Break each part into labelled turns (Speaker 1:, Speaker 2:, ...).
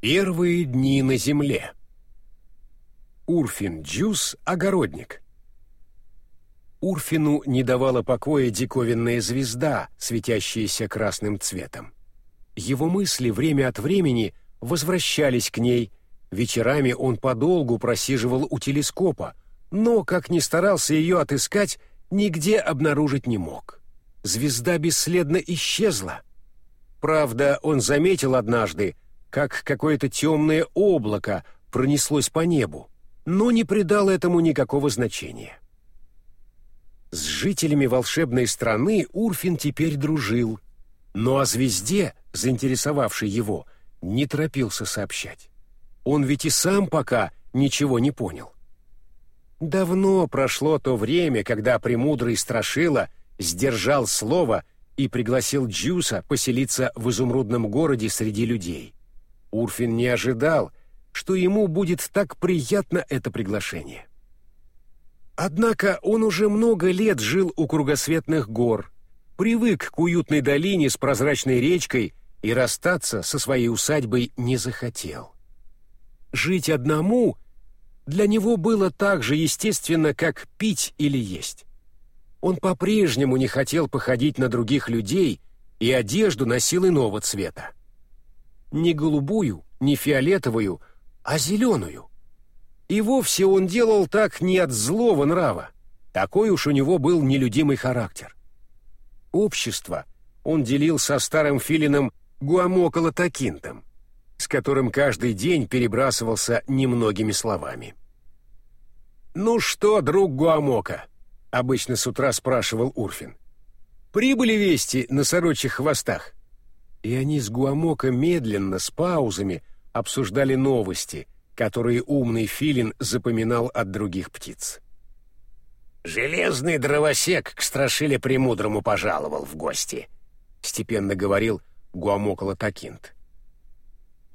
Speaker 1: Первые дни на земле. Урфин Джус – огородник. Урфину не давала покоя диковинная звезда, светящаяся красным цветом. Его мысли время от времени возвращались к ней, вечерами он подолгу просиживал у телескопа, но, как ни старался ее отыскать, нигде обнаружить не мог. Звезда бесследно исчезла. Правда, он заметил однажды, как какое-то темное облако пронеслось по небу, но не придал этому никакого значения. С жителями волшебной страны Урфин теперь дружил, но о звезде, заинтересовавшей его, не торопился сообщать. Он ведь и сам пока ничего не понял. Давно прошло то время, когда премудрый Страшила сдержал слово и пригласил Джуса поселиться в изумрудном городе среди людей. Урфин не ожидал, что ему будет так приятно это приглашение. Однако он уже много лет жил у кругосветных гор, привык к уютной долине с прозрачной речкой и расстаться со своей усадьбой не захотел. Жить одному для него было так же естественно, как пить или есть. Он по-прежнему не хотел походить на других людей и одежду носил иного цвета. Не голубую, не фиолетовую, а зеленую. И вовсе он делал так не от злого нрава. Такой уж у него был нелюдимый характер. Общество он делил со старым филином Гуамоколо Такинтом, с которым каждый день перебрасывался немногими словами. «Ну что, друг Гуамока?» — обычно с утра спрашивал Урфин. «Прибыли вести на сорочьих хвостах?» И они с Гуамока медленно, с паузами, обсуждали новости — которые умный филин запоминал от других птиц.
Speaker 2: «Железный дровосек к страшиле премудрому пожаловал в гости», — степенно говорил Гуамокола Такинт.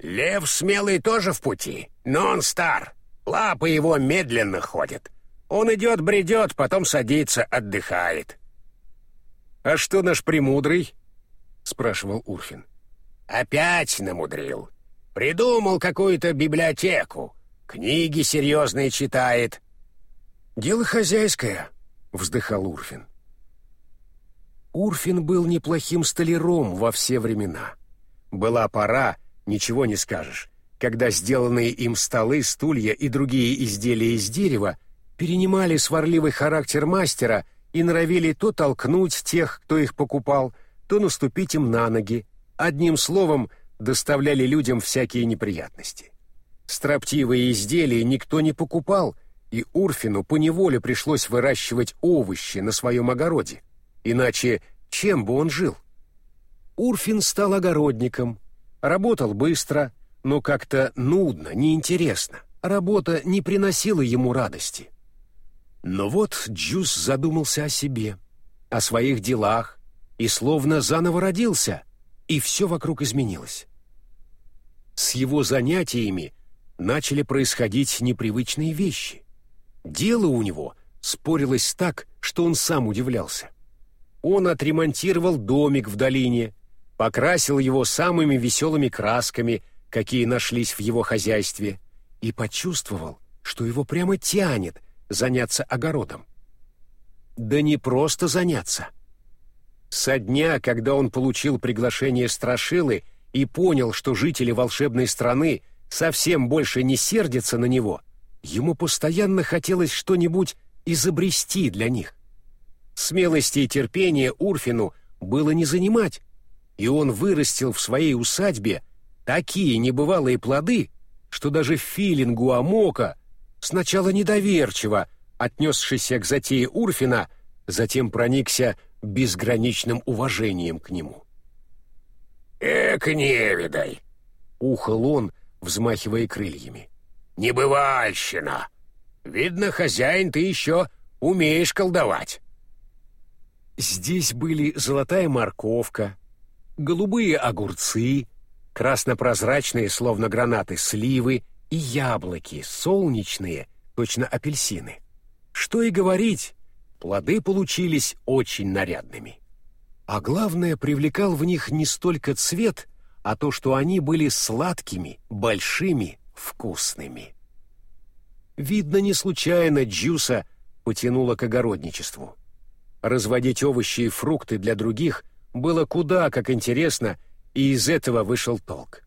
Speaker 2: «Лев смелый тоже в пути, но он стар, лапы его медленно ходят. Он идет-бредет, потом садится, отдыхает».
Speaker 1: «А что наш премудрый?» — спрашивал Урфин.
Speaker 2: «Опять намудрил. Придумал какую-то библиотеку. Книги серьезные читает.
Speaker 1: «Дело хозяйское», — вздыхал Урфин. Урфин был неплохим столяром во все времена. Была пора, ничего не скажешь, когда сделанные им столы, стулья и другие изделия из дерева перенимали сварливый характер мастера и норовили то толкнуть тех, кто их покупал, то наступить им на ноги. Одним словом — доставляли людям всякие неприятности. Строптивые изделия никто не покупал, и Урфину поневоле пришлось выращивать овощи на своем огороде. Иначе чем бы он жил? Урфин стал огородником, работал быстро, но как-то нудно, неинтересно. Работа не приносила ему радости. Но вот Джус задумался о себе, о своих делах, и словно заново родился, и все вокруг изменилось с его занятиями начали происходить непривычные вещи. Дело у него спорилось так, что он сам удивлялся. Он отремонтировал домик в долине, покрасил его самыми веселыми красками, какие нашлись в его хозяйстве, и почувствовал, что его прямо тянет заняться огородом. Да не просто заняться. Со дня, когда он получил приглашение Страшилы и понял, что жители волшебной страны совсем больше не сердятся на него, ему постоянно хотелось что-нибудь изобрести для них. Смелости и терпения Урфину было не занимать, и он вырастил в своей усадьбе такие небывалые плоды, что даже филин Гуамока, сначала недоверчиво отнесшийся к затее Урфина, затем проникся безграничным уважением к нему.
Speaker 2: «Эк, невидай!» — ухал он, взмахивая крыльями. «Небывальщина! Видно, хозяин, ты еще умеешь колдовать!»
Speaker 1: Здесь были золотая морковка, голубые огурцы, краснопрозрачные, словно гранаты, сливы и яблоки, солнечные, точно апельсины. Что и говорить, плоды получились очень нарядными. А главное, привлекал в них не столько цвет, а то, что они были сладкими, большими, вкусными. Видно, не случайно Джуса потянуло к огородничеству. Разводить овощи и фрукты для других было куда как интересно, и из этого вышел толк.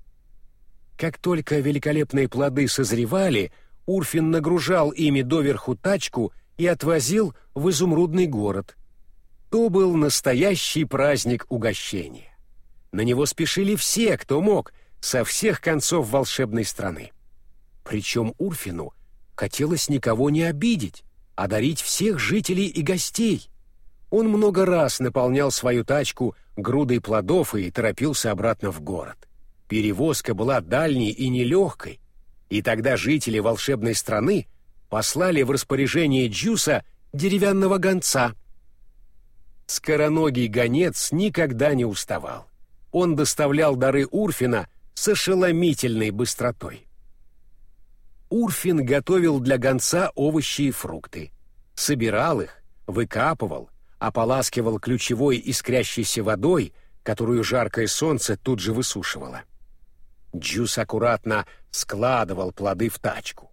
Speaker 1: Как только великолепные плоды созревали, Урфин нагружал ими доверху тачку и отвозил в изумрудный город. То был настоящий праздник угощения. На него спешили все, кто мог, со всех концов волшебной страны. Причем Урфину хотелось никого не обидеть, а дарить всех жителей и гостей. Он много раз наполнял свою тачку грудой плодов и торопился обратно в город. Перевозка была дальней и нелегкой, и тогда жители волшебной страны послали в распоряжение Джуса деревянного гонца. Скороногий гонец никогда не уставал. Он доставлял дары Урфина с ошеломительной быстротой. Урфин готовил для гонца овощи и фрукты. Собирал их, выкапывал, ополаскивал ключевой искрящейся водой, которую жаркое солнце тут же высушивало. Джус аккуратно складывал плоды в тачку.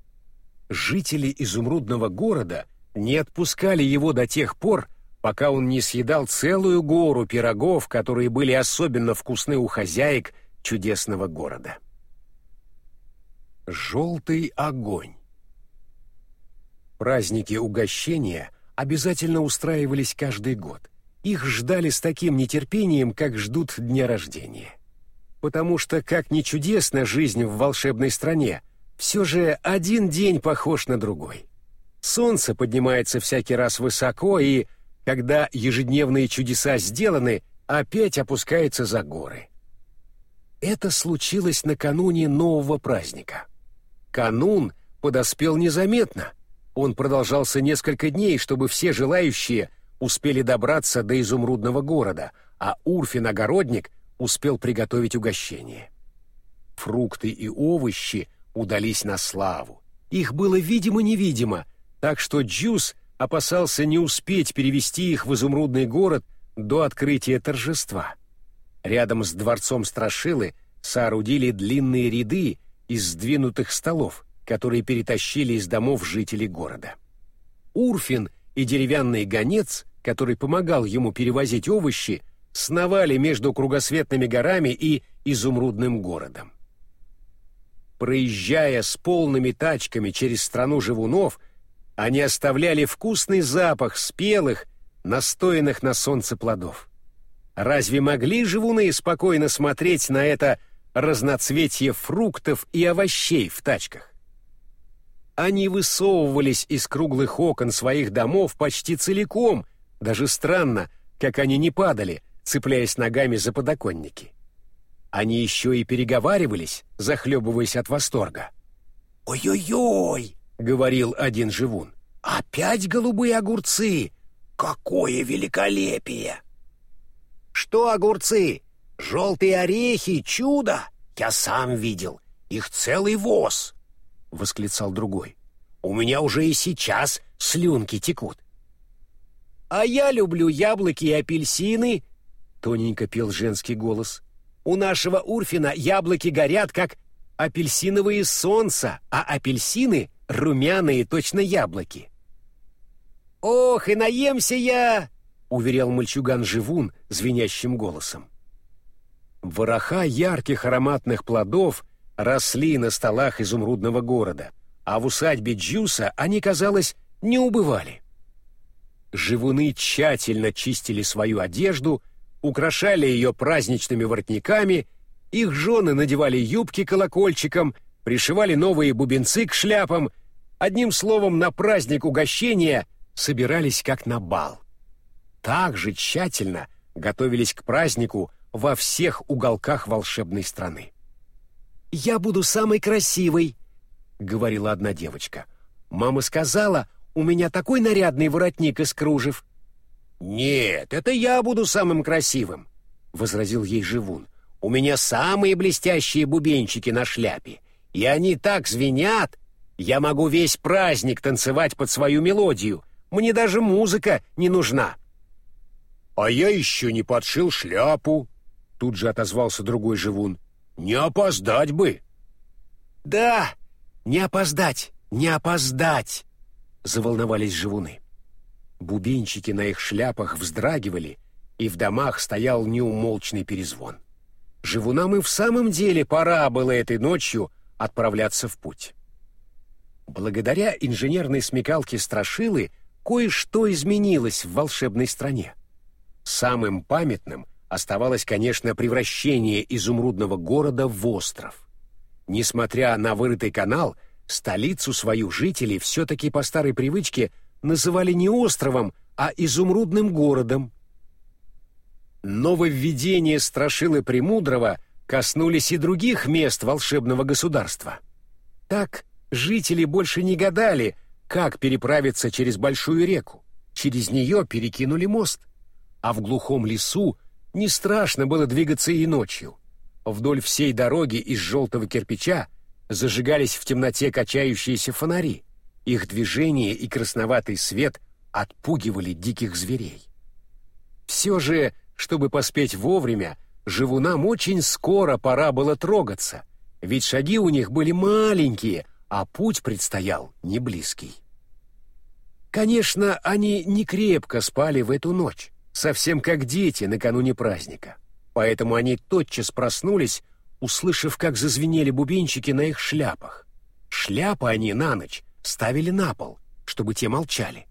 Speaker 1: Жители изумрудного города не отпускали его до тех пор, пока он не съедал целую гору пирогов, которые были особенно вкусны у хозяек чудесного города. Желтый огонь. Праздники угощения обязательно устраивались каждый год. Их ждали с таким нетерпением, как ждут дня рождения. Потому что, как ни чудесна жизнь в волшебной стране, все же один день похож на другой. Солнце поднимается всякий раз высоко и, когда ежедневные чудеса сделаны, опять опускается за горы. Это случилось накануне нового праздника. Канун подоспел незаметно. Он продолжался несколько дней, чтобы все желающие успели добраться до изумрудного города, а Урфин-огородник успел приготовить угощение. Фрукты и овощи удались на славу. Их было видимо-невидимо, так что Джус опасался не успеть перевести их в изумрудный город до открытия торжества. Рядом с дворцом Страшилы соорудили длинные ряды, из сдвинутых столов, которые перетащили из домов жители города. Урфин и деревянный гонец, который помогал ему перевозить овощи, сновали между кругосветными горами и изумрудным городом. Проезжая с полными тачками через страну живунов, они оставляли вкусный запах спелых, настоянных на солнце плодов. Разве могли живуны спокойно смотреть на это разноцветие фруктов и овощей в тачках. Они высовывались из круглых окон своих домов почти целиком, даже странно, как они не падали, цепляясь ногами за подоконники. Они еще и переговаривались, захлебываясь от восторга. «Ой-ой-ой!» — говорил один живун. «Опять голубые огурцы! Какое великолепие!» «Что огурцы? Желтые орехи — чудо! Я сам видел. Их целый воз!» — восклицал другой. «У меня уже и сейчас слюнки текут». «А я люблю яблоки и апельсины», — тоненько пел женский голос. «У нашего Урфина яблоки горят, как апельсиновые солнца, а апельсины — румяные точно яблоки». «Ох, и наемся я!» — уверял мальчуган Живун звенящим голосом. Вороха ярких ароматных плодов росли на столах изумрудного города, а в усадьбе Джуса они, казалось, не убывали. Живуны тщательно чистили свою одежду, украшали ее праздничными воротниками, их жены надевали юбки колокольчиком, пришивали новые бубенцы к шляпам, одним словом, на праздник угощения собирались как на бал. Так же тщательно готовились к празднику во всех уголках волшебной страны. «Я буду самой красивой», — говорила одна девочка. «Мама сказала, у меня такой нарядный воротник из кружев». «Нет, это я буду самым красивым», — возразил ей Живун. «У меня самые блестящие бубенчики на шляпе, и они так звенят, я могу весь праздник танцевать под свою мелодию, мне даже музыка не нужна». «А я еще не подшил шляпу», Тут же отозвался другой живун.
Speaker 2: Не опоздать бы!»
Speaker 1: «Да, не опоздать, не опоздать!» — заволновались живуны. Бубенчики на их шляпах вздрагивали, и в домах стоял неумолчный перезвон. Живунам и в самом деле пора было этой ночью отправляться в путь. Благодаря инженерной смекалке Страшилы кое-что изменилось в волшебной стране. Самым памятным оставалось, конечно, превращение изумрудного города в остров. Несмотря на вырытый канал, столицу свою жители все-таки по старой привычке называли не островом, а изумрудным городом. Нововведения Страшилы Премудрого коснулись и других мест волшебного государства. Так жители больше не гадали, как переправиться через большую реку. Через нее перекинули мост. А в глухом лесу не страшно было двигаться и ночью. Вдоль всей дороги из желтого кирпича зажигались в темноте качающиеся фонари. Их движение и красноватый свет отпугивали диких зверей. Все же, чтобы поспеть вовремя, живунам очень скоро пора было трогаться, ведь шаги у них были маленькие, а путь предстоял не близкий. Конечно, они не крепко спали в эту ночь совсем как дети накануне праздника. Поэтому они тотчас проснулись, услышав, как зазвенели бубенчики на их шляпах. Шляпы они на ночь ставили на пол, чтобы те молчали.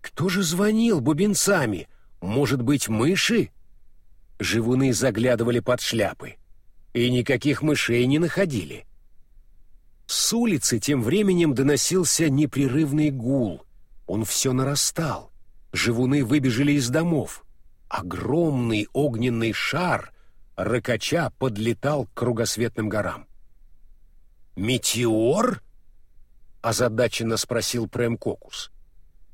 Speaker 1: Кто же звонил бубенцами? Может быть, мыши? Живуны заглядывали под шляпы, и никаких мышей не находили. С улицы тем временем доносился непрерывный гул. Он все нарастал живуны выбежали из домов. Огромный огненный шар, ракача, подлетал к кругосветным горам. «Метеор?» — озадаченно спросил Прэм Кокус.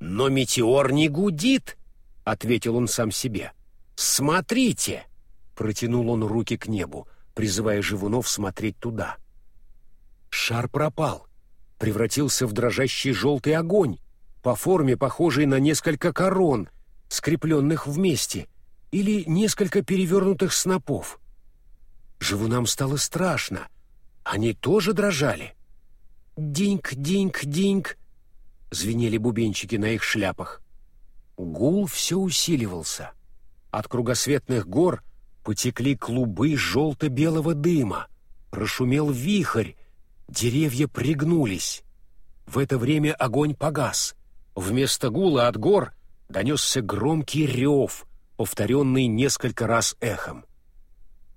Speaker 1: «Но метеор не гудит», — ответил он сам себе. «Смотрите!» — протянул он руки к небу, призывая живунов смотреть туда. Шар пропал, превратился в дрожащий желтый огонь, по форме похожей на несколько корон, скрепленных вместе, или несколько перевернутых снопов. Живунам стало страшно. Они тоже дрожали. «Диньк, диньк, диньк!» — звенели бубенчики на их шляпах. Гул все усиливался. От кругосветных гор потекли клубы желто-белого дыма. Прошумел вихрь, деревья пригнулись. В это время огонь погас. Вместо гула от гор донесся громкий рев, повторенный несколько раз эхом.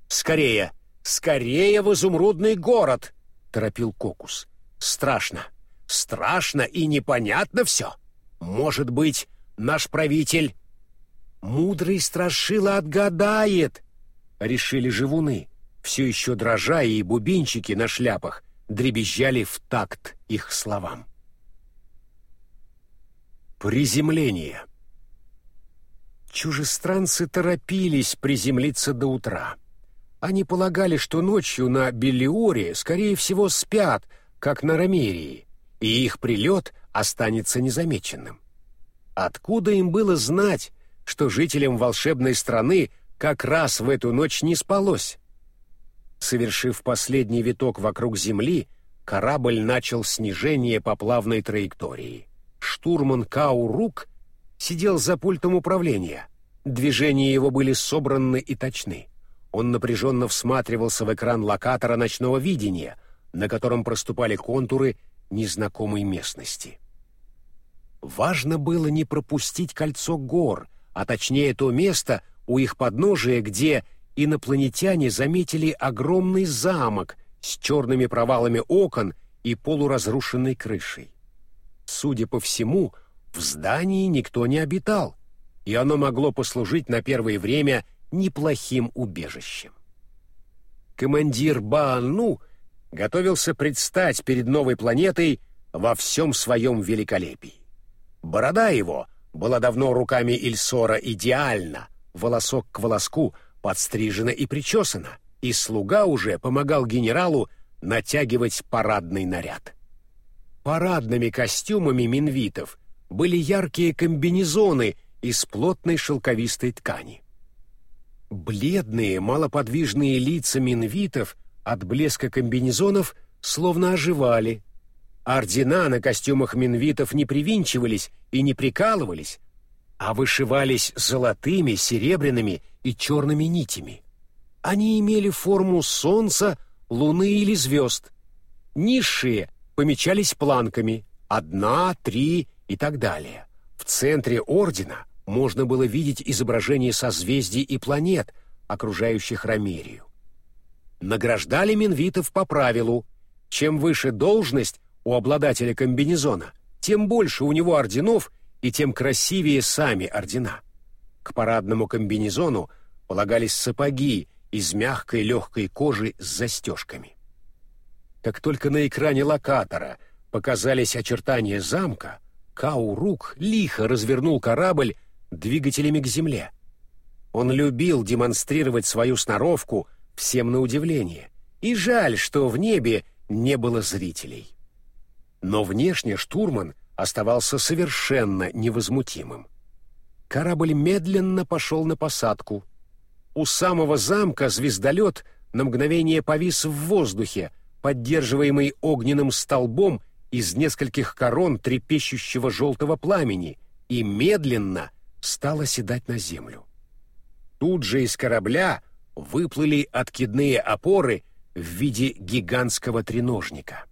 Speaker 1: «Скорее! Скорее в изумрудный город!» — торопил Кокус. «Страшно! Страшно и непонятно все! Может быть, наш правитель...» «Мудрый страшила отгадает!» — решили живуны. Все еще дрожа и бубенчики на шляпах дребезжали в такт их словам. Приземление. Чужестранцы торопились приземлиться до утра. Они полагали, что ночью на Белиоре, скорее всего, спят, как на Ромерии, и их прилет останется незамеченным. Откуда им было знать, что жителям волшебной страны как раз в эту ночь не спалось? Совершив последний виток вокруг Земли, корабль начал снижение по плавной траектории штурман Кау Рук сидел за пультом управления. Движения его были собраны и точны. Он напряженно всматривался в экран локатора ночного видения, на котором проступали контуры незнакомой местности. Важно было не пропустить кольцо гор, а точнее то место у их подножия, где инопланетяне заметили огромный замок с черными провалами окон и полуразрушенной крышей. Судя по всему, в здании никто не обитал, и оно могло послужить на первое время неплохим убежищем. Командир Баану готовился предстать перед новой планетой во всем своем великолепии. Борода его была давно руками Ильсора идеальна, волосок к волоску подстрижена и причесана, и слуга уже помогал генералу натягивать парадный наряд. Парадными костюмами минвитов были яркие комбинезоны из плотной шелковистой ткани. Бледные, малоподвижные лица минвитов от блеска комбинезонов словно оживали. Ордена на костюмах минвитов не привинчивались и не прикалывались, а вышивались золотыми, серебряными и черными нитями. Они имели форму солнца, луны или звезд. Низшие помечались планками — одна, три и так далее. В центре ордена можно было видеть изображение созвездий и планет, окружающих Ромерию. Награждали минвитов по правилу. Чем выше должность у обладателя комбинезона, тем больше у него орденов и тем красивее сами ордена. К парадному комбинезону полагались сапоги из мягкой легкой кожи с застежками. Как только на экране локатора показались очертания замка, Каурук лихо развернул корабль двигателями к земле. Он любил демонстрировать свою сноровку всем на удивление, и жаль, что в небе не было зрителей. Но внешне штурман оставался совершенно невозмутимым. Корабль медленно пошел на посадку. У самого замка звездолет на мгновение повис в воздухе, поддерживаемый огненным столбом из нескольких корон трепещущего желтого пламени, и медленно стал оседать на землю. Тут же из корабля выплыли откидные опоры в виде гигантского треножника.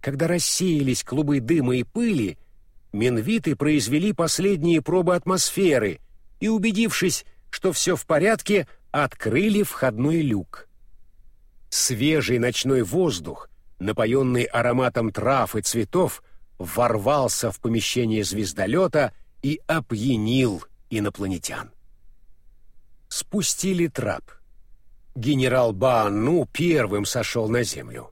Speaker 1: Когда рассеялись клубы дыма и пыли, Минвиты произвели последние пробы атмосферы и, убедившись, что все в порядке, открыли входной люк. Свежий ночной воздух, напоенный ароматом трав и цветов, ворвался в помещение звездолета и опьянил инопланетян. Спустили трап. Генерал Баану первым сошел на землю.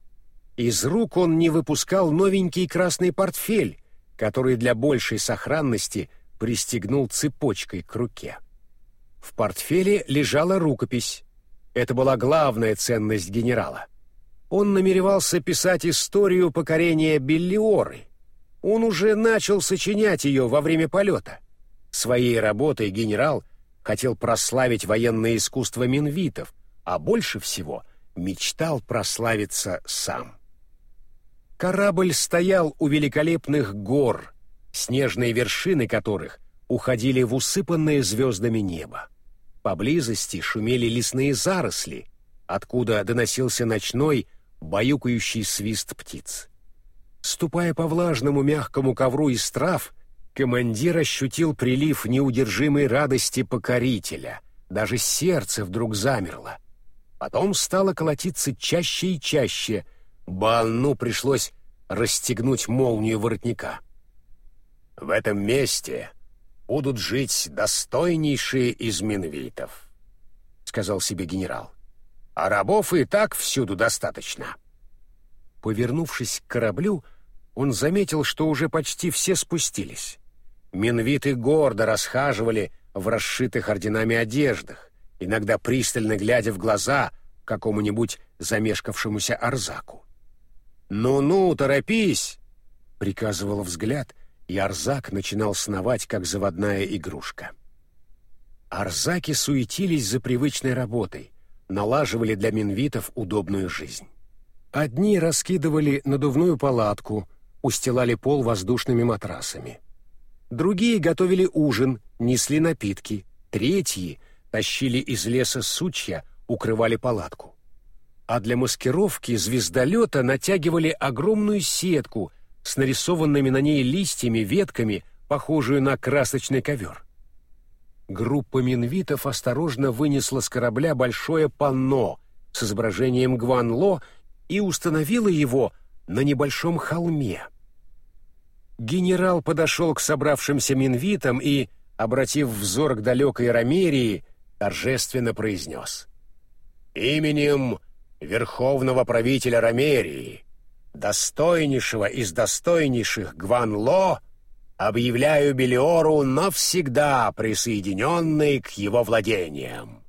Speaker 1: Из рук он не выпускал новенький красный портфель, который для большей сохранности пристегнул цепочкой к руке. В портфеле лежала рукопись. Это была главная ценность генерала. Он намеревался писать историю покорения Беллиоры. Он уже начал сочинять ее во время полета. Своей работой генерал хотел прославить военное искусство минвитов, а больше всего мечтал прославиться сам. Корабль стоял у великолепных гор, снежные вершины которых уходили в усыпанное звездами небо. Поблизости шумели лесные заросли, откуда доносился ночной, баюкающий свист птиц. Ступая по влажному мягкому ковру из трав, командир ощутил прилив неудержимой радости покорителя. Даже сердце вдруг замерло. Потом стало колотиться чаще и чаще. Банну пришлось расстегнуть молнию воротника. «В этом месте будут жить достойнейшие из минвитов», — сказал себе генерал. «А рабов и так всюду достаточно». Повернувшись к кораблю, он заметил, что уже почти все спустились. Минвиты гордо расхаживали в расшитых орденами одеждах, иногда пристально глядя в глаза какому-нибудь замешкавшемуся Арзаку. «Ну-ну, торопись!» — приказывал взгляд, и Арзак начинал сновать, как заводная игрушка. Арзаки суетились за привычной работой, налаживали для минвитов удобную жизнь. Одни раскидывали надувную палатку, устилали пол воздушными матрасами. Другие готовили ужин, несли напитки. Третьи тащили из леса сучья, укрывали палатку. А для маскировки звездолета натягивали огромную сетку с нарисованными на ней листьями, ветками, похожую на красочный ковер. Группа минвитов осторожно вынесла с корабля большое панно с изображением Гванло и установила его на небольшом холме. Генерал подошел к собравшимся минвитам и, обратив взор к далекой Ромерии, торжественно произнес. «Именем верховного правителя Ромерии, достойнейшего из достойнейших Гванло, объявляю Белиору навсегда присоединенной к его владениям.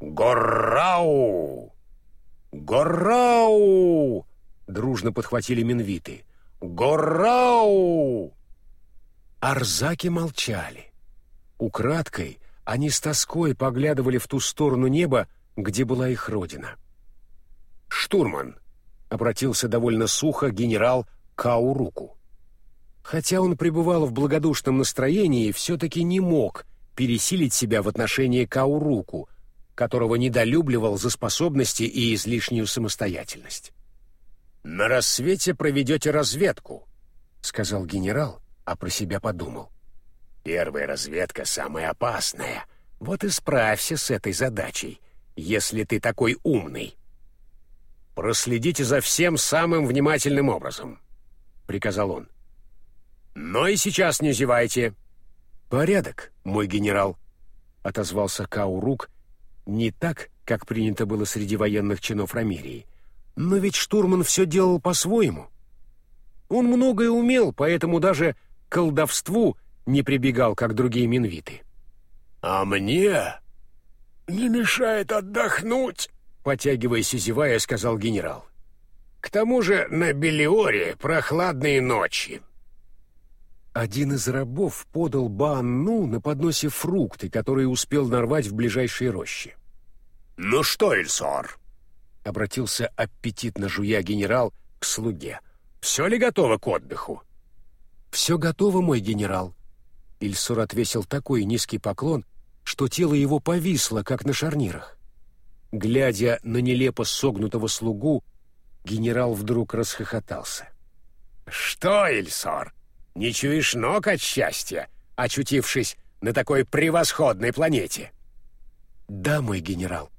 Speaker 1: Горрау!» «Горрау!» — дружно подхватили минвиты. «Горрау!» Арзаки молчали. Украдкой они с тоской поглядывали в ту сторону неба, где была их родина.
Speaker 2: «Штурман!» — обратился довольно сухо генерал Кауруку.
Speaker 1: Хотя он пребывал в благодушном настроении, все-таки не мог пересилить себя в отношении Кауруку, которого недолюбливал за способности и излишнюю самостоятельность.
Speaker 2: «На рассвете проведете разведку», —
Speaker 1: сказал генерал, а про себя подумал.
Speaker 2: «Первая разведка самая опасная. Вот и справься с этой задачей, если ты такой умный». «Проследите за всем самым внимательным образом», — приказал он. «Но и сейчас не зевайте».
Speaker 1: «Порядок, мой генерал», — отозвался Каурук, не так, как принято было среди военных чинов Рамерии, но ведь штурман все делал по-своему. Он многое умел, поэтому даже к колдовству не прибегал, как другие минвиты.
Speaker 2: «А мне не мешает отдохнуть», — потягиваясь и зевая, сказал генерал. «К тому же на Белиоре прохладные ночи».
Speaker 1: Один из рабов подал Баанну на подносе фрукты, которые успел нарвать в ближайшей роще.
Speaker 2: «Ну что, Ильсор?»
Speaker 1: — обратился аппетитно жуя генерал к слуге.
Speaker 2: «Все ли готово к отдыху?»
Speaker 1: «Все готово, мой генерал». Ильсор отвесил такой низкий поклон, что тело его повисло, как на шарнирах. Глядя на нелепо согнутого слугу, генерал вдруг расхохотался.
Speaker 2: «Что, Ильсор, не чуешь ног от счастья, очутившись на такой превосходной планете?»
Speaker 1: «Да, мой генерал.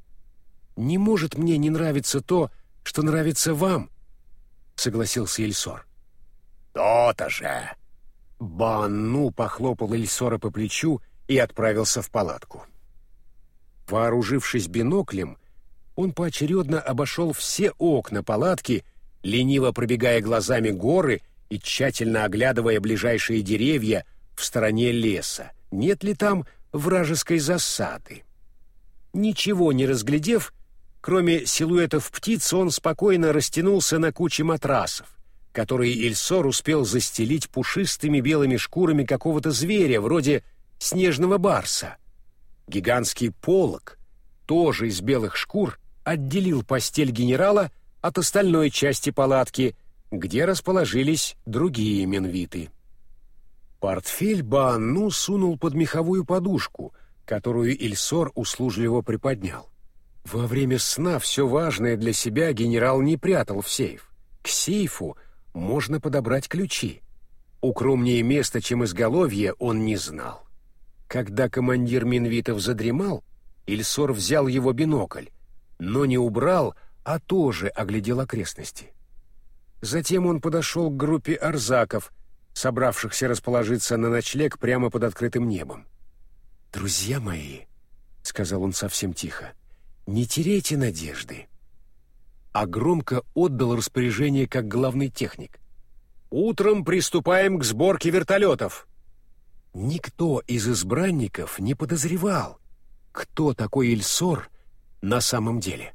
Speaker 1: Не может мне не нравиться то, что нравится вам», — согласился Ильсор.
Speaker 2: «То-то же!»
Speaker 1: Банну похлопал Ильсора по плечу и отправился в палатку. Вооружившись биноклем, он поочередно обошел все окна палатки, лениво пробегая глазами горы и тщательно оглядывая ближайшие деревья в стороне леса, нет ли там вражеской засады. Ничего не разглядев, кроме силуэтов птиц, он спокойно растянулся на куче матрасов, которые Ильсор успел застелить пушистыми белыми шкурами какого-то зверя, вроде снежного барса. Гигантский полог, тоже из белых шкур, отделил постель генерала от остальной части палатки, где расположились другие менвиты. Портфель Баанну сунул под меховую подушку, которую Ильсор услужливо приподнял. Во время сна все важное для себя генерал не прятал в сейф. К сейфу можно подобрать ключи. Укромнее места, чем изголовье, он не знал. Когда командир Минвитов задремал, Ильсор взял его бинокль, но не убрал, а тоже оглядел окрестности. Затем он подошел к группе арзаков, собравшихся расположиться на ночлег прямо под открытым небом. «Друзья мои», — сказал он совсем тихо, — «не теряйте надежды». А громко отдал распоряжение как главный техник. «Утром приступаем к сборке вертолетов». Никто из избранников не подозревал, кто такой Ильсор на самом деле.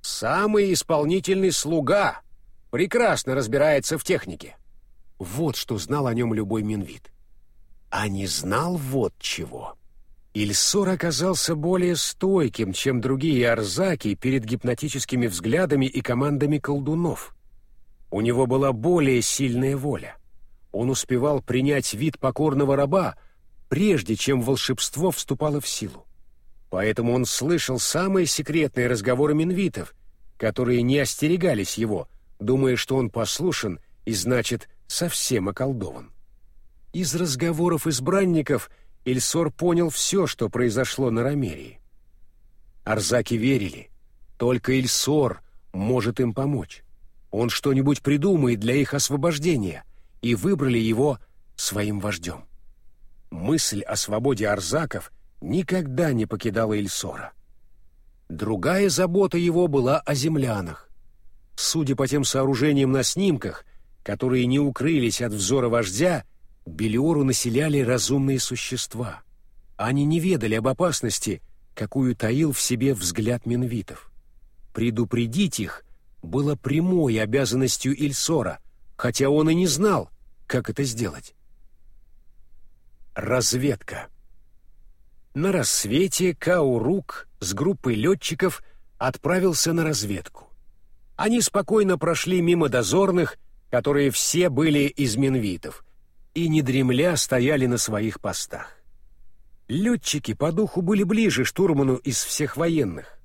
Speaker 1: «Самый исполнительный слуга», прекрасно разбирается в технике. Вот что знал о нем любой Минвит. А не знал вот чего. Ильсор оказался более стойким, чем другие арзаки перед гипнотическими взглядами и командами колдунов. У него была более сильная воля. Он успевал принять вид покорного раба, прежде чем волшебство вступало в силу. Поэтому он слышал самые секретные разговоры минвитов, которые не остерегались его — думая, что он послушен и, значит, совсем околдован. Из разговоров избранников Ильсор понял все, что произошло на Ромерии. Арзаки верили, только Ильсор может им помочь. Он что-нибудь придумает для их освобождения, и выбрали его своим вождем. Мысль о свободе арзаков никогда не покидала Ильсора. Другая забота его была о землянах. Судя по тем сооружениям на снимках, которые не укрылись от взора вождя, Белиору населяли разумные существа. Они не ведали об опасности, какую таил в себе взгляд минвитов. Предупредить их было прямой обязанностью Ильсора, хотя он и не знал, как это сделать. Разведка. На рассвете Каурук с группой летчиков отправился на разведку. Они спокойно прошли мимо дозорных, которые все были из минвитов, и, не дремля, стояли на своих постах. Летчики по духу были ближе штурману из всех военных.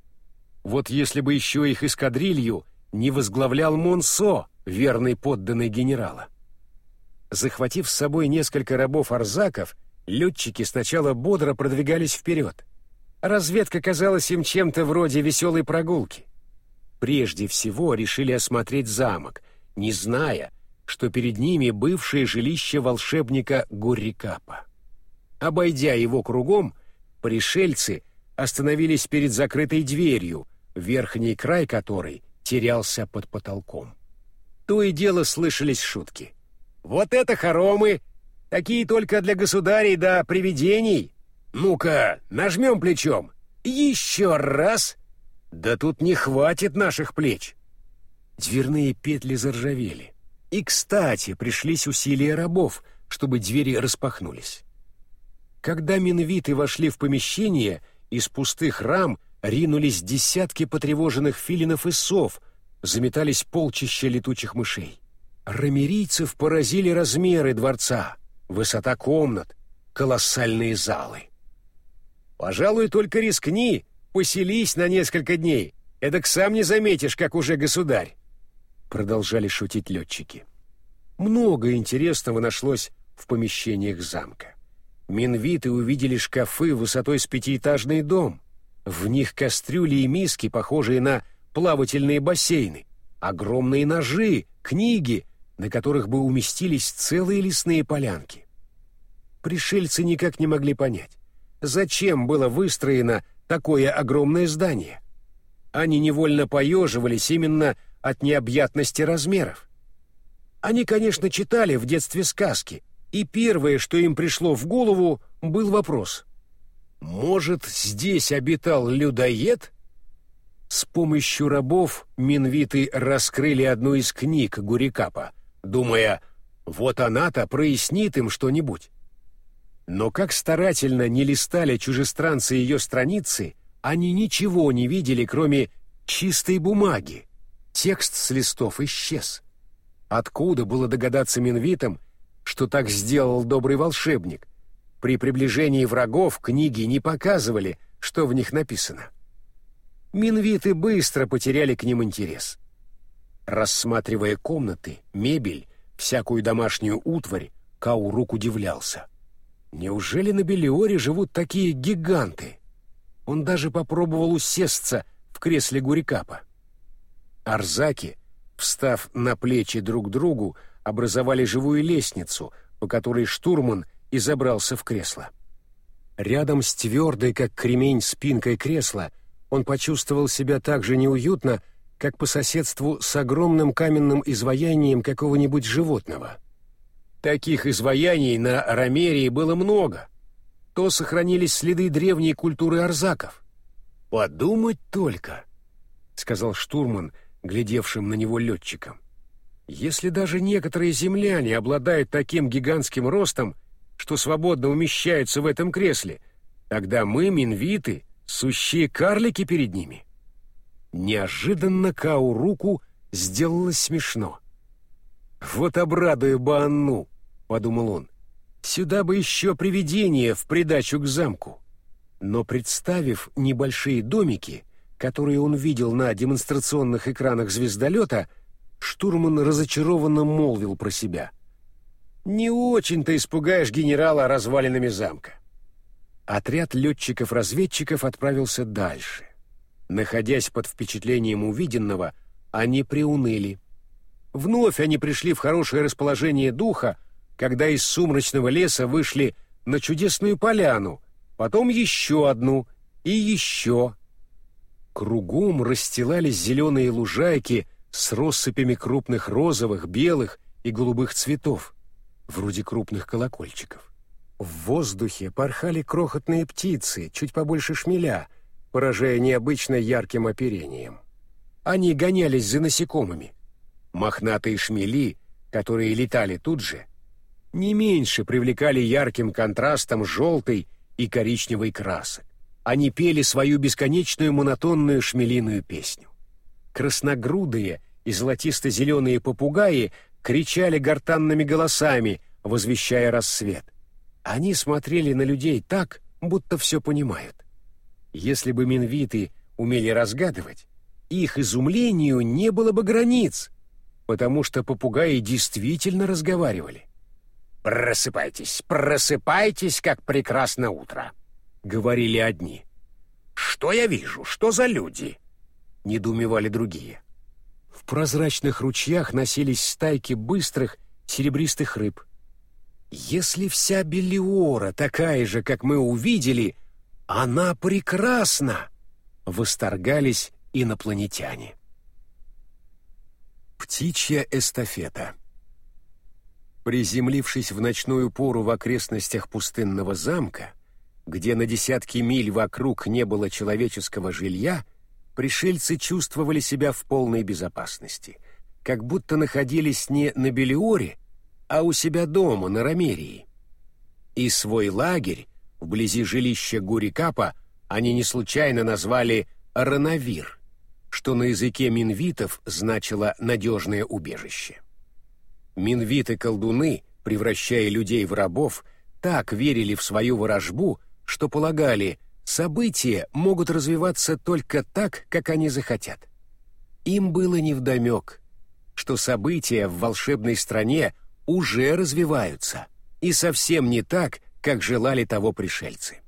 Speaker 1: Вот если бы еще их эскадрилью не возглавлял Монсо, верный подданный генерала. Захватив с собой несколько рабов-арзаков, летчики сначала бодро продвигались вперед. Разведка казалась им чем-то вроде веселой прогулки. Прежде всего решили осмотреть замок, не зная, что перед ними бывшее жилище волшебника Гуррикапа. Обойдя его кругом, пришельцы остановились перед закрытой дверью, верхний край которой терялся под потолком. То и дело слышались шутки. «Вот это хоромы! Такие только для государей да привидений! Ну-ка, нажмем плечом! Еще раз! Да тут не хватит наших плеч!» Дверные петли заржавели. И, кстати, пришлись усилия рабов, чтобы двери распахнулись. Когда минвиты вошли в помещение, из пустых рам ринулись десятки потревоженных филинов и сов, заметались полчища летучих мышей. Рамерийцев поразили размеры дворца, высота комнат, колоссальные залы. «Пожалуй, только рискни, поселись на несколько дней, эдак сам не заметишь, как уже государь», — продолжали шутить летчики. Много интересного нашлось в помещениях замка. Минвиты увидели шкафы высотой с пятиэтажный дом. В них кастрюли и миски, похожие на плавательные бассейны, огромные ножи, книги, на которых бы уместились целые лесные полянки. Пришельцы никак не могли понять, зачем было выстроено такое огромное здание. Они невольно поеживались именно от необъятности размеров. Они, конечно, читали в детстве сказки — и первое, что им пришло в голову, был вопрос. «Может, здесь обитал людоед?» С помощью рабов минвиты раскрыли одну из книг Гурикапа, думая, вот она-то прояснит им что-нибудь. Но как старательно не листали чужестранцы ее страницы, они ничего не видели, кроме чистой бумаги. Текст с листов исчез. Откуда было догадаться минвитам, что так сделал добрый волшебник. При приближении врагов книги не показывали, что в них написано. Минвиты быстро потеряли к ним интерес. Рассматривая комнаты, мебель, всякую домашнюю утварь, Каурук удивлялся. Неужели на Белиоре живут такие гиганты? Он даже попробовал усесться в кресле Гурикапа. Арзаки, встав на плечи друг другу, образовали живую лестницу, по которой штурман и забрался в кресло. Рядом с твердой, как кремень, спинкой кресла он почувствовал себя так же неуютно, как по соседству с огромным каменным изваянием какого-нибудь животного. Таких изваяний на Ромерии было много. То сохранились следы древней культуры арзаков. «Подумать только», — сказал штурман, глядевшим на него летчиком. Если даже некоторые земляне обладают таким гигантским ростом, что свободно умещаются в этом кресле, тогда мы, минвиты, сущие карлики перед ними. Неожиданно Кау руку сделалось смешно. «Вот обрадую Баанну», — подумал он, — «сюда бы еще привидение в придачу к замку». Но представив небольшие домики, которые он видел на демонстрационных экранах звездолета, — штурман разочарованно молвил про себя. «Не очень-то испугаешь генерала развалинами замка». Отряд летчиков-разведчиков отправился дальше. Находясь под впечатлением увиденного, они приуныли. Вновь они пришли в хорошее расположение духа, когда из сумрачного леса вышли на чудесную поляну, потом еще одну и еще. Кругом расстилались зеленые лужайки с россыпями крупных розовых, белых и голубых цветов, вроде крупных колокольчиков. В воздухе порхали крохотные птицы, чуть побольше шмеля, поражая необычно ярким оперением. Они гонялись за насекомыми. Мохнатые шмели, которые летали тут же, не меньше привлекали ярким контрастом желтой и коричневой красок. Они пели свою бесконечную монотонную шмелиную песню. Красногрудые и золотисто-зеленые попугаи кричали гортанными голосами, возвещая рассвет. Они смотрели на людей так, будто все понимают. Если бы минвиты умели разгадывать, их изумлению не было бы границ, потому что попугаи действительно разговаривали.
Speaker 2: «Просыпайтесь, просыпайтесь, как прекрасно утро», — говорили одни. «Что я вижу? Что за люди?» — недоумевали другие.
Speaker 1: В прозрачных ручьях носились стайки быстрых серебристых рыб. Если вся Белиора такая же, как мы увидели, она прекрасна! Восторгались инопланетяне. Птичья эстафета Приземлившись в ночную пору в окрестностях пустынного замка, где на десятки миль вокруг не было человеческого жилья, пришельцы чувствовали себя в полной безопасности, как будто находились не на Белиоре, а у себя дома на Ромерии. И свой лагерь вблизи жилища Гурикапа они не случайно назвали «Рановир», что на языке минвитов значило «надежное убежище». Минвиты-колдуны, превращая людей в рабов, так верили в свою ворожбу, что полагали, события могут развиваться только так, как они захотят. Им было невдомек, что события в волшебной стране уже развиваются, и совсем не так, как желали того пришельцы.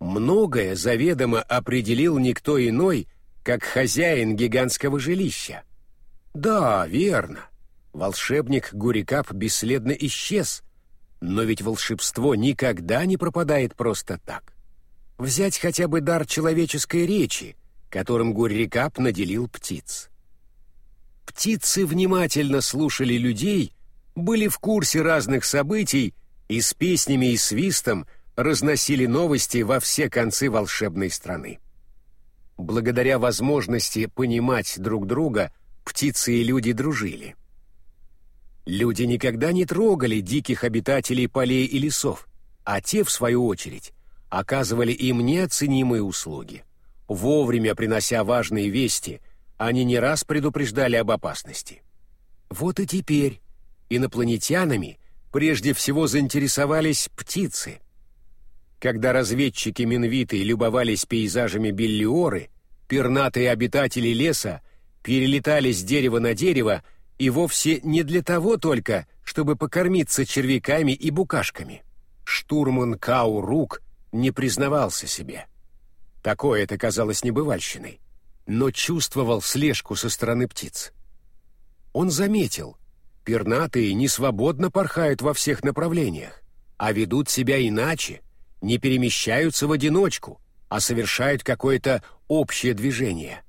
Speaker 1: Многое заведомо определил никто иной, как хозяин гигантского жилища. Да, верно, волшебник Гурикап бесследно исчез, но ведь волшебство никогда не пропадает просто так. Взять хотя бы дар человеческой речи, которым Гурикап наделил птиц. Птицы внимательно слушали людей были в курсе разных событий и с песнями и свистом разносили новости во все концы волшебной страны. Благодаря возможности понимать друг друга, птицы и люди дружили. Люди никогда не трогали диких обитателей полей и лесов, а те, в свою очередь, оказывали им неоценимые услуги. Вовремя принося важные вести, они не раз предупреждали об опасности. Вот и теперь инопланетянами прежде всего заинтересовались птицы. Когда разведчики Минвиты любовались пейзажами Беллиоры, пернатые обитатели леса перелетали с дерева на дерево и вовсе не для того только, чтобы покормиться червяками и букашками. Штурман Кау Рук не признавался себе. Такое это казалось небывальщиной, но чувствовал слежку со стороны птиц. Он заметил, Пернатые не свободно порхают во всех направлениях, а ведут себя иначе, не перемещаются в одиночку, а совершают какое-то общее движение.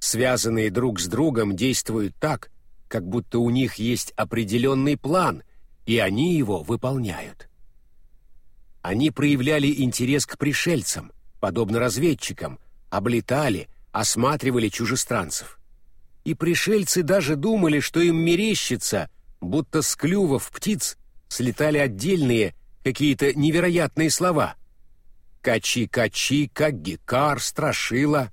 Speaker 1: Связанные друг с другом действуют так, как будто у них есть определенный план, и они его выполняют. Они проявляли интерес к пришельцам, подобно разведчикам, облетали, осматривали чужестранцев. И пришельцы даже думали, что им мерещится – будто с клювов птиц слетали отдельные какие-то невероятные слова. Качи-качи, каггикар, страшила.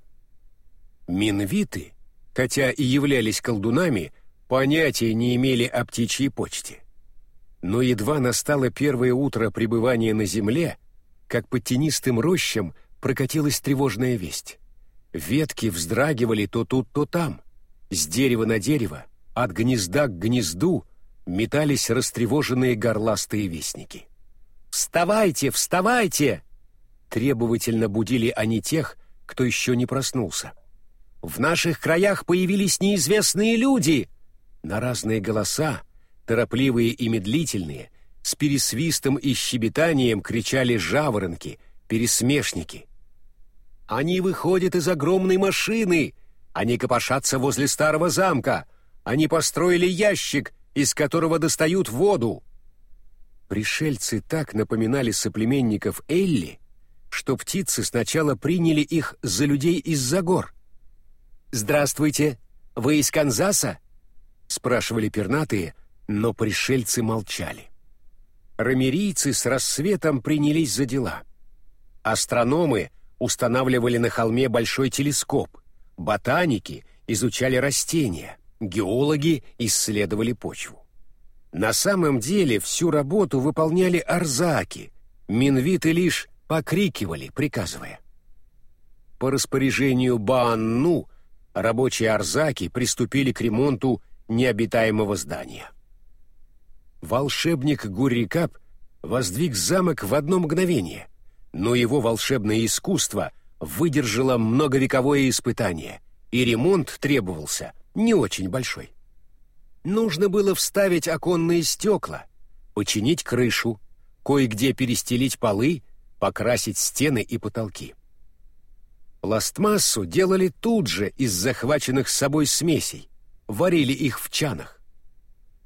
Speaker 1: Минвиты, хотя и являлись колдунами, понятия не имели о птичьей почте. Но едва настало первое утро пребывания на земле, как по тенистым рощам прокатилась тревожная весть. Ветки вздрагивали то тут, то там, с дерева на дерево, от гнезда к гнезду — метались растревоженные горластые вестники. «Вставайте, вставайте!» Требовательно будили они тех, кто еще не проснулся. «В наших краях появились неизвестные люди!» На разные голоса, торопливые и медлительные, с пересвистом и щебетанием кричали жаворонки, пересмешники. «Они выходят из огромной машины! Они копошатся возле старого замка! Они построили ящик из которого достают воду. Пришельцы так напоминали соплеменников Элли, что птицы сначала приняли их за людей из-за гор. «Здравствуйте, вы из Канзаса?» — спрашивали пернатые, но пришельцы молчали. рамерийцы с рассветом принялись за дела. Астрономы устанавливали на холме большой телескоп, ботаники изучали растения, геологи исследовали почву. На самом деле всю работу выполняли арзаки, минвиты лишь покрикивали, приказывая. По распоряжению Баанну рабочие арзаки приступили к ремонту необитаемого здания. Волшебник Гуррикап воздвиг замок в одно мгновение, но его волшебное искусство выдержало многовековое испытание, и ремонт требовался не очень большой. Нужно было вставить оконные стекла, починить крышу, кое-где перестелить полы, покрасить стены и потолки. Пластмассу делали тут же из захваченных с собой смесей, варили их в чанах.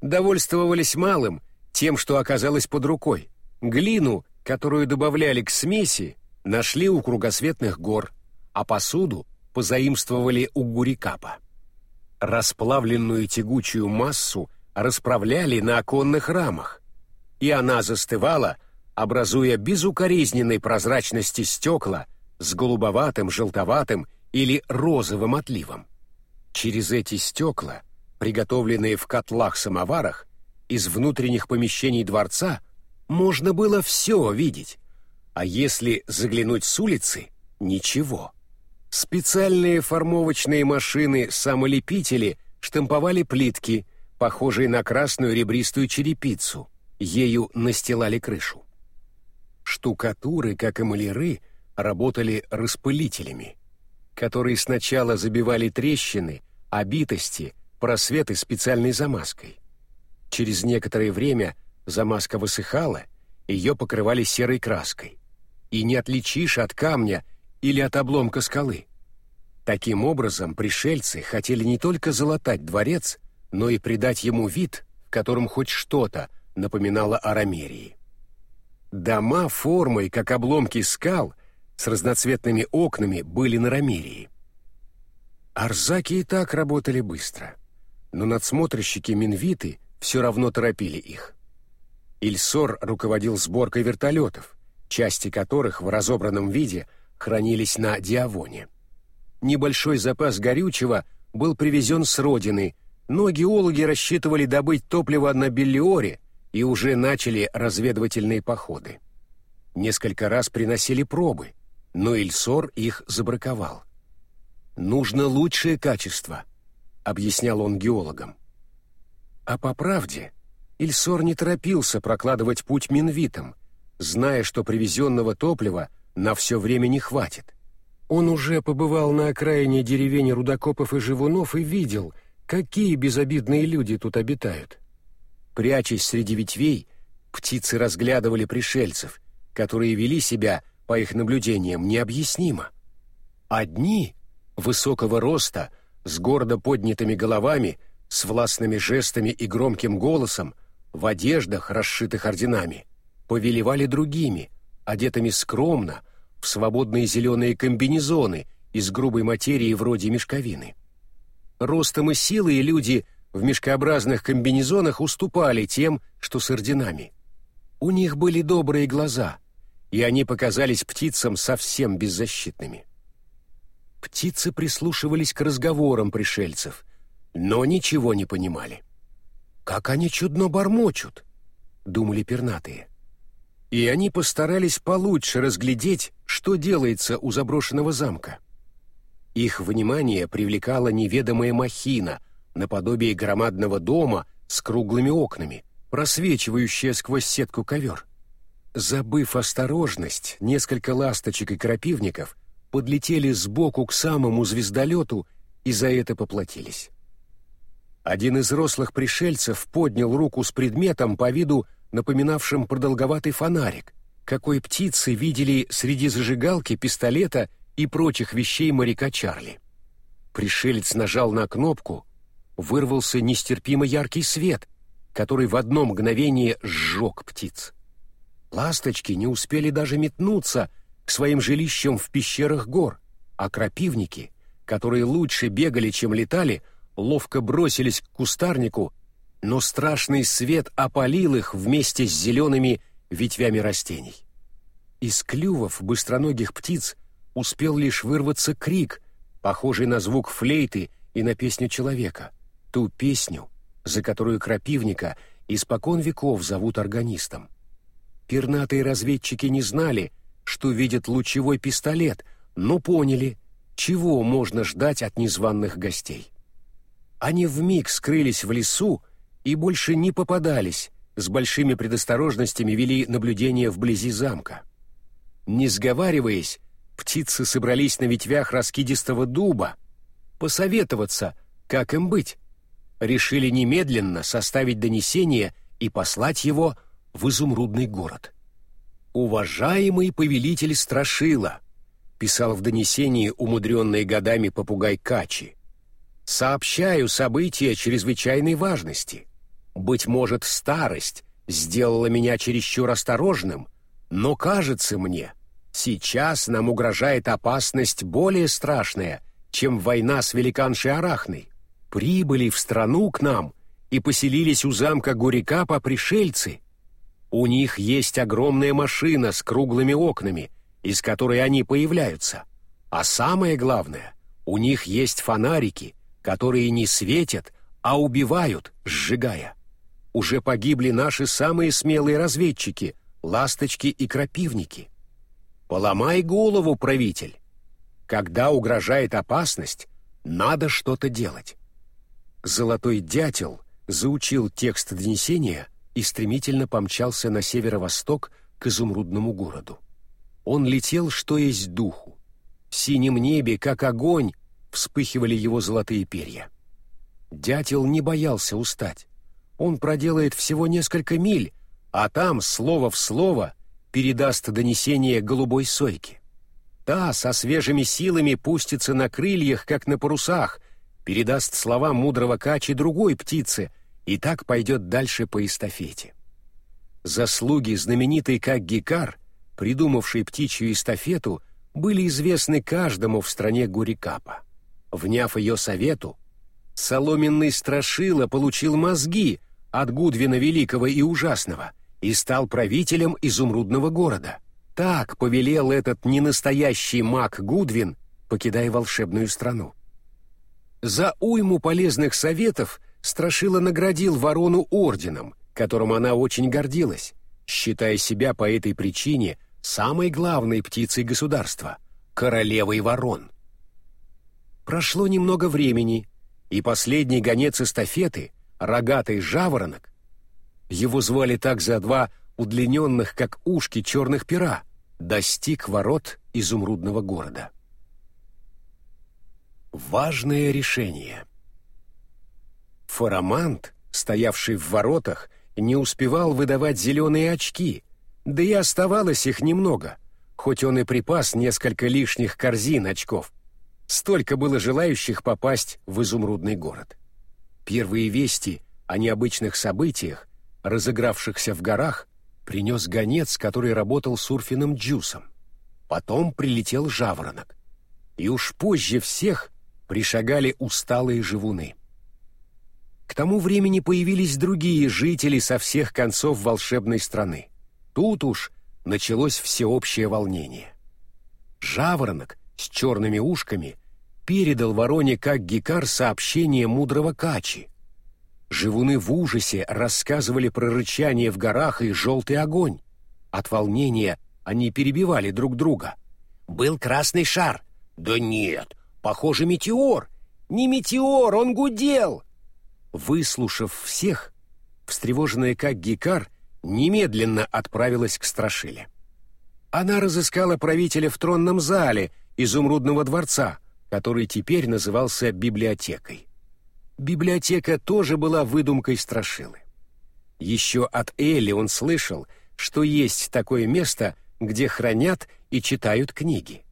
Speaker 1: Довольствовались малым, тем, что оказалось под рукой. Глину, которую добавляли к смеси, нашли у кругосветных гор, а посуду позаимствовали у Гурикапа. Расплавленную тягучую массу расправляли на оконных рамах, и она застывала, образуя безукоризненной прозрачности стекла с голубоватым, желтоватым или розовым отливом. Через эти стекла, приготовленные в котлах-самоварах, из внутренних помещений дворца можно было все видеть, а если заглянуть с улицы — ничего. Специальные формовочные машины-самолепители штамповали плитки, похожие на красную ребристую черепицу, ею настилали крышу. Штукатуры, как и маляры, работали распылителями, которые сначала забивали трещины, обитости, просветы специальной замазкой. Через некоторое время замазка высыхала, ее покрывали серой краской. И не отличишь от камня или от обломка скалы. Таким образом, пришельцы хотели не только залатать дворец, но и придать ему вид, в котором хоть что-то напоминало о Рамерии. Дома формой, как обломки скал, с разноцветными окнами были на Рамерии. Арзаки и так работали быстро, но надсмотрщики Минвиты все равно торопили их. Ильсор руководил сборкой вертолетов, части которых в разобранном виде – хранились на Диавоне. Небольшой запас горючего был привезен с родины, но геологи рассчитывали добыть топливо на Беллиоре и уже начали разведывательные походы. Несколько раз приносили пробы, но Ильсор их забраковал. «Нужно лучшее качество», — объяснял он геологам. А по правде, Ильсор не торопился прокладывать путь минвитам, зная, что привезенного топлива на все время не хватит. Он уже побывал на окраине деревень рудокопов и живунов и видел, какие безобидные люди тут обитают. Прячась среди ветвей, птицы разглядывали пришельцев, которые вели себя, по их наблюдениям, необъяснимо. Одни, высокого роста, с гордо поднятыми головами, с властными жестами и громким голосом, в одеждах, расшитых орденами, повелевали другими — одетыми скромно, в свободные зеленые комбинезоны из грубой материи вроде мешковины. Ростом и силой люди в мешкообразных комбинезонах уступали тем, что с орденами. У них были добрые глаза, и они показались птицам совсем беззащитными. Птицы прислушивались к разговорам пришельцев, но ничего не понимали. «Как они чудно бормочут!» — думали пернатые и они постарались получше разглядеть, что делается у заброшенного замка. Их внимание привлекала неведомая махина, наподобие громадного дома с круглыми окнами, просвечивающая сквозь сетку ковер. Забыв осторожность, несколько ласточек и крапивников подлетели сбоку к самому звездолету и за это поплатились. Один из рослых пришельцев поднял руку с предметом по виду напоминавшим продолговатый фонарик, какой птицы видели среди зажигалки, пистолета и прочих вещей моряка Чарли. Пришелец нажал на кнопку, вырвался нестерпимо яркий свет, который в одно мгновение сжег птиц. Ласточки не успели даже метнуться к своим жилищам в пещерах гор, а крапивники, которые лучше бегали, чем летали, ловко бросились к кустарнику но страшный свет опалил их вместе с зелеными ветвями растений. Из клювов быстроногих птиц успел лишь вырваться крик, похожий на звук флейты и на песню человека, ту песню, за которую крапивника испокон веков зовут органистом. Пернатые разведчики не знали, что видят лучевой пистолет, но поняли, чего можно ждать от незваных гостей. Они вмиг скрылись в лесу и больше не попадались, с большими предосторожностями вели наблюдение вблизи замка. Не сговариваясь, птицы собрались на ветвях раскидистого дуба, посоветоваться, как им быть. Решили немедленно составить донесение и послать его в изумрудный город. «Уважаемый повелитель Страшила», — писал в донесении умудренный годами попугай Качи, «сообщаю события чрезвычайной важности. Быть может, старость сделала меня чересчур осторожным, но кажется мне, сейчас нам угрожает опасность более страшная, чем война с великаншей Арахной. Прибыли в страну к нам и поселились у замка Гурикапа пришельцы. У них есть огромная машина с круглыми окнами, из которой они появляются. А самое главное, у них есть фонарики, которые не светят, а убивают, сжигая. Уже погибли наши самые смелые разведчики, ласточки и крапивники. Поломай голову, правитель. Когда угрожает опасность, надо что-то делать. Золотой дятел заучил текст донесения и стремительно помчался на северо-восток к изумрудному городу. Он летел, что есть духу. В синем небе, как огонь, вспыхивали его золотые перья. Дятел не боялся устать. Он проделает всего несколько миль, а там, слово в слово, передаст донесение голубой сойке. Та со свежими силами пустится на крыльях, как на парусах, передаст слова мудрого качи другой птице, и так пойдет дальше по эстафете. Заслуги знаменитой как Гикар, придумавшей птичью эстафету, были известны каждому в стране Гурикапа. Вняв ее совету, соломенный страшила получил мозги от Гудвина Великого и Ужасного — и стал правителем изумрудного города. Так повелел этот ненастоящий маг Гудвин, покидая волшебную страну. За уйму полезных советов Страшила наградил ворону орденом, которым она очень гордилась, считая себя по этой причине самой главной птицей государства — королевой ворон. Прошло немного времени, и последний гонец эстафеты, рогатый жаворонок, его звали так за два удлиненных, как ушки черных пера, достиг ворот изумрудного города. Важное решение. Фарамант, стоявший в воротах, не успевал выдавать зеленые очки, да и оставалось их немного, хоть он и припас несколько лишних корзин очков. Столько было желающих попасть в изумрудный город. Первые вести о необычных событиях разыгравшихся в горах, принес гонец, который работал с Урфиным Джусом. Потом прилетел жаворонок. И уж позже всех пришагали усталые живуны. К тому времени появились другие жители со всех концов волшебной страны. Тут уж началось всеобщее волнение. Жаворонок с черными ушками передал вороне как гикар сообщение мудрого Качи, Живуны в ужасе рассказывали про рычание в горах и желтый огонь. От волнения они перебивали друг друга. «Был красный шар!» «Да нет, похоже, метеор!» «Не метеор, он гудел!» Выслушав всех, встревоженная как Гикар, немедленно отправилась к Страшиле. Она разыскала правителя в тронном зале изумрудного дворца, который теперь назывался библиотекой библиотека тоже была выдумкой Страшилы. Еще от Элли он слышал, что есть такое место, где хранят и читают книги.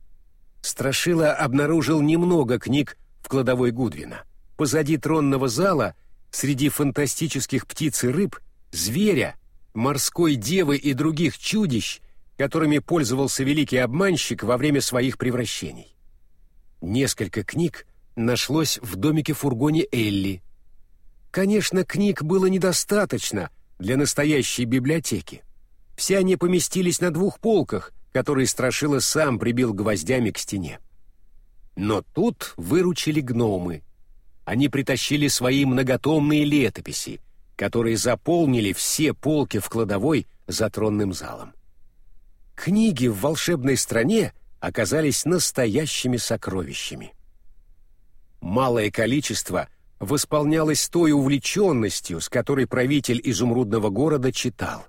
Speaker 1: Страшила обнаружил немного книг в кладовой Гудвина. Позади тронного зала, среди фантастических птиц и рыб, зверя, морской девы и других чудищ, которыми пользовался великий обманщик во время своих превращений. Несколько книг нашлось в домике-фургоне Элли. Конечно, книг было недостаточно для настоящей библиотеки. Все они поместились на двух полках, которые Страшила сам прибил гвоздями к стене. Но тут выручили гномы. Они притащили свои многотомные летописи, которые заполнили все полки в кладовой за тронным залом. Книги в волшебной стране оказались настоящими сокровищами. Малое количество восполнялось той увлеченностью, с которой правитель изумрудного города читал.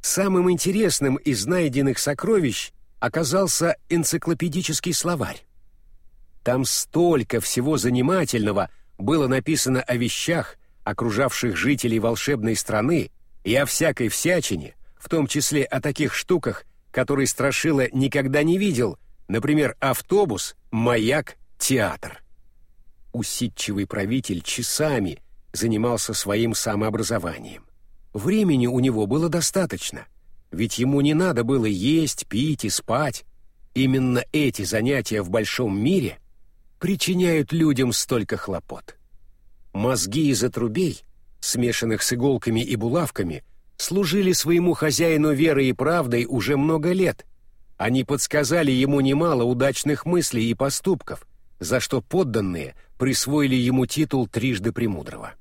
Speaker 1: Самым интересным из найденных сокровищ оказался энциклопедический словарь. Там столько всего занимательного было написано о вещах, окружавших жителей волшебной страны, и о всякой всячине, в том числе о таких штуках, которые Страшила никогда не видел, например, автобус, маяк, театр. Усидчивый правитель часами занимался своим самообразованием. Времени у него было достаточно, ведь ему не надо было есть, пить и спать. Именно эти занятия в большом мире причиняют людям столько хлопот. Мозги из отрубей, смешанных с иголками и булавками, служили своему хозяину верой и правдой уже много лет. Они подсказали ему немало удачных мыслей и поступков, за что подданные присвоили ему титул трижды премудрого.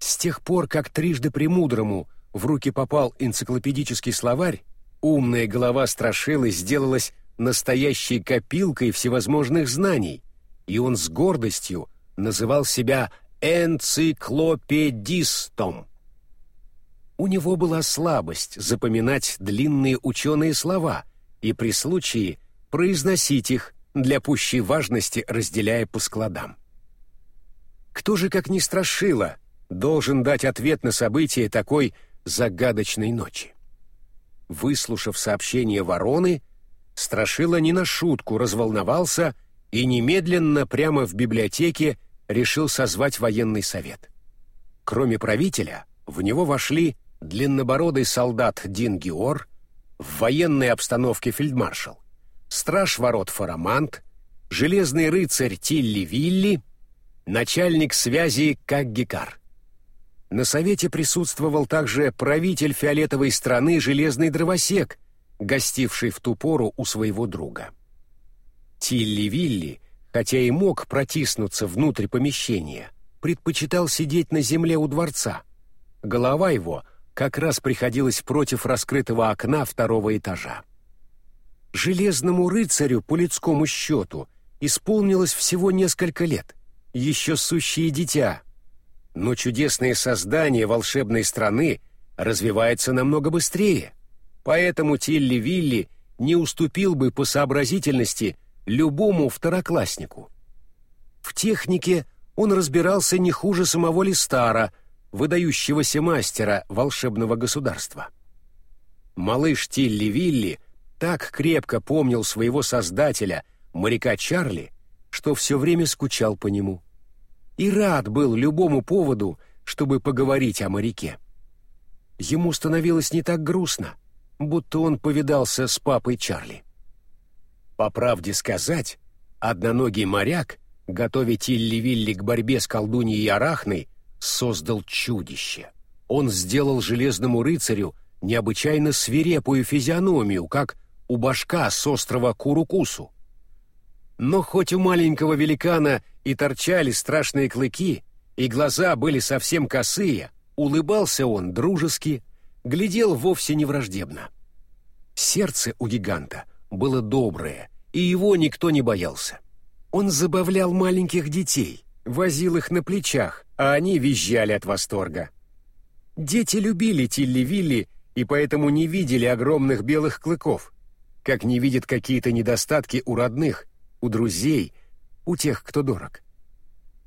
Speaker 1: С тех пор, как трижды премудрому в руки попал энциклопедический словарь, умная голова Страшилы сделалась настоящей копилкой всевозможных знаний, и он с гордостью называл себя энциклопедистом. У него была слабость запоминать длинные ученые слова и при случае произносить их для пущей важности, разделяя по складам. Кто же, как ни страшило, должен дать ответ на события такой загадочной ночи? Выслушав сообщение вороны, Страшила не на шутку разволновался и немедленно прямо в библиотеке решил созвать военный совет. Кроме правителя, в него вошли длиннобородый солдат Дин Геор, в военной обстановке фельдмаршал, страж ворот Фарамант, железный рыцарь Тилли Вилли, начальник связи Каггикар. На совете присутствовал также правитель фиолетовой страны Железный Дровосек, гостивший в ту пору у своего друга. Тилли Вилли, хотя и мог протиснуться внутрь помещения, предпочитал сидеть на земле у дворца. Голова его как раз приходилась против раскрытого окна второго этажа. Железному рыцарю по людскому счету исполнилось всего несколько лет, еще сущее дитя. Но чудесное создание волшебной страны развивается намного быстрее, поэтому Тилли-Вилли не уступил бы по сообразительности любому второкласснику. В технике он разбирался не хуже самого Листара, выдающегося мастера волшебного государства. Малыш Тилли-Вилли так крепко помнил своего создателя, моряка Чарли, что все время скучал по нему. И рад был любому поводу, чтобы поговорить о моряке. Ему становилось не так грустно, будто он повидался с папой Чарли. По правде сказать, одноногий моряк, готовя Тилли-Вилли к борьбе с колдуньей Арахной, создал чудище. Он сделал железному рыцарю необычайно свирепую физиономию, как у башка с острова Курукусу. Но хоть у маленького великана и торчали страшные клыки, и глаза были совсем косые, улыбался он дружески, глядел вовсе не враждебно. Сердце у гиганта было доброе, и его никто не боялся. Он забавлял маленьких детей, возил их на плечах, а они визжали от восторга. Дети любили Тилли-Вилли и поэтому не видели огромных белых клыков, как не видят какие-то недостатки у родных, у друзей, у тех, кто дорог.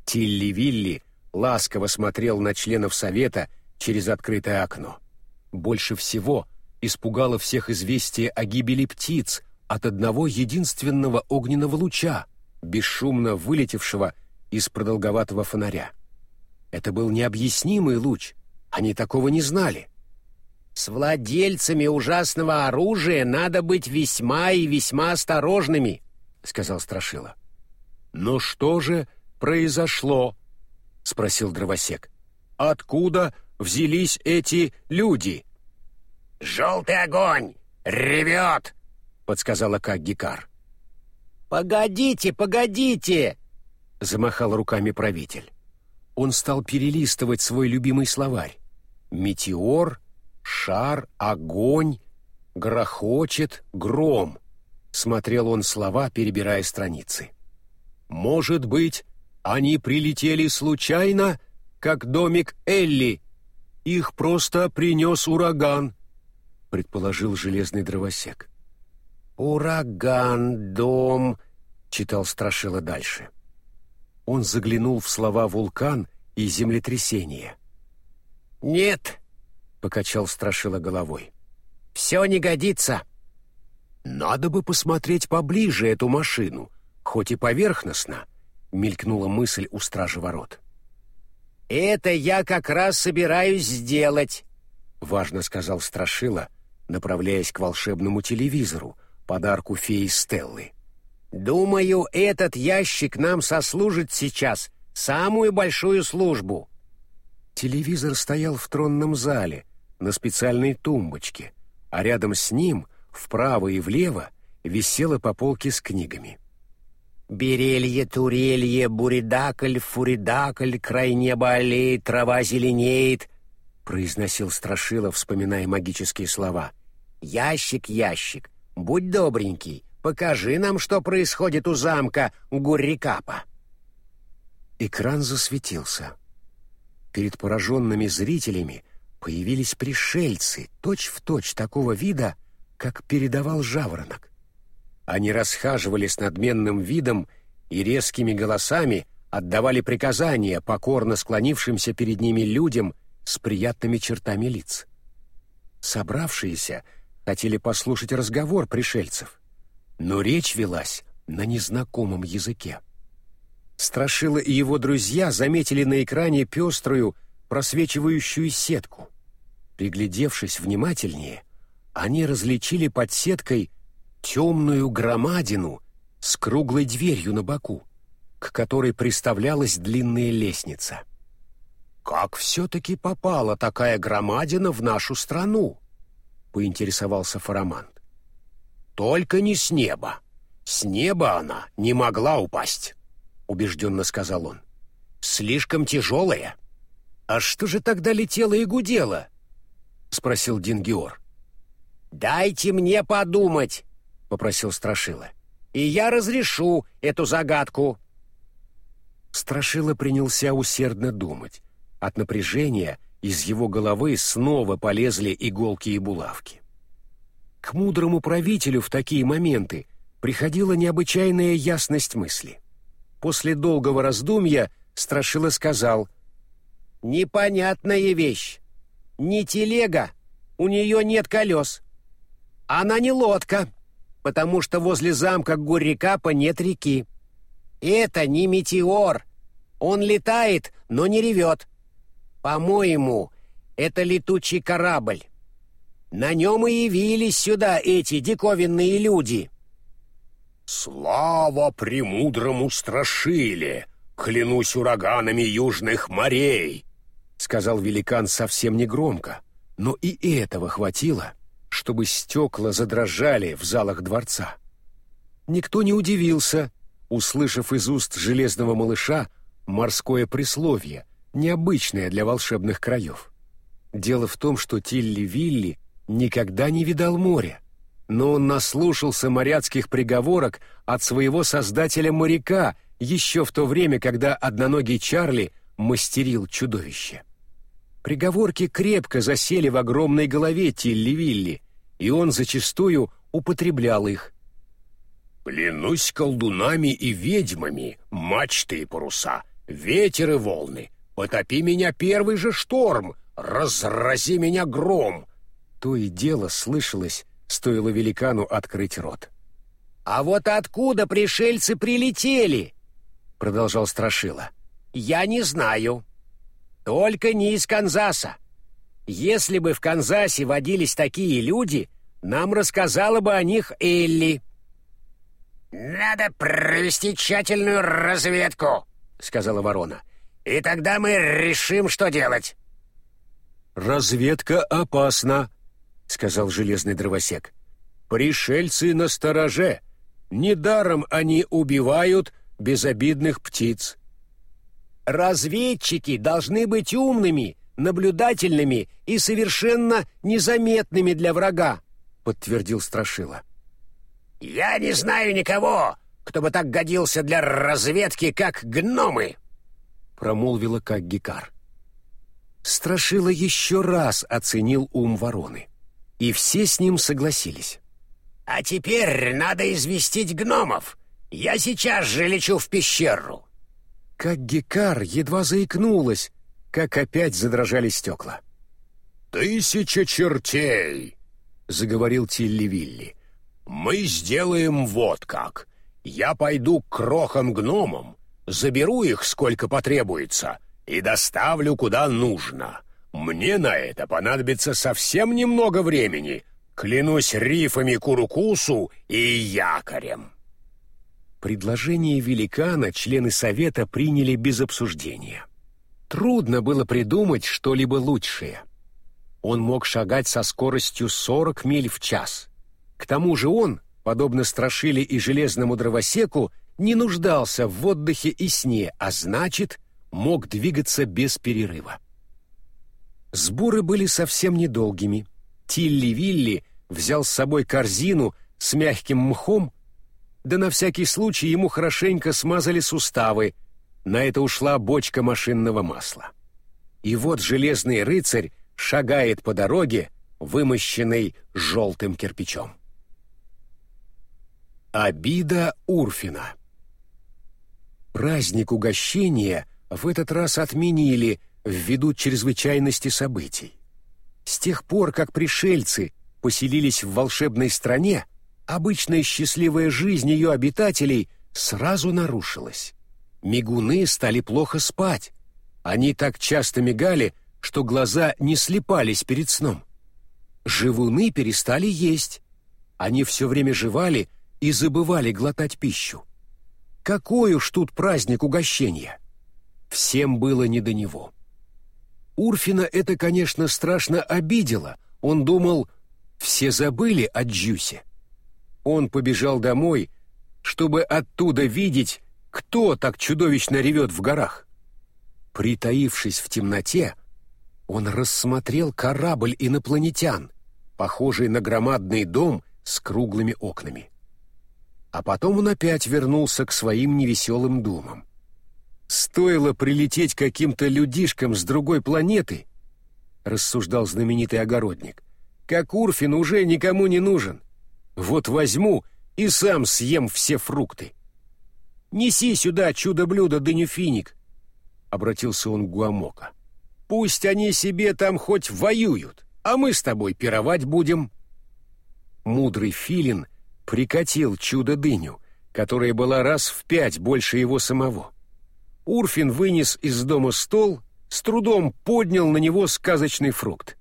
Speaker 1: Тилли-Вилли ласково смотрел на членов совета через открытое окно. Больше всего испугало всех известие о гибели птиц от одного единственного огненного луча, бесшумно вылетевшего из продолговатого фонаря. Это был необъяснимый луч, они такого не знали. С владельцами ужасного оружия надо быть весьма и весьма осторожными, сказал Страшила. Но что же произошло? спросил дровосек. «Откуда взялись эти люди?»
Speaker 2: «Желтый огонь! Ревет!» — подсказала как Гикар.
Speaker 3: «Погодите, погодите!»
Speaker 1: — замахал руками правитель. Он стал перелистывать свой любимый словарь. «Метеор», «шар», «огонь», «грохочет», «гром». Смотрел он слова, перебирая страницы. «Может быть, они прилетели случайно, как домик Элли. Их просто принес ураган», — предположил железный дровосек.
Speaker 3: «Ураган, дом», — читал Страшила дальше.
Speaker 1: Он заглянул в слова «вулкан» и «землетрясение».
Speaker 3: «Нет», — покачал Страшила головой. «Все не годится».
Speaker 1: «Надо бы посмотреть поближе эту машину, хоть и поверхностно», — мелькнула мысль у стражи ворот.
Speaker 3: «Это я как раз собираюсь сделать», —
Speaker 1: важно сказал Страшила, направляясь к волшебному телевизору, подарку феи Стеллы.
Speaker 3: «Думаю, этот ящик нам сослужит сейчас самую большую службу».
Speaker 1: Телевизор стоял в тронном зале, на специальной тумбочке, а рядом с ним — Вправо и влево висела по полке с книгами.
Speaker 3: «Берелье, турелье, буридакль, фуридакль, край неба аллеет, трава зеленеет», — произносил Страшила, вспоминая магические слова. «Ящик, ящик, будь добренький, покажи нам, что происходит у замка Гуррикапа».
Speaker 1: Экран засветился. Перед пораженными зрителями появились пришельцы, точь-в-точь точь такого вида, как передавал жаворонок. Они расхаживали с надменным видом и резкими голосами отдавали приказания покорно склонившимся перед ними людям с приятными чертами лиц. Собравшиеся хотели послушать разговор пришельцев, но речь велась на незнакомом языке. Страшила и его друзья заметили на экране пеструю, просвечивающую сетку. Приглядевшись внимательнее, они различили под сеткой темную громадину с круглой дверью на боку, к которой приставлялась длинная лестница. «Как все-таки попала такая громадина в нашу страну?» — поинтересовался Фарамант. «Только не с неба. С неба она не могла упасть», — убежденно сказал он. «Слишком тяжелая». «А что же тогда летело и гудело?» — спросил Дингиор.
Speaker 3: «Дайте мне подумать», — попросил Страшила, — «и я разрешу эту загадку».
Speaker 1: Страшила принялся усердно думать. От напряжения из его головы снова полезли иголки и булавки. К мудрому правителю в такие моменты приходила необычайная ясность мысли. После долгого раздумья Страшила сказал
Speaker 3: «Непонятная вещь. Не телега, у нее нет колес. Она не лодка, потому что возле замка Гуррикапа нет реки. Это не метеор. Он летает, но не ревет. По-моему, это летучий корабль. На нем и явились сюда эти диковинные люди.
Speaker 2: «Слава премудрому страшиле! Клянусь ураганами южных морей!»
Speaker 1: — сказал великан совсем негромко, но и этого хватило, чтобы стекла задрожали в залах дворца. Никто не удивился, услышав из уст железного малыша морское присловие, необычное для волшебных краев. Дело в том, что Тилли-Вилли никогда не видал моря, но он наслушался моряцких приговорок от своего создателя-моряка еще в то время, когда одноногий Чарли мастерил чудовище. Приговорки крепко засели в огромной голове Тилли-Вилли, и он зачастую употреблял их.
Speaker 2: «Клянусь колдунами и ведьмами, мачты и паруса, ветер и волны, потопи меня первый же шторм, разрази меня гром!»
Speaker 1: То и дело слышалось, стоило великану открыть рот.
Speaker 3: «А вот откуда пришельцы прилетели?» — продолжал Страшила. «Я не знаю». Только не из Канзаса. Если бы в Канзасе водились такие люди, нам рассказала бы о них Элли.
Speaker 2: «Надо провести тщательную разведку», — сказала ворона. И тогда мы решим, что делать».
Speaker 1: «Разведка опасна», — сказал железный дровосек. «Пришельцы на стороже. Недаром они убивают безобидных птиц».
Speaker 3: «Разведчики должны быть умными, наблюдательными и совершенно незаметными для врага», — подтвердил Страшила.
Speaker 2: «Я не знаю никого, кто бы так годился для разведки, как гномы», —
Speaker 1: промолвила как Гикар. Страшила еще раз оценил ум вороны, и все с ним согласились.
Speaker 2: «А теперь надо известить гномов. Я сейчас же лечу в пещеру».
Speaker 1: Как Гикар едва заикнулась, как опять задрожали стекла.
Speaker 4: «Тысяча чертей!» — заговорил Тилли-Вилли. «Мы сделаем вот как. Я пойду к крохам-гномам, заберу их сколько потребуется и доставлю куда нужно. Мне на это понадобится совсем немного времени, клянусь рифами Курукусу и якорем».
Speaker 1: Предложение великана члены совета приняли без обсуждения. Трудно было придумать что-либо лучшее. Он мог шагать со скоростью 40 миль в час. К тому же он, подобно Страшиле и Железному Дровосеку, не нуждался в отдыхе и сне, а значит, мог двигаться без перерыва. Сборы были совсем недолгими. Тилли-Вилли взял с собой корзину с мягким мхом, да на всякий случай ему хорошенько смазали суставы, на это ушла бочка машинного масла. И вот железный рыцарь шагает по дороге, вымощенной желтым кирпичом. Обида Урфина Праздник угощения в этот раз отменили ввиду чрезвычайности событий. С тех пор, как пришельцы поселились в волшебной стране, обычная счастливая жизнь ее обитателей сразу нарушилась. Мигуны стали плохо спать. Они так часто мигали, что глаза не слепались перед сном. Живуны перестали есть. Они все время жевали и забывали глотать пищу. Какой уж тут праздник угощения! Всем было не до него. Урфина это, конечно, страшно обидело. Он думал, все забыли о Джусе. Он побежал домой, чтобы оттуда видеть, кто так чудовищно ревет в горах. Притаившись в темноте, он рассмотрел корабль инопланетян, похожий на громадный дом с круглыми окнами. А потом он опять вернулся к своим невеселым думам. «Стоило прилететь каким-то людишкам с другой планеты», — рассуждал знаменитый огородник, «как Урфин уже никому не нужен. Вот возьму и сам съем все фрукты». «Неси сюда чудо-блюдо Данюфиник», — обратился он к Гуамока. «Пусть они себе там хоть воюют, а мы с тобой пировать будем». Мудрый филин прикатил чудо-дыню, которая была раз в пять больше его самого. Урфин вынес из дома стол, с трудом поднял на него сказочный фрукт.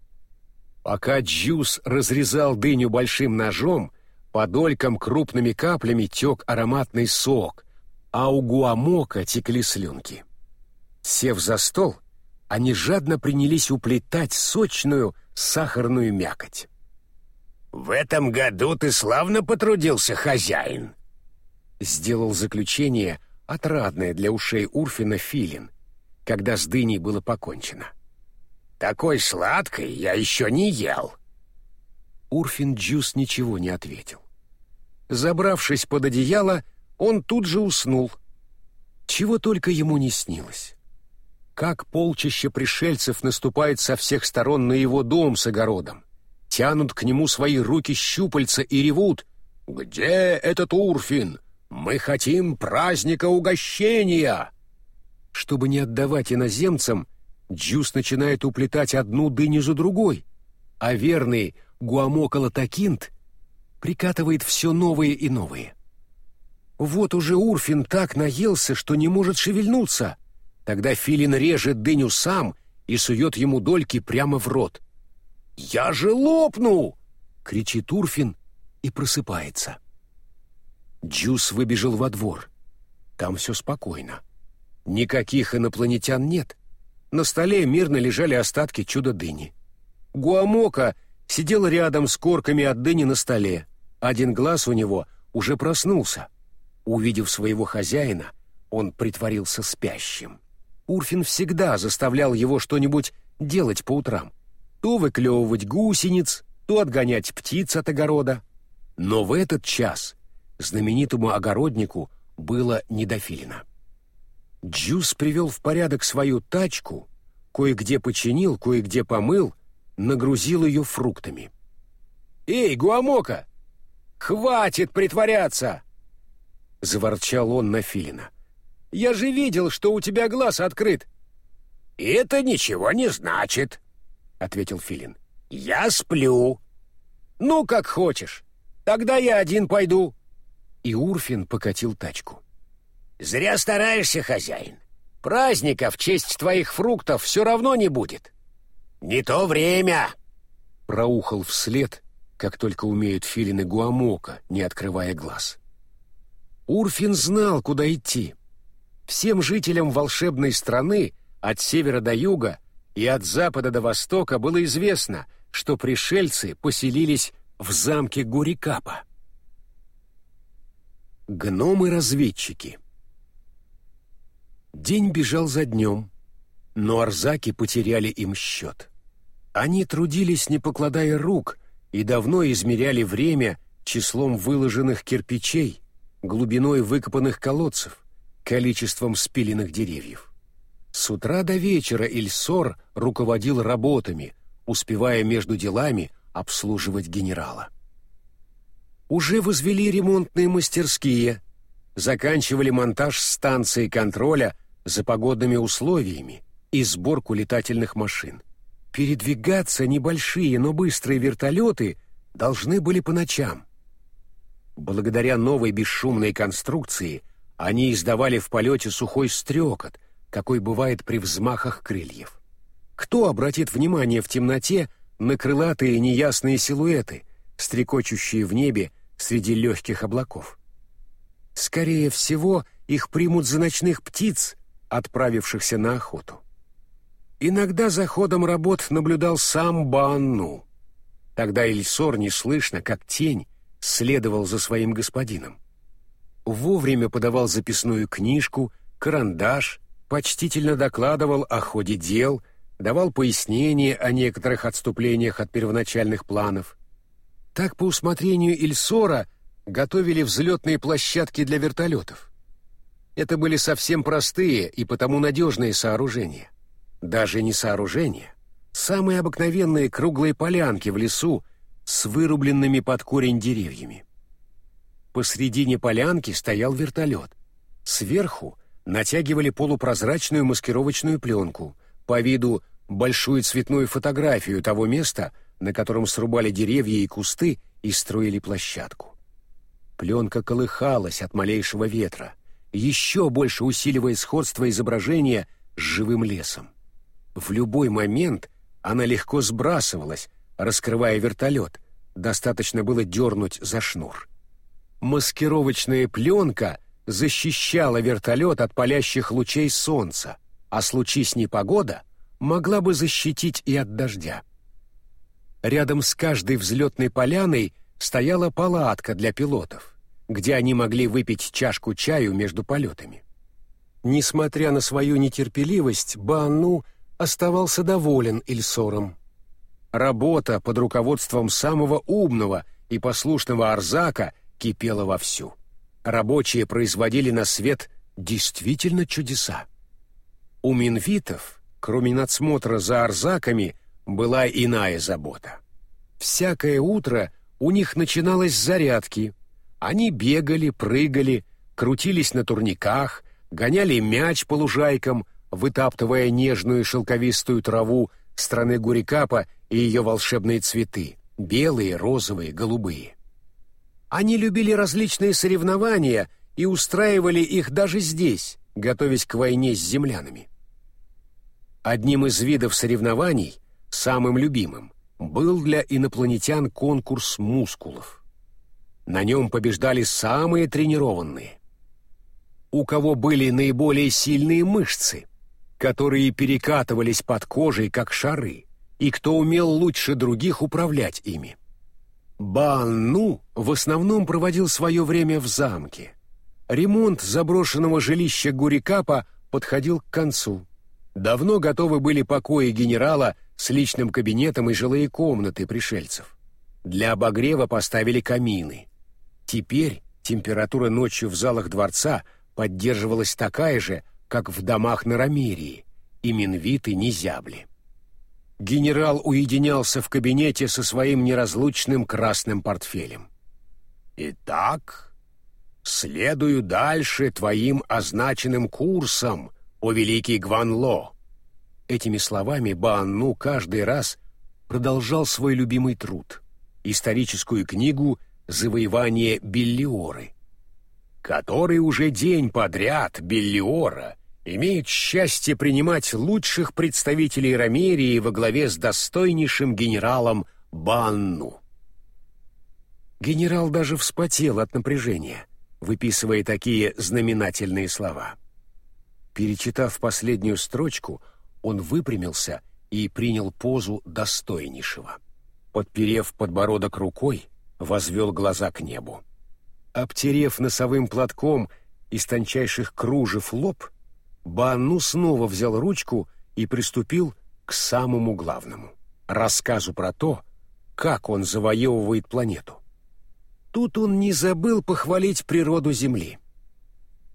Speaker 1: Пока Джус разрезал дыню большим ножом, по долькам крупными каплями тек ароматный сок, а у Гуамока текли слюнки. Сев за стол, они жадно принялись уплетать сочную сахарную мякоть.
Speaker 2: «В этом году ты славно потрудился, хозяин!»
Speaker 1: Сделал заключение отрадное для ушей Урфина Филин, когда с дыней было покончено.
Speaker 2: «Такой сладкой я еще не ел!»
Speaker 1: Урфин Джус ничего не ответил. Забравшись под одеяло, он тут же уснул. Чего только ему не снилось. Как полчища пришельцев наступает со всех сторон на его дом с огородом, тянут к нему свои руки-щупальца и ревут «Где этот Урфин? Мы хотим праздника угощения!» Чтобы не отдавать иноземцам, Джус начинает уплетать одну дыню за другой, а верный Гуамоколотакинт прикатывает все новые и новые. Вот уже Урфин так наелся, что не может шевельнуться. Тогда Филин режет дыню сам и сует ему дольки прямо в рот. «Я же лопну!» — кричит Урфин и просыпается. Джус выбежал во двор. Там все спокойно. Никаких инопланетян нет. На столе мирно лежали остатки чудо-дыни. Гуамока сидел рядом с корками от дыни на столе. Один глаз у него уже проснулся. Увидев своего хозяина, он притворился спящим. Урфин всегда заставлял его что-нибудь делать по утрам. То выклевывать гусениц, то отгонять птиц от огорода. Но в этот час знаменитому огороднику было не до филина. Джус привел в порядок свою тачку, кое-где починил, кое-где помыл, нагрузил ее фруктами. «Эй, Гуамока! Хватит притворяться!» — заворчал он на Филина. «Я же видел, что у тебя глаз открыт!»
Speaker 2: «Это ничего не значит», — ответил Филин. «Я сплю».
Speaker 1: «Ну, как хочешь. Тогда я один пойду». И Урфин покатил тачку.
Speaker 2: «Зря стараешься, хозяин.
Speaker 1: Праздника в честь твоих фруктов все равно не будет».
Speaker 2: «Не то время!»
Speaker 1: Проухал вслед, как только умеют филины Гуамока, не открывая глаз. Урфин знал, куда идти. Всем жителям волшебной страны от севера до юга и от запада до востока было известно, что пришельцы поселились в замке Гурикапа. Гномы-разведчики День бежал за днем, но арзаки потеряли им счет. Они трудились, не покладая рук, и давно измеряли время числом выложенных кирпичей, глубиной выкопанных колодцев, количеством спиленных деревьев. С утра до вечера Ильсор руководил работами, успевая между делами обслуживать генерала. Уже возвели ремонтные мастерские, заканчивали монтаж станции контроля за погодными условиями и сборку летательных машин. Передвигаться небольшие, но быстрые вертолеты должны были по ночам. Благодаря новой бесшумной конструкции они издавали в полете сухой стрекот, какой бывает при взмахах крыльев. Кто обратит внимание в темноте на крылатые неясные силуэты, стрекочущие в небе среди легких облаков? Скорее всего, их примут за ночных птиц, отправившихся на охоту. Иногда за ходом работ наблюдал сам Банну. Тогда Ильсор неслышно, как тень, следовал за своим господином. Вовремя подавал записную книжку, карандаш, почтительно докладывал о ходе дел, давал пояснения о некоторых отступлениях от первоначальных планов. Так по усмотрению Ильсора готовили взлетные площадки для вертолетов. Это были совсем простые и потому надежные сооружения. Даже не сооружения, самые обыкновенные круглые полянки в лесу с вырубленными под корень деревьями. Посредине полянки стоял вертолет. Сверху натягивали полупрозрачную маскировочную пленку, по виду большую цветную фотографию того места, на котором срубали деревья и кусты и строили площадку. Пленка колыхалась от малейшего ветра, еще больше усиливая сходство изображения с живым лесом. В любой момент она легко сбрасывалась, раскрывая вертолет, достаточно было дернуть за шнур. Маскировочная пленка защищала вертолет от палящих лучей солнца, а случись непогода, могла бы защитить и от дождя. Рядом с каждой взлетной поляной стояла палатка для пилотов, где они могли выпить чашку чаю между полетами. Несмотря на свою нетерпеливость, Бану оставался доволен Ильсором. Работа под руководством самого умного и послушного Арзака кипела вовсю. Рабочие производили на свет действительно чудеса. У минвитов, кроме надсмотра за Арзаками, была иная забота. Всякое утро у них начиналось зарядки. Они бегали, прыгали, крутились на турниках, гоняли мяч по лужайкам, вытаптывая нежную шелковистую траву страны Гурикапа и ее волшебные цветы — белые, розовые, голубые. Они любили различные соревнования и устраивали их даже здесь, готовясь к войне с землянами. Одним из видов соревнований, самым любимым, был для инопланетян конкурс мускулов. На нем побеждали самые тренированные. у кого были наиболее сильные мышцы, которые перекатывались под кожей, как шары, и кто умел лучше других управлять ими. Баанну в основном проводил свое время в замке. Ремонт заброшенного жилища Гурикапа подходил к концу. Давно готовы были покои генерала с личным кабинетом и жилые комнаты пришельцев. Для обогрева поставили камины. Теперь температура ночью в залах дворца поддерживалась такая же, как в домах на Рамерии, и минвиты не зябли. Генерал уединялся в кабинете со своим неразлучным красным портфелем. «Итак, следую дальше твоим означенным курсом, о великий Гванло!» Этими словами Баанну каждый раз продолжал свой любимый труд — историческую книгу «Завоевание Беллиоры», который уже день подряд Беллиора имеет счастье принимать лучших представителей Ромерии во главе с достойнейшим генералом Банну. Генерал даже вспотел от напряжения, выписывая такие знаменательные слова. Перечитав последнюю строчку, он выпрямился и принял позу достойнейшего. Подперев подбородок рукой, возвел глаза к небу. Обтерев носовым платком из тончайших кружев лоб, Банну снова взял ручку и приступил к самому главному — рассказу про то, как он завоевывает планету. Тут он не забыл похвалить природу Земли.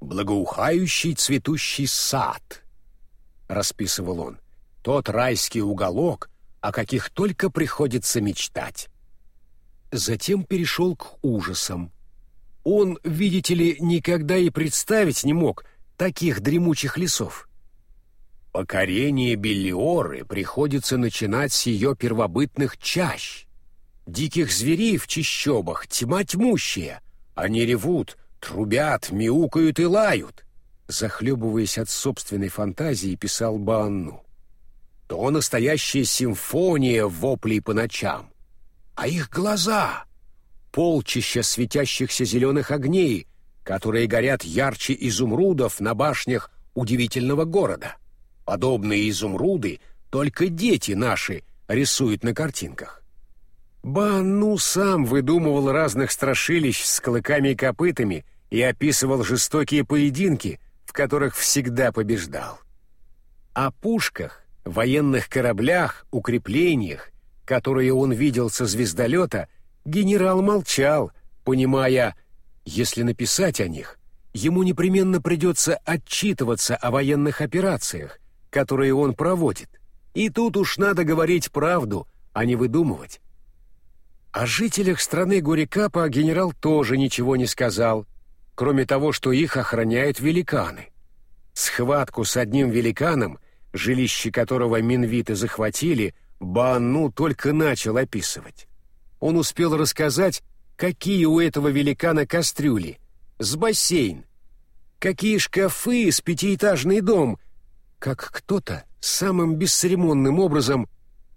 Speaker 1: «Благоухающий цветущий сад», — расписывал он, — «тот райский уголок, о каких только приходится мечтать». Затем перешел к ужасам. Он, видите ли, никогда и представить не мог таких дремучих лесов. Покорение Беллиоры приходится начинать с ее первобытных чащ. Диких зверей в чащобах тьма тьмущая. Они ревут, трубят, мяукают и лают. Захлебываясь от собственной фантазии, писал Банну. То настоящая симфония воплей по ночам. А их глаза полчища светящихся зеленых огней, которые горят ярче изумрудов на башнях удивительного города. Подобные изумруды только дети наши рисуют на картинках. Банну сам выдумывал разных страшилищ с клыками и копытами и описывал жестокие поединки, в которых всегда побеждал. О пушках, военных кораблях, укреплениях, которые он видел со звездолета — Генерал молчал, понимая, если написать о них, ему непременно придется отчитываться о военных операциях, которые он проводит. И тут уж надо говорить правду, а не выдумывать. О жителях страны Гурикапа генерал тоже ничего не сказал, кроме того, что их охраняют великаны. Схватку с одним великаном, жилище которого минвиты захватили, Банну только начал описывать он успел рассказать, какие у этого великана кастрюли, с бассейн, какие шкафы с пятиэтажный дом, как кто-то самым бесцеремонным образом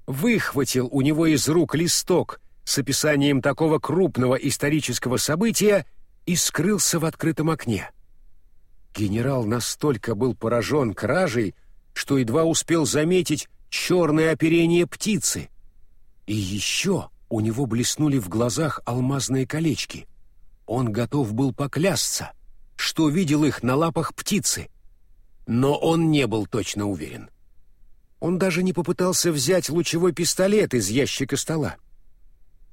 Speaker 1: выхватил у него из рук листок с описанием такого крупного исторического события и скрылся в открытом окне. Генерал настолько был поражен кражей, что едва успел заметить черное оперение птицы. И еще у него блеснули в глазах алмазные колечки. Он готов был поклясться, что видел их на лапах птицы. Но он не был точно уверен. Он даже не попытался взять лучевой пистолет из ящика стола.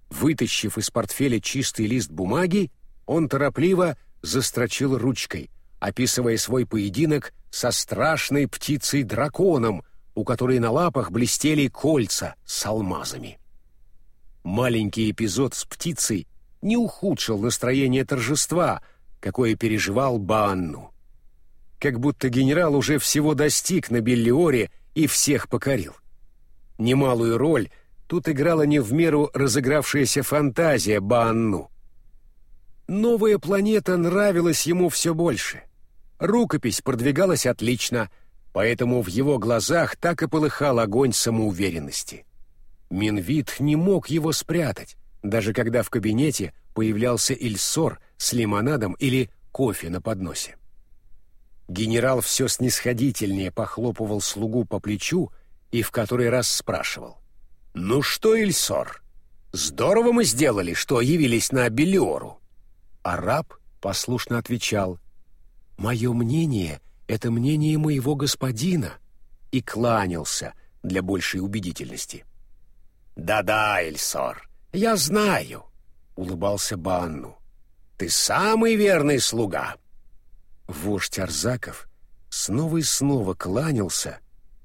Speaker 1: Вытащив из портфеля чистый лист бумаги, он торопливо застрочил ручкой, описывая свой поединок со страшной птицей-драконом, у которой на лапах блестели кольца с алмазами. Маленький эпизод с птицей не ухудшил настроение торжества, какое переживал Банну. Как будто генерал уже всего достиг на Беллиоре и всех покорил. Немалую роль тут играла не в меру разыгравшаяся фантазия Банну. Новая планета нравилась ему все больше. Рукопись продвигалась отлично, поэтому в его глазах так и полыхал огонь самоуверенности. Минвит не мог его спрятать, даже когда в кабинете появлялся Ильсор с лимонадом или кофе на подносе. Генерал все снисходительнее похлопывал слугу по плечу и в который раз спрашивал. «Ну что, Ильсор, здорово мы сделали, что явились на Белиору». Араб послушно отвечал. «Мое мнение — это мнение моего господина», и кланялся для большей убедительности. «Да-да, Эльсор, я знаю», — улыбался Банну. «Ты самый верный слуга». Вождь Арзаков снова и снова кланялся,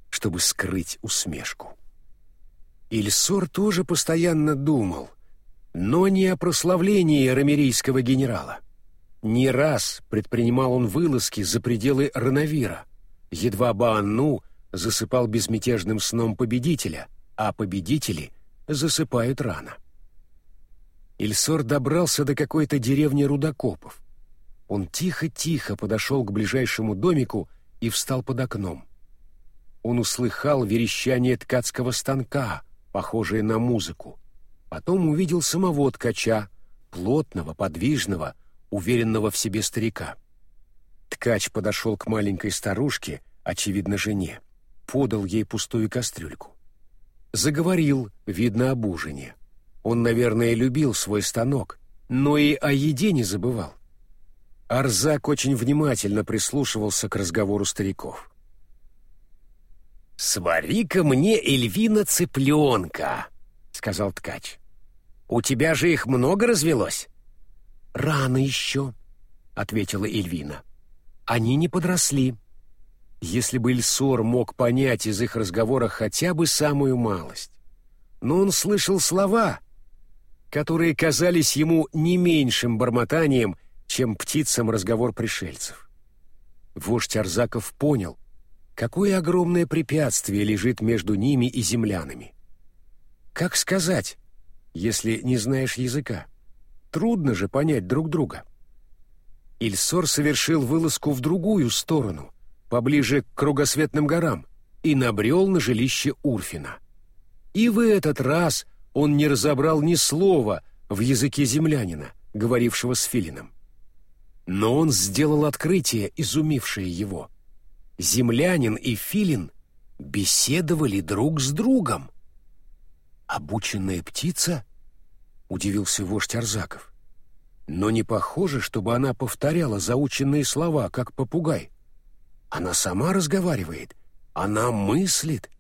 Speaker 1: чтобы скрыть усмешку. Ильсор тоже постоянно думал, но не о прославлении рамерийского генерала. Не раз предпринимал он вылазки за пределы Рановира. Едва Баанну засыпал безмятежным сном победителя, а победители засыпают рано. Ильсор добрался до какой-то деревни рудокопов. Он тихо-тихо подошел к ближайшему домику и встал под окном. Он услыхал верещание ткацкого станка, похожее на музыку. Потом увидел самого ткача, плотного, подвижного, уверенного в себе старика. Ткач подошел к маленькой старушке, очевидно, жене, подал ей пустую кастрюльку. Заговорил, видно, об ужине. Он, наверное, любил свой станок, но и о еде не забывал. Арзак очень внимательно прислушивался к разговору стариков.
Speaker 3: «Свари-ка мне, Эльвина, цыпленка», — сказал ткач. «У тебя же их много развелось?»
Speaker 1: «Рано еще», — ответила Эльвина. «Они не подросли». Если бы Ильсор мог понять из их разговора хотя бы самую малость. Но он слышал слова, которые казались ему не меньшим бормотанием, чем птицам разговор пришельцев. Вождь Арзаков понял, какое огромное препятствие лежит между ними и землянами. Как сказать, если не знаешь языка? Трудно же понять друг друга. Ильсор совершил вылазку в другую сторону, поближе к кругосветным горам, и набрел на жилище Урфина. И в этот раз он не разобрал ни слова в языке землянина, говорившего с Филином. Но он сделал открытие, изумившее его. Землянин и Филин беседовали друг с другом. «Обученная птица?» — удивился вождь Арзаков. «Но не похоже, чтобы она повторяла заученные слова, как попугай. Она сама разговаривает, она мыслит».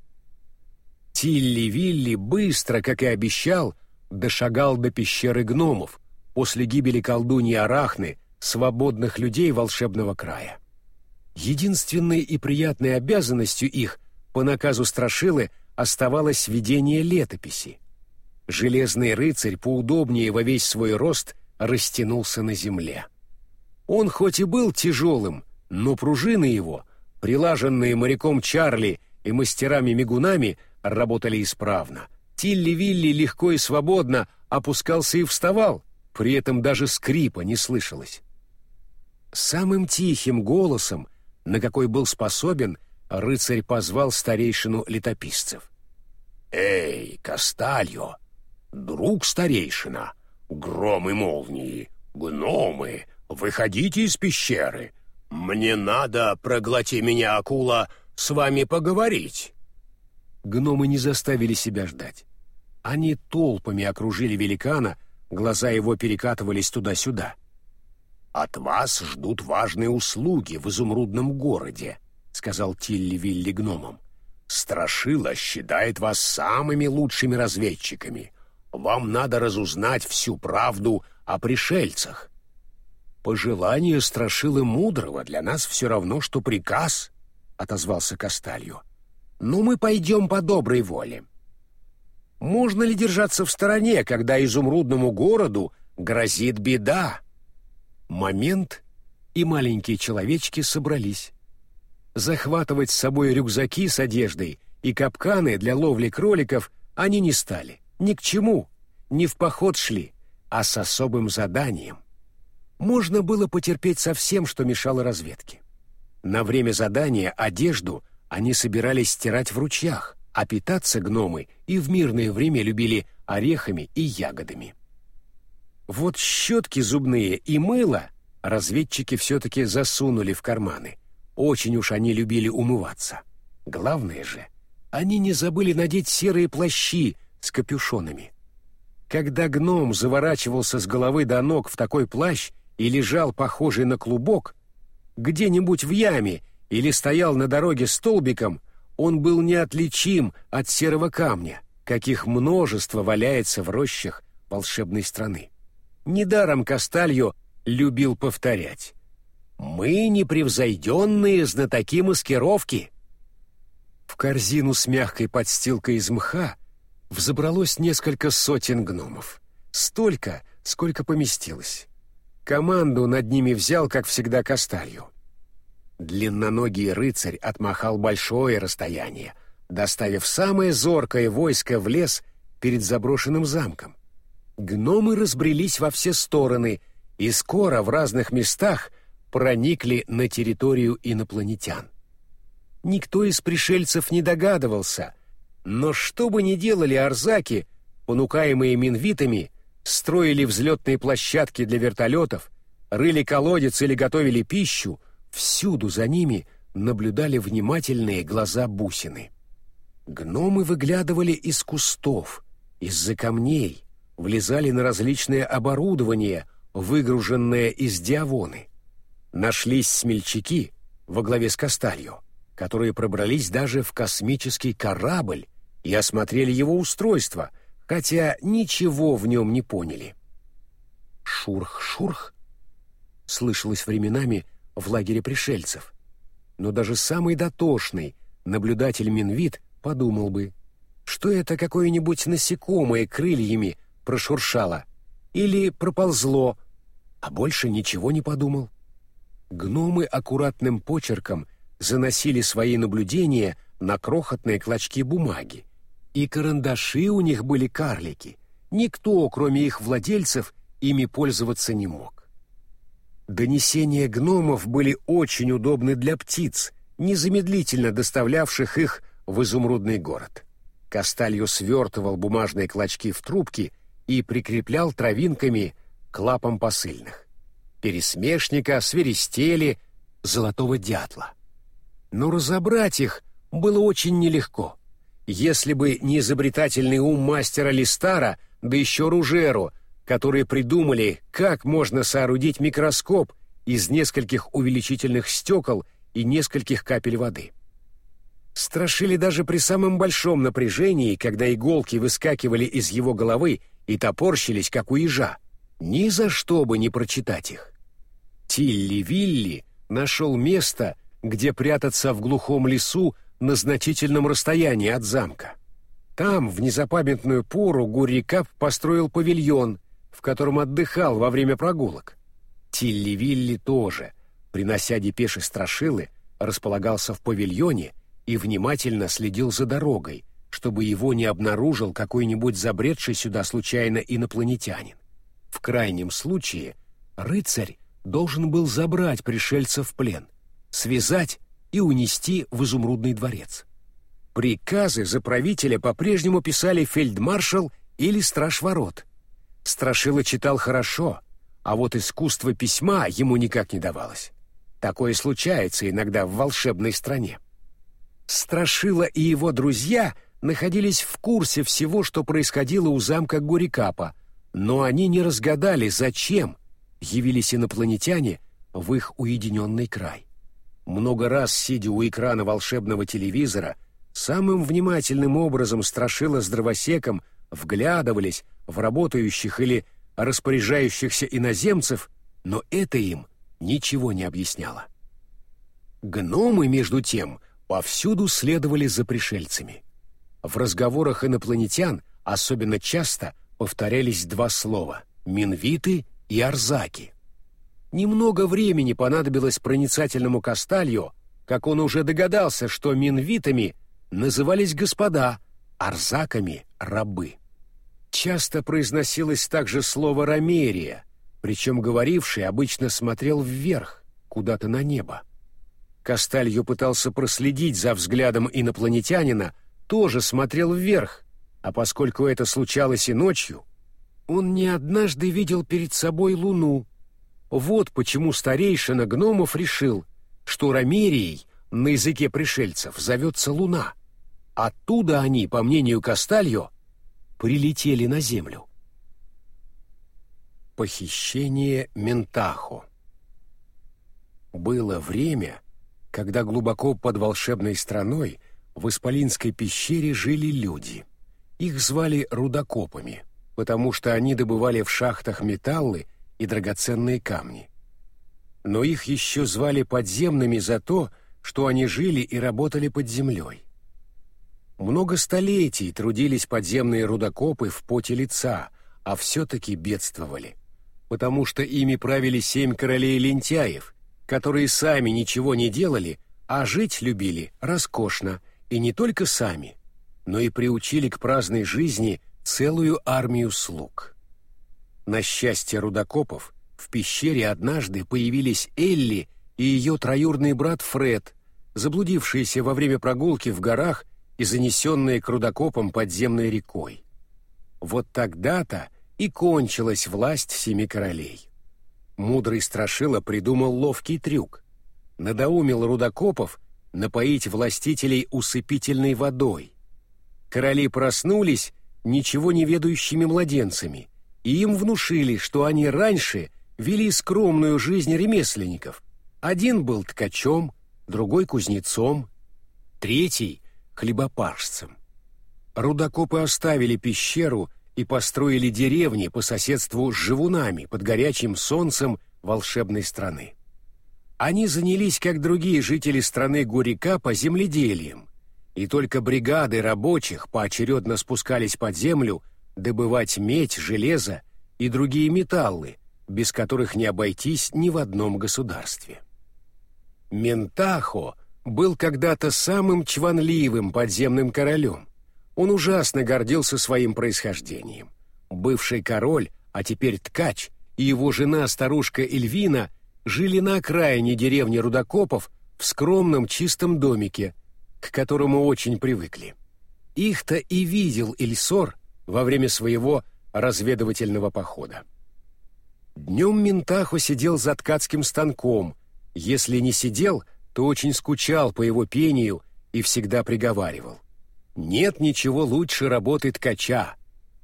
Speaker 1: Тилли-Вилли быстро, как и обещал, дошагал до пещеры гномов после гибели колдуньи Арахны — свободных людей волшебного края. Единственной и приятной обязанностью их по наказу Страшилы оставалось ведение летописи. Железный рыцарь поудобнее во весь свой рост растянулся на земле. Он хоть и был тяжелым, но пружины его, прилаженные моряком Чарли и мастерами-мигунами, работали исправно. Тилли-Вилли легко и свободно опускался и вставал, при этом даже скрипа не слышалось. Самым тихим голосом, на какой был способен, рыцарь позвал старейшину летописцев. «Эй, Кастальо, друг старейшина, гром и молнии, гномы, выходите из пещеры. Мне надо, проглоти меня, акула, с вами поговорить». Гномы не заставили себя ждать. Они толпами окружили великана, глаза его перекатывались туда-сюда. «От вас ждут важные услуги в изумрудном городе», — сказал Тилли-Вилли гномам. «Страшила считает вас самыми лучшими разведчиками. Вам надо разузнать всю правду о пришельцах». «Пожелание Страшилы Мудрого для нас все равно, что приказ», — отозвался Касталью. «Но мы пойдем по доброй воле». «Можно ли держаться в стороне, когда изумрудному городу грозит беда?» Момент, и маленькие человечки собрались. Захватывать с собой рюкзаки с одеждой и капканы для ловли кроликов они не стали. Ни к чему. Не в поход шли, а с особым заданием. Можно было потерпеть со всем, что мешало разведке. На время задания одежду они собирались стирать в ручьях, а питаться гномы и в мирное время любили орехами и ягодами. Вот щетки зубные и мыло разведчики все-таки засунули в карманы. Очень уж они любили умываться. Главное же, они не забыли надеть серые плащи с капюшонами. Когда гном заворачивался с головы до ног в такой плащ и лежал похожий на клубок, где-нибудь в яме или стоял на дороге столбиком, он был неотличим от серого камня, каких множество валяется в рощах волшебной страны. Недаром Кастальо любил повторять. «Мы непревзойденные знатоки маскировки». В корзину с мягкой подстилкой из мха взобралось несколько сотен гномов. Столько, сколько поместилось. Команду над ними взял, как всегда, Касталью. Длинноногий рыцарь отмахал большое расстояние, доставив самое зоркое войско в лес перед заброшенным замком. Гномы разбрелись во все стороны и скоро в разных местах проникли на территорию инопланетян. Никто из пришельцев не догадывался, но что бы ни делали арзаки, понукаемые минвитами, строили взлетные площадки для вертолетов, рыли колодец или готовили пищу, всюду за ними наблюдали внимательные глаза бусины. Гномы выглядывали из кустов, из-за камней, влезали на различное оборудование, выгруженное из диавоны. Нашлись смельчаки во главе с Касталью, которые пробрались даже в космический корабль и осмотрели его устройство, хотя ничего в нем не поняли. «Шурх-шурх» слышалось временами в лагере пришельцев, но даже самый дотошный наблюдатель Минвит подумал бы, что это какое-нибудь насекомое крыльями прошуршало или проползло, а больше ничего не подумал. Гномы аккуратным почерком заносили свои наблюдения на крохотные клочки бумаги, и карандаши у них были карлики. Никто, кроме их владельцев, ими пользоваться не мог. Донесения гномов были очень удобны для птиц, незамедлительно доставлявших их в изумрудный город. Касталью свертывал бумажные клочки в трубки и прикреплял травинками к лапам посыльных. Пересмешника, свиристели, золотого дятла. Но разобрать их было очень нелегко. Если бы не изобретательный ум мастера Листара, да еще Ружеру, которые придумали, как можно соорудить микроскоп из нескольких увеличительных стекол и нескольких капель воды. Страшили даже при самом большом напряжении, когда иголки выскакивали из его головы и топорщились, как у ежа. Ни за что бы не прочитать их. Тилли-Вилли нашел место, где прятаться в глухом лесу на значительном расстоянии от замка. Там, в незапамятную пору, Гуррикап построил павильон, в котором отдыхал во время прогулок. Тилли-Вилли тоже, принося депеши страшилы, располагался в павильоне и внимательно следил за дорогой, чтобы его не обнаружил какой-нибудь забредший сюда случайно инопланетянин. В крайнем случае рыцарь должен был забрать пришельцев в плен, связать и унести в изумрудный дворец. Приказы за правителя по-прежнему писали фельдмаршал или страж ворот. Страшила читал хорошо, а вот искусство письма ему никак не давалось. Такое случается иногда в волшебной стране. Страшила и его друзья находились в курсе всего, что происходило у замка Горикапа, но они не разгадали, зачем явились инопланетяне в их уединенный край. Много раз, сидя у экрана волшебного телевизора, самым внимательным образом страшила с вглядывались в работающих или распоряжающихся иноземцев, но это им ничего не объясняло. Гномы, между тем, повсюду следовали за пришельцами. В разговорах инопланетян особенно часто повторялись два слова «минвиты» и «арзаки». Немного времени понадобилось проницательному Касталью, как он уже догадался, что минвитами назывались господа, арзаками — рабы. Часто произносилось также слово «ромерия», причем говоривший обычно смотрел вверх, куда-то на небо. Касталью пытался проследить за взглядом инопланетянина, тоже смотрел вверх, а поскольку это случалось и ночью, он не однажды видел перед собой луну, вот почему старейшина гномов решил, что Рамерией на языке пришельцев зовется Луна. Оттуда они, по мнению Кастальо, прилетели на Землю. Похищение Ментахо Было время, когда глубоко под волшебной страной в Исполинской пещере жили люди. Их звали рудокопами, потому что они добывали в шахтах металлы и драгоценные камни. Но их еще звали подземными за то, что они жили и работали под землей. Много столетий трудились подземные рудокопы в поте лица, а все-таки бедствовали, потому что ими правили семь королей-лентяев, которые сами ничего не делали, а жить любили роскошно, и не только сами, но и приучили к праздной жизни целую армию слуг. На счастье рудокопов в пещере однажды появились Элли и ее троюрный брат Фред, заблудившиеся во время прогулки в горах и занесенные к рудокопам подземной рекой. Вот тогда-то и кончилась власть семи королей. Мудрый Страшила придумал ловкий трюк. Надоумил рудокопов напоить властителей усыпительной водой. Короли проснулись ничего не ведающими младенцами, и им внушили, что они раньше вели скромную жизнь ремесленников. Один был ткачом, другой — кузнецом, третий — хлебопашцем. Рудокопы оставили пещеру и построили деревни по соседству с живунами под горячим солнцем волшебной страны. Они занялись, как другие жители страны Гурика, по земледелием, и только бригады рабочих поочередно спускались под землю добывать медь, железо и другие металлы, без которых не обойтись ни в одном государстве. Ментахо был когда-то самым чванливым подземным королем. Он ужасно гордился своим происхождением. Бывший король, а теперь ткач, и его жена, старушка Эльвина, жили на окраине деревни Рудокопов в скромном чистом домике, к которому очень привыкли. Их-то и видел Ильсор во время своего разведывательного похода. Днем Ментахо сидел за ткацким станком, если не сидел, то очень скучал по его пению и всегда приговаривал. Нет ничего лучше работы ткача,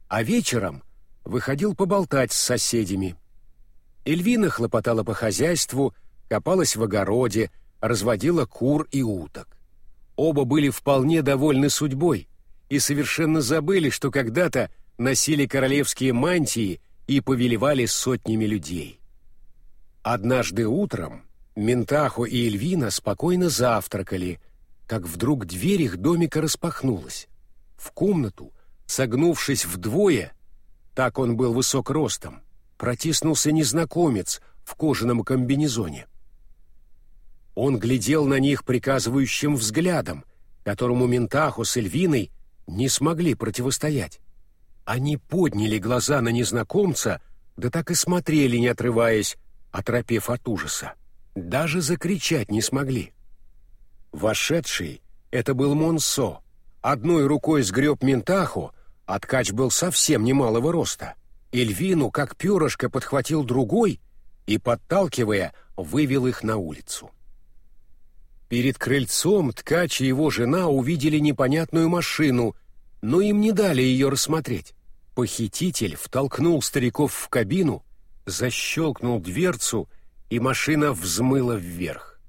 Speaker 1: а вечером выходил поболтать с соседями. Эльвина хлопотала по хозяйству, копалась в огороде, разводила кур и уток. Оба были вполне довольны судьбой и совершенно забыли, что когда-то носили королевские мантии и повелевали сотнями людей. Однажды утром Ментахо и Эльвина спокойно завтракали, как вдруг дверь их домика распахнулась. В комнату, согнувшись вдвое, так он был высок ростом, протиснулся незнакомец в кожаном комбинезоне. Он глядел на них приказывающим взглядом, которому Ментахо с Эльвиной не смогли противостоять. Они подняли глаза на незнакомца, да так и смотрели, не отрываясь, оторопев от ужаса. Даже закричать не смогли. Вошедший — это был Монсо. Одной рукой сгреб Ментаху, а ткач был совсем немалого роста. Эльвину, как перышко, подхватил другой и, подталкивая, вывел их на улицу. Перед крыльцом ткач и его жена увидели непонятную машину, но им не дали ее рассмотреть. Похититель втолкнул стариков в кабину, защелкнул дверцу — и машина взмыла вверх.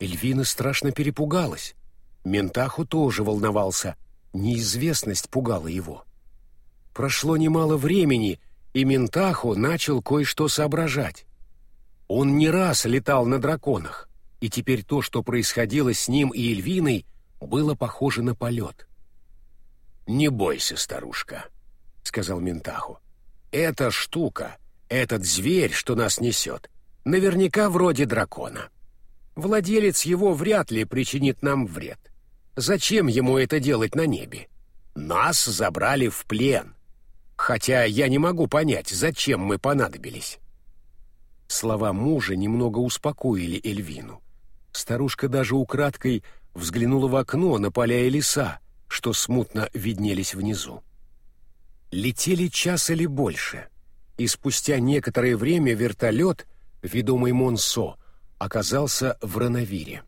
Speaker 1: Эльвина страшно перепугалась. Ментаху тоже волновался. Неизвестность пугала его. Прошло немало времени, и Ментаху начал кое-что соображать. Он не раз летал на драконах, и теперь то, что происходило с ним и Эльвиной, было похоже на полет. «Не бойся, старушка», — сказал Ментаху. «Эта штука, этот зверь, что нас несет, Наверняка вроде дракона. Владелец его вряд ли причинит нам вред. Зачем ему это делать на небе? Нас забрали в плен. Хотя я не могу понять, зачем мы понадобились. Слова мужа немного успокоили Эльвину. Старушка даже украдкой взглянула в окно на поля и леса, что смутно виднелись внизу. Летели час или больше, и спустя некоторое время вертолет — ведомый Монсо, оказался в Рановире.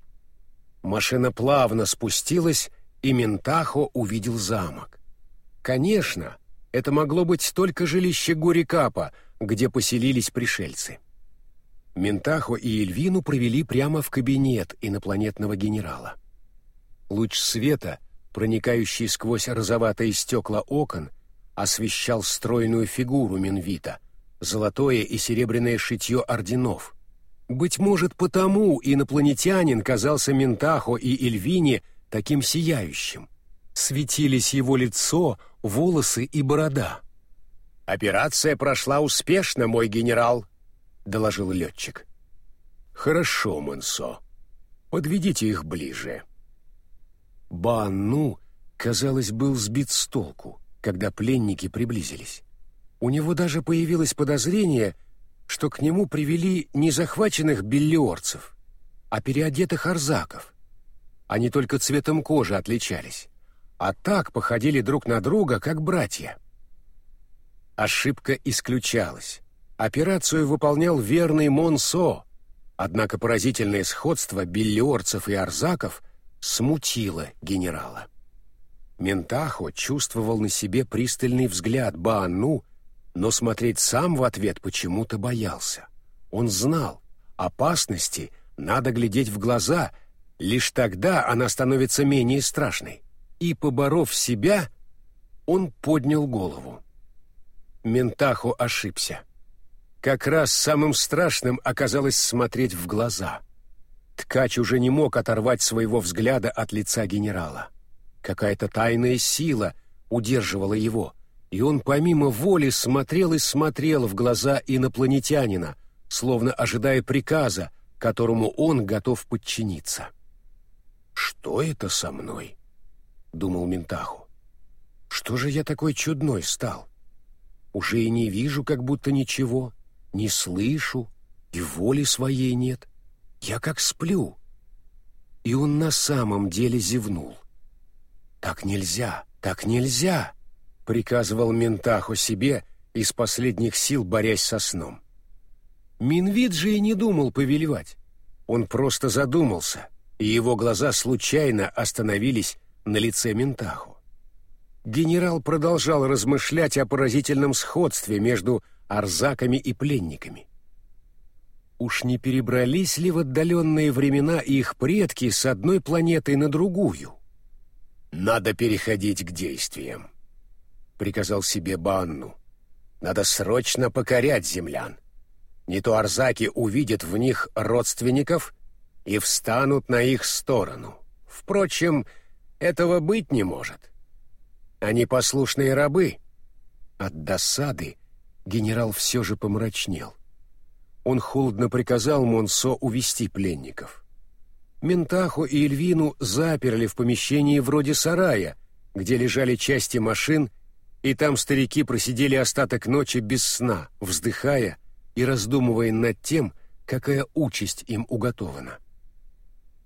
Speaker 1: Машина плавно спустилась, и Ментахо увидел замок. Конечно, это могло быть только жилище Горикапа, где поселились пришельцы. Ментахо и Эльвину провели прямо в кабинет инопланетного генерала. Луч света, проникающий сквозь розоватые стекла окон, освещал стройную фигуру Минвита, золотое и серебряное шитье орденов. Быть может, потому инопланетянин казался Ментахо и Эльвине таким сияющим. Светились его лицо, волосы и борода.
Speaker 3: «Операция прошла успешно, мой генерал», — доложил летчик.
Speaker 1: «Хорошо, Мэнсо. Подведите их ближе». Банну, казалось, был сбит с толку, когда пленники приблизились. У него даже появилось подозрение, что к нему привели не захваченных беллиорцев, а переодетых арзаков. Они только цветом кожи отличались, а так походили друг на друга, как братья. Ошибка исключалась. Операцию выполнял верный Монсо, однако поразительное сходство беллиорцев и арзаков смутило генерала. Ментахо чувствовал на себе пристальный взгляд Баану, но смотреть сам в ответ почему-то боялся. Он знал, опасности надо глядеть в глаза, лишь тогда она становится менее страшной. И, поборов себя, он поднял голову. Ментахо ошибся. Как раз самым страшным оказалось смотреть в глаза. Ткач уже не мог оторвать своего взгляда от лица генерала. Какая-то тайная сила удерживала его, и он помимо воли смотрел и смотрел в глаза инопланетянина, словно ожидая приказа, которому он готов подчиниться. «Что это со мной?» — думал Ментаху. «Что же я такой чудной стал? Уже и не вижу как будто ничего» не слышу, и воли своей нет. Я как сплю. И он на самом деле зевнул. «Так нельзя, так нельзя!» — приказывал Ментахо себе, из последних сил борясь со сном. Минвид же и не думал повелевать. Он просто задумался, и его глаза случайно остановились на лице Ментахо. Генерал продолжал размышлять о поразительном сходстве между арзаками и пленниками. Уж не перебрались ли в отдаленные времена их предки с одной планеты на другую? «Надо переходить к действиям», — приказал себе Банну. «Надо срочно покорять землян. Не то арзаки увидят в них родственников и встанут на их сторону. Впрочем, этого быть не может. Они послушные рабы». От досады генерал все же помрачнел. Он холодно приказал Монсо увести пленников. Ментаху и Эльвину заперли в помещении вроде сарая, где лежали части машин, и там старики просидели остаток ночи без сна, вздыхая и раздумывая над тем, какая участь им уготована.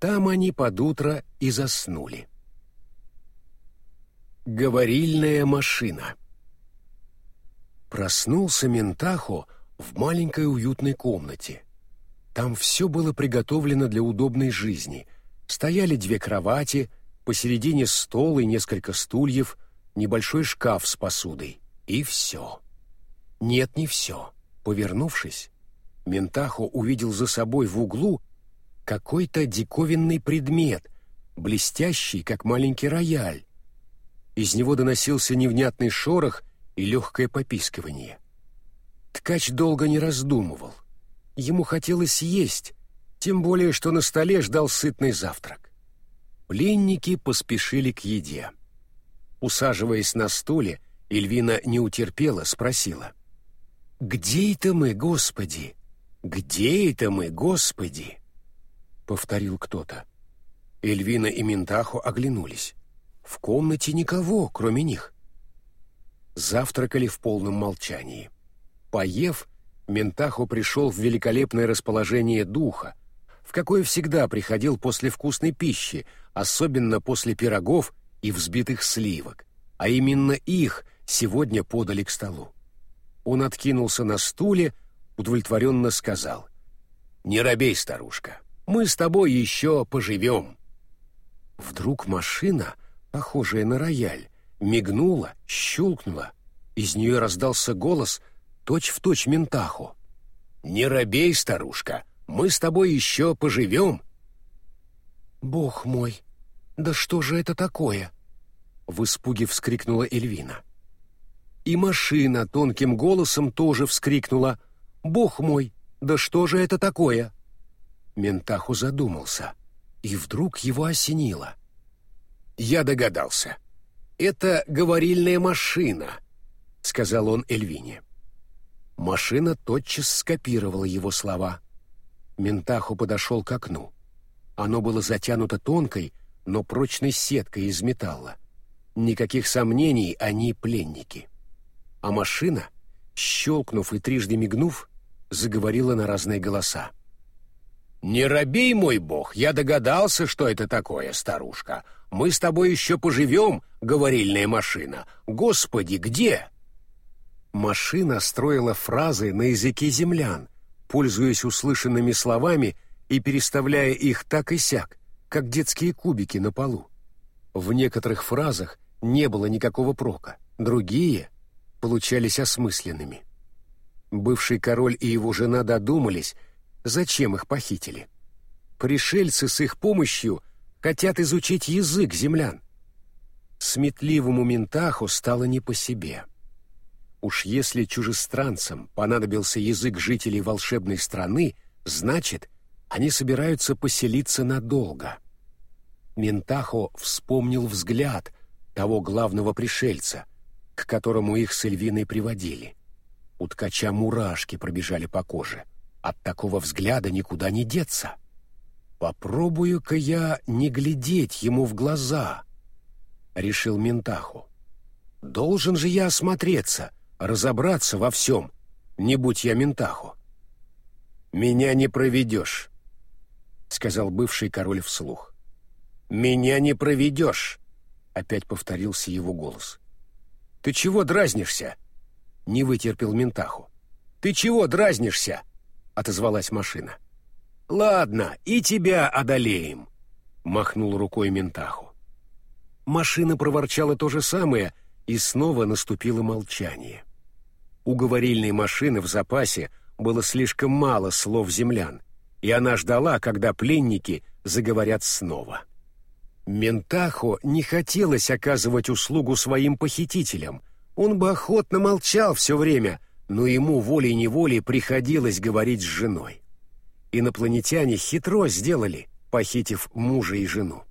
Speaker 1: Там они под утро и заснули. Говорильная машина — Проснулся Ментахо в маленькой уютной комнате. Там все было приготовлено для удобной жизни. Стояли две кровати, посередине стол и несколько стульев, небольшой шкаф с посудой. И все. Нет, не все. Повернувшись, Ментахо увидел за собой в углу какой-то диковинный предмет, блестящий, как маленький рояль. Из него доносился невнятный шорох — и легкое попискивание. Ткач долго не раздумывал. Ему хотелось есть, тем более, что на столе ждал сытный завтрак. Пленники поспешили к еде. Усаживаясь на стуле, Эльвина не утерпела, спросила. «Где это мы, Господи? Где это мы, Господи?» Повторил кто-то. Эльвина и Ментахо оглянулись. В комнате никого, кроме них завтракали в полном молчании. Поев, Ментаху пришел в великолепное расположение духа, в какое всегда приходил после вкусной пищи, особенно после пирогов и взбитых сливок, а именно их сегодня подали к столу. Он откинулся на стуле, удовлетворенно сказал.
Speaker 2: Не робей, старушка, мы с тобой еще поживем.
Speaker 1: Вдруг машина, похожая на рояль, мигнула, щелкнула. Из нее раздался голос точь-в-точь Ментаху.
Speaker 2: «Не робей, старушка, мы с тобой еще поживем!»
Speaker 1: «Бог мой, да что же это такое?» В испуге вскрикнула Эльвина. И машина тонким голосом тоже вскрикнула. «Бог мой, да что же это такое?» Ментаху задумался, и вдруг его осенило.
Speaker 2: «Я догадался. Это говорильная машина», — сказал он Эльвине.
Speaker 1: Машина тотчас скопировала его слова. Ментаху подошел к окну. Оно было затянуто тонкой, но прочной сеткой из металла. Никаких сомнений, они пленники. А машина, щелкнув и трижды мигнув, заговорила на разные голоса.
Speaker 2: «Не робей, мой бог, я догадался, что это такое, старушка. Мы с тобой еще поживем, говорильная машина. Господи, где?»
Speaker 1: Машина строила фразы на языке землян, пользуясь услышанными словами и переставляя их так и сяк, как детские кубики на полу. В некоторых фразах не было никакого прока, другие получались осмысленными. Бывший король и его жена додумались, зачем их похитили. Пришельцы с их помощью хотят изучить язык землян. Сметливому Ментаху стало не по себе — Уж если чужестранцам понадобился язык жителей волшебной страны, значит, они собираются поселиться надолго. Ментахо вспомнил взгляд того главного пришельца, к которому их с Эльвиной приводили. У ткача мурашки пробежали по коже. От такого взгляда никуда не деться. «Попробую-ка я не глядеть ему в глаза», — решил Ментаху. «Должен же я осмотреться» разобраться во всем, не будь я Ментаху. «Меня не проведешь», — сказал бывший король вслух. «Меня не проведешь», — опять повторился его голос. «Ты чего дразнишься?» — не вытерпел Ментаху. «Ты чего дразнишься?» — отозвалась машина. «Ладно, и тебя одолеем», — махнул рукой Ментаху. Машина проворчала то же самое, и снова наступило молчание. У говорильной машины в запасе было слишком мало слов землян, и она ждала, когда пленники заговорят снова. Ментахо не хотелось оказывать услугу своим похитителям. Он бы охотно молчал все время, но ему волей-неволей приходилось говорить с женой. Инопланетяне хитро сделали, похитив мужа и жену.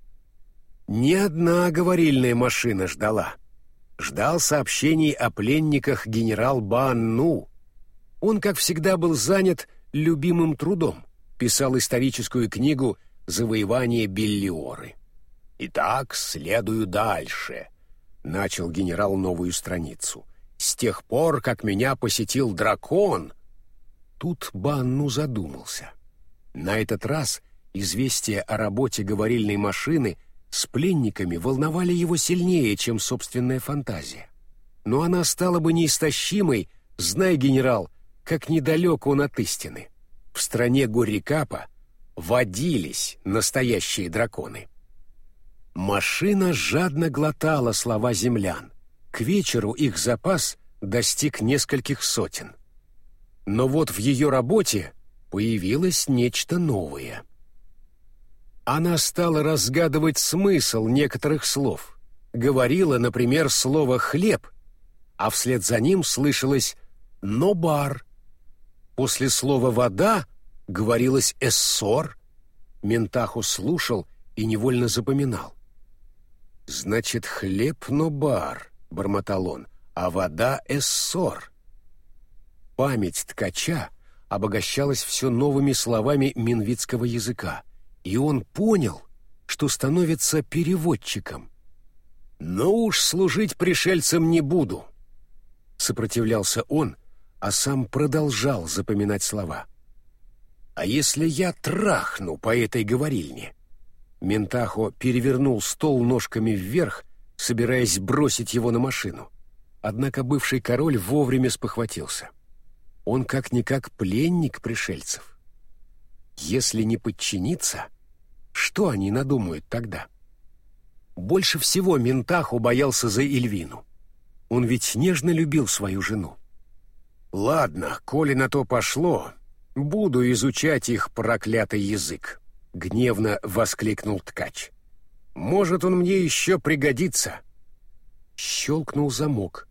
Speaker 1: Ни одна говорильная машина ждала — ждал сообщений о пленниках генерал Банну. Он, как всегда, был занят любимым трудом, писал историческую книгу «Завоевание Беллиоры». «Итак, следую дальше», — начал генерал новую страницу. «С тех пор, как меня посетил дракон...» Тут Банну задумался. На этот раз известие о работе говорильной машины — с пленниками волновали его сильнее, чем собственная фантазия. Но она стала бы неистощимой, знай, генерал, как недалек он от истины. В стране Горрикапа водились настоящие драконы. Машина жадно глотала слова землян. К вечеру их запас достиг нескольких сотен. Но вот в ее работе появилось нечто новое — она стала разгадывать смысл некоторых слов. Говорила, например, слово «хлеб», а вслед за ним слышалось «нобар». После слова «вода» говорилось «эссор». Ментаху слушал и невольно запоминал. «Значит, хлеб нобар», — бормотал он, — «а вода эссор». Память ткача обогащалась все новыми словами минвитского языка — и он понял, что становится переводчиком. «Но уж служить пришельцам не буду», — сопротивлялся он, а сам продолжал запоминать слова. «А если я трахну по этой говорильне?» Ментахо перевернул стол ножками вверх, собираясь бросить его на машину. Однако бывший король вовремя спохватился. Он как-никак пленник пришельцев. Если не подчиниться, что они надумают тогда? Больше всего Ментаху боялся за Эльвину. Он ведь нежно любил свою жену. «Ладно, коли на то пошло, буду изучать их проклятый язык», — гневно воскликнул ткач. «Может, он мне еще пригодится». Щелкнул замок.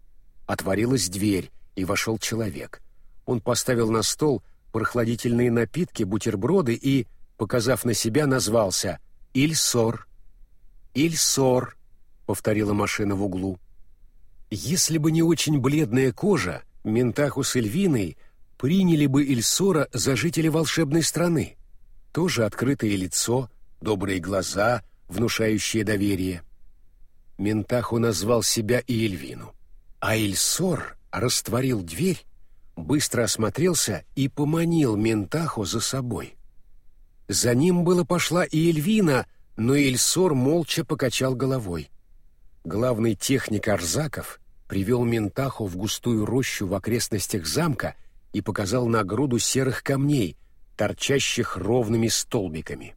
Speaker 1: Отворилась дверь, и вошел человек. Он поставил на стол прохладительные напитки, бутерброды и, показав на себя, назвался «Ильсор». «Ильсор», — повторила машина в углу. Если бы не очень бледная кожа, Ментаху с Эльвиной приняли бы Ильсора за жителя волшебной страны. Тоже открытое лицо, добрые глаза, внушающие доверие. Ментаху назвал себя и Эльвину. А Ильсор растворил дверь, быстро осмотрелся и поманил Ментаху за собой. За ним было пошла и Эльвина, но Ильсор молча покачал головой. Главный техник Арзаков привел Ментаху в густую рощу в окрестностях замка и показал на груду серых камней, торчащих ровными столбиками.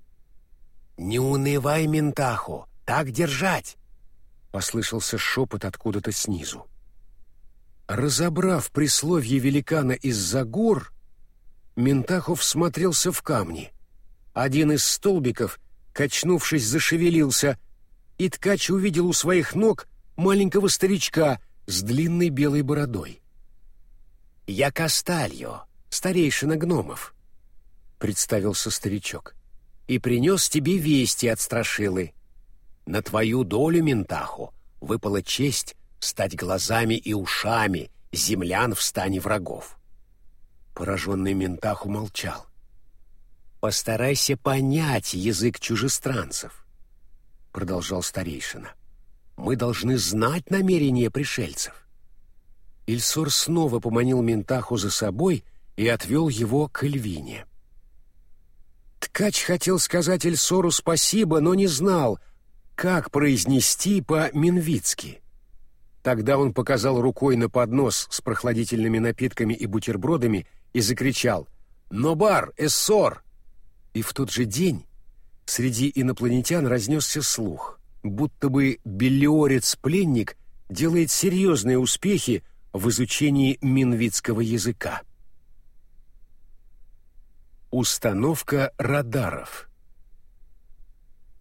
Speaker 1: «Не унывай, Ментаху, так держать!» — послышался шепот откуда-то снизу. Разобрав присловие великана из-за гор, Ментахов смотрелся в камни. Один из столбиков, качнувшись, зашевелился, и ткач увидел у своих ног маленького старичка с длинной белой бородой. «Я Кастальо, старейшина гномов», — представился старичок, — «и принес тебе вести от Страшилы. На твою долю, Ментаху, выпала честь стать глазами и ушами землян в стане врагов». Пораженный Ментаху молчал. «Постарайся понять язык чужестранцев», — продолжал старейшина. — мы должны знать намерения пришельцев. Ильсор снова поманил Ментаху за собой и отвел его к Эльвине. Ткач хотел сказать Эльсору спасибо, но не знал, как произнести по-минвицки. Тогда он показал рукой на поднос с прохладительными напитками и бутербродами и закричал «Нобар, эссор!» И в тот же день среди инопланетян разнесся слух будто бы белиорец-пленник делает серьезные успехи в изучении минвитского языка. Установка радаров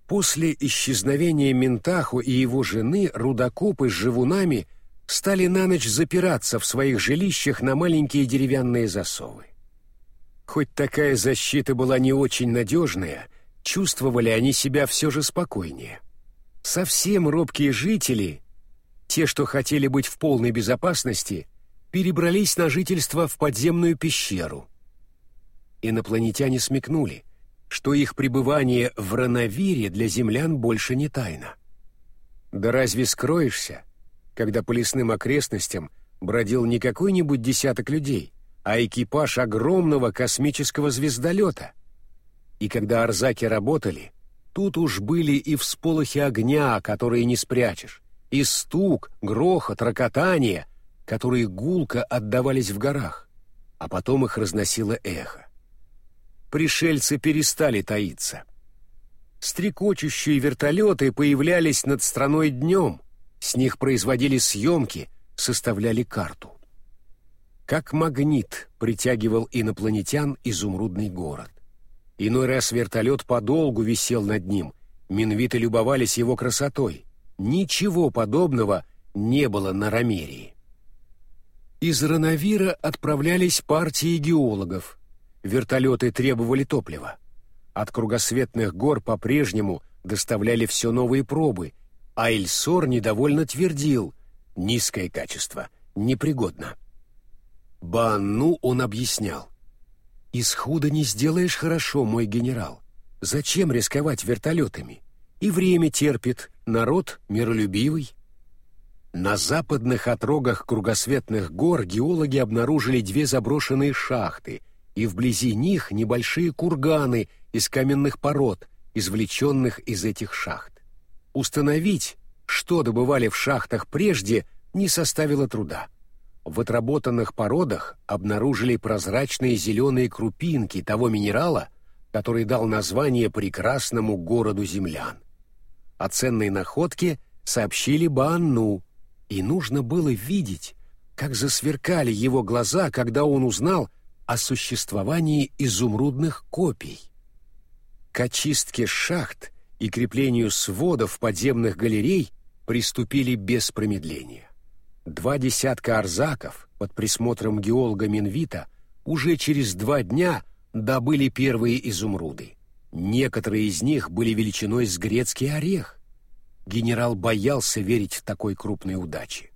Speaker 1: После исчезновения Ментаху и его жены рудокопы с живунами стали на ночь запираться в своих жилищах на маленькие деревянные засовы. Хоть такая защита была не очень надежная, чувствовали они себя все же спокойнее. Совсем робкие жители, те, что хотели быть в полной безопасности, перебрались на жительство в подземную пещеру. Инопланетяне смекнули, что их пребывание в Рановире для землян больше не тайна. Да разве скроешься, когда по лесным окрестностям бродил не какой-нибудь десяток людей, а экипаж огромного космического звездолета? И когда арзаки работали, Тут уж были и всполохи огня, которые не спрячешь, и стук, грохот, рокотание, которые гулко отдавались в горах, а потом их разносило эхо. Пришельцы перестали таиться. Стрекочущие вертолеты появлялись над страной днем, с них производили съемки, составляли карту. Как магнит притягивал инопланетян изумрудный город. Иной раз вертолет подолгу висел над ним, минвиты любовались его красотой. Ничего подобного не было на Ромерии. Из Рановира отправлялись партии геологов. Вертолеты требовали топлива. От кругосветных гор по-прежнему доставляли все новые пробы, а Эльсор недовольно твердил «низкое качество, непригодно». Банну он объяснял. Исхода не сделаешь хорошо, мой генерал. Зачем рисковать вертолетами? И время терпит, народ миролюбивый. На западных отрогах кругосветных гор геологи обнаружили две заброшенные шахты, и вблизи них небольшие курганы из каменных пород, извлеченных из этих шахт. Установить, что добывали в шахтах прежде, не составило труда. В отработанных породах обнаружили прозрачные зеленые крупинки того минерала, который дал название прекрасному городу землян. О ценной находке сообщили Баанну, и нужно было видеть, как засверкали его глаза, когда он узнал о существовании изумрудных копий. К очистке шахт и креплению сводов подземных галерей приступили без промедления. Два десятка арзаков под присмотром геолога Минвита уже через два дня добыли первые изумруды. Некоторые из них были величиной с грецкий орех. Генерал боялся верить в такой крупной удаче.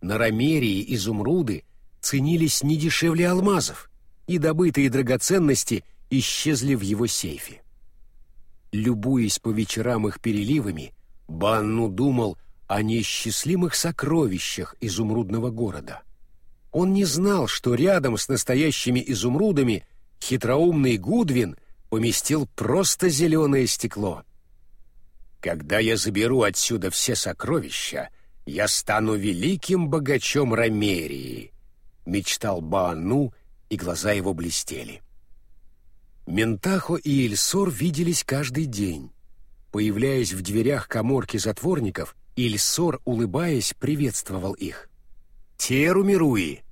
Speaker 1: На Ромерии изумруды ценились не дешевле алмазов, и добытые драгоценности исчезли в его сейфе. Любуясь по вечерам их переливами, Банну думал о неисчислимых сокровищах изумрудного города. Он не знал, что рядом с настоящими изумрудами хитроумный Гудвин поместил просто зеленое стекло. «Когда я заберу отсюда все сокровища, я стану великим богачом Ромерии», — мечтал Баану, и глаза его блестели. Ментахо и Ильсор виделись каждый день. Появляясь в дверях коморки затворников, Ильсор, улыбаясь, приветствовал их. «Теру Мируи!»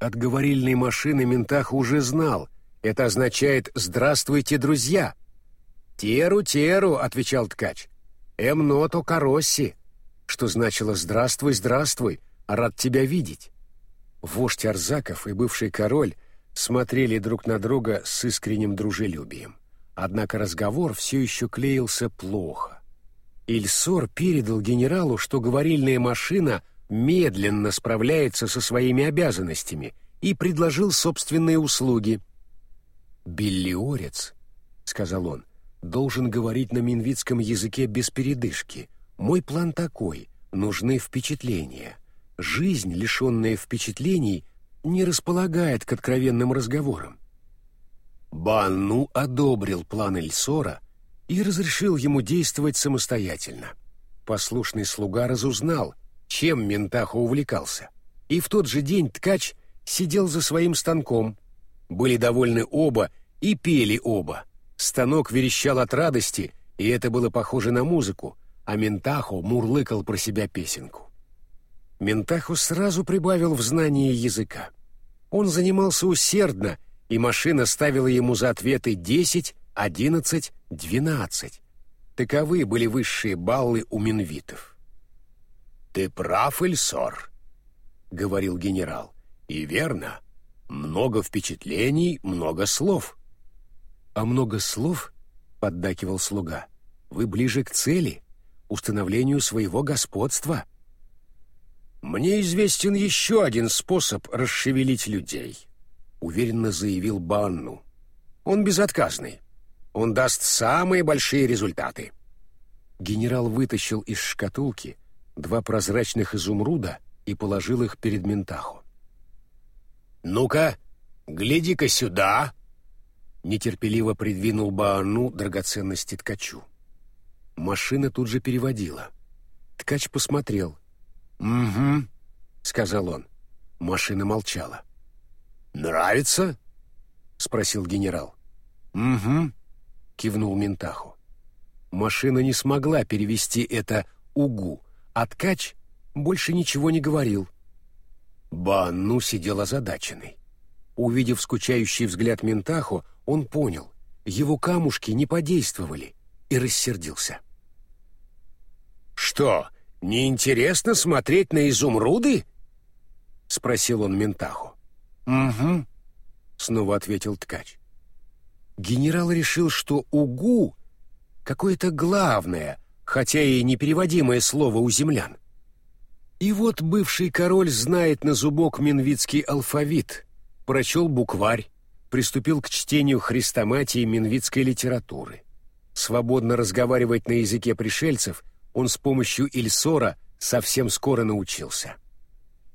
Speaker 1: От говорильной машины Ментахо уже знал. Это означает «Здравствуйте, друзья!» «Теру, Теру!» — отвечал ткач. «Эмното Каросси!» Что значило «Здравствуй, здравствуй! Рад тебя видеть!» Вождь Арзаков и бывший король смотрели друг на друга с искренним дружелюбием. Однако разговор все еще клеился плохо. Ильсор передал генералу, что говорильная машина медленно справляется со своими обязанностями и предложил собственные услуги. «Беллиорец», — сказал он, — «должен говорить на минвитском языке без передышки. Мой план такой — нужны впечатления. Жизнь, лишенная впечатлений, не располагает к откровенным разговорам». Банну одобрил план Эльсора — и разрешил ему действовать самостоятельно. Послушный слуга разузнал, чем Ментахо увлекался, и в тот же день ткач сидел за своим станком. Были довольны оба и пели оба. Станок верещал от радости, и это было похоже на музыку, а Ментахо мурлыкал про себя песенку. Ментахо сразу прибавил в знании языка. Он занимался усердно, и машина ставила ему за ответы десять, одиннадцать, двенадцать. Таковы были высшие баллы у минвитов. «Ты прав, Эльсор», — говорил генерал. «И верно. Много впечатлений, много слов». «А много слов?» — поддакивал слуга. «Вы ближе к цели, установлению своего господства». «Мне известен еще один способ расшевелить людей», — уверенно заявил Банну. «Он безотказный. Он даст самые большие результаты». Генерал вытащил из шкатулки два прозрачных изумруда и положил их перед Ментахо. «Ну-ка, гляди-ка сюда!» Нетерпеливо придвинул Баану драгоценности ткачу. Машина тут же переводила. Ткач посмотрел. «Угу», — сказал он. Машина молчала. «Нравится?» — спросил генерал. «Угу», кивнул Ментаху. Машина не смогла перевести это «угу», а ткач больше ничего не говорил. Банну сидел озадаченный. Увидев скучающий взгляд Ментаху, он понял, его камушки не подействовали, и рассердился. «Что, неинтересно смотреть на изумруды?» — спросил он Ментаху. «Угу», — снова ответил ткач генерал решил, что «угу» — какое-то главное, хотя и непереводимое слово у землян. И вот бывший король знает на зубок минвитский алфавит, прочел букварь, приступил к чтению хрестоматии минвитской литературы. Свободно разговаривать на языке пришельцев он с помощью Ильсора совсем скоро научился.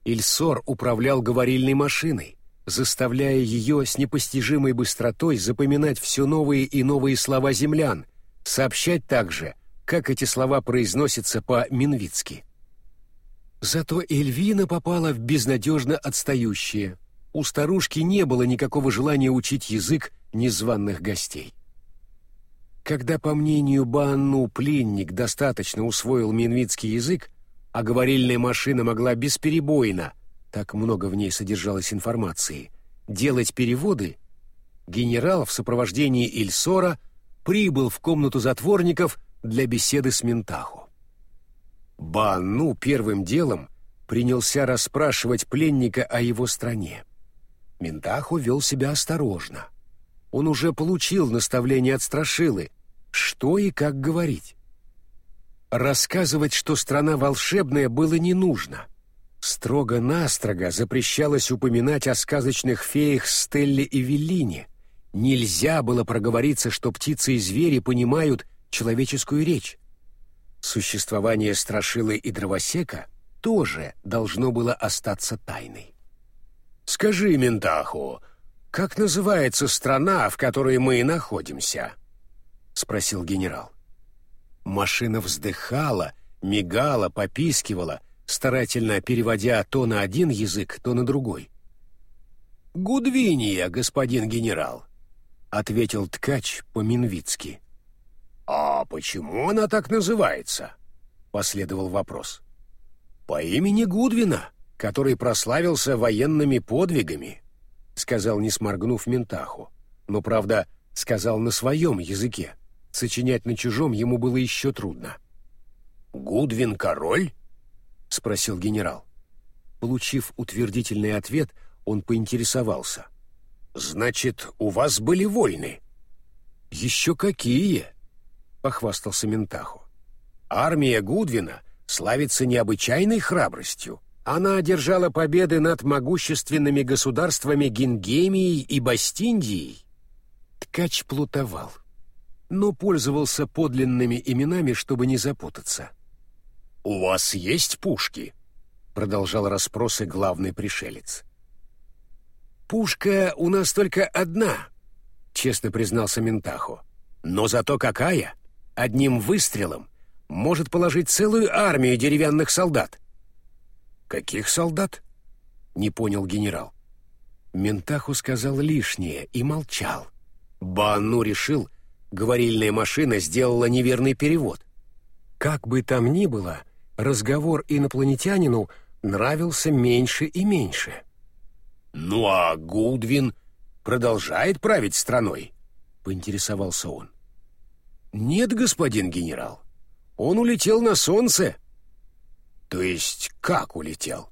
Speaker 1: Ильсор управлял говорильной машиной, заставляя ее с непостижимой быстротой запоминать все новые и новые слова землян, сообщать также, как эти слова произносятся по-минвитски. Зато Эльвина попала в безнадежно отстающее. У старушки не было никакого желания учить язык незваных гостей. Когда, по мнению Банну, пленник достаточно усвоил минвитский язык, а говорильная машина могла бесперебойно, так много в ней содержалось информации, делать переводы, генерал в сопровождении Ильсора прибыл в комнату затворников для беседы с Ментаху. Банну первым делом принялся расспрашивать пленника о его стране. Ментаху вел себя осторожно. Он уже получил наставление от Страшилы, что и как говорить. Рассказывать, что страна волшебная, было не нужно. Строго-настрого запрещалось упоминать о сказочных феях Стелле и Веллине. Нельзя было проговориться, что птицы и звери понимают человеческую речь. Существование Страшилы и Дровосека тоже должно было остаться тайной. «Скажи, Ментаху, как называется страна, в которой мы находимся?» — спросил генерал. Машина вздыхала, мигала, попискивала, старательно переводя то на один язык, то на другой. «Гудвиния, господин генерал», — ответил ткач по-минвицки. «А почему она так называется?» — последовал вопрос. «По имени Гудвина, который прославился военными подвигами», — сказал, не сморгнув Ментаху. Но, правда, сказал на своем языке. Сочинять на чужом ему было еще трудно. «Гудвин король?» — спросил генерал. Получив утвердительный ответ, он поинтересовался. «Значит, у вас были войны?» «Еще какие?» — похвастался Ментаху. «Армия Гудвина славится необычайной храбростью. Она одержала победы над могущественными государствами Гингемией и Бастиндией». Ткач плутовал но пользовался подлинными именами, чтобы не запутаться. «У вас есть пушки?» — продолжал расспросы главный пришелец. «Пушка у нас только одна», — честно признался Ментахо. «Но зато какая! Одним выстрелом может положить целую армию деревянных солдат». «Каких солдат?» — не понял генерал. Ментаху сказал лишнее и молчал. Бану решил, говорильная машина сделала неверный перевод. Как бы там ни было, разговор инопланетянину нравился меньше и меньше. «Ну а Гудвин продолжает править страной?» — поинтересовался он. «Нет, господин генерал, он улетел на солнце». «То есть как улетел?»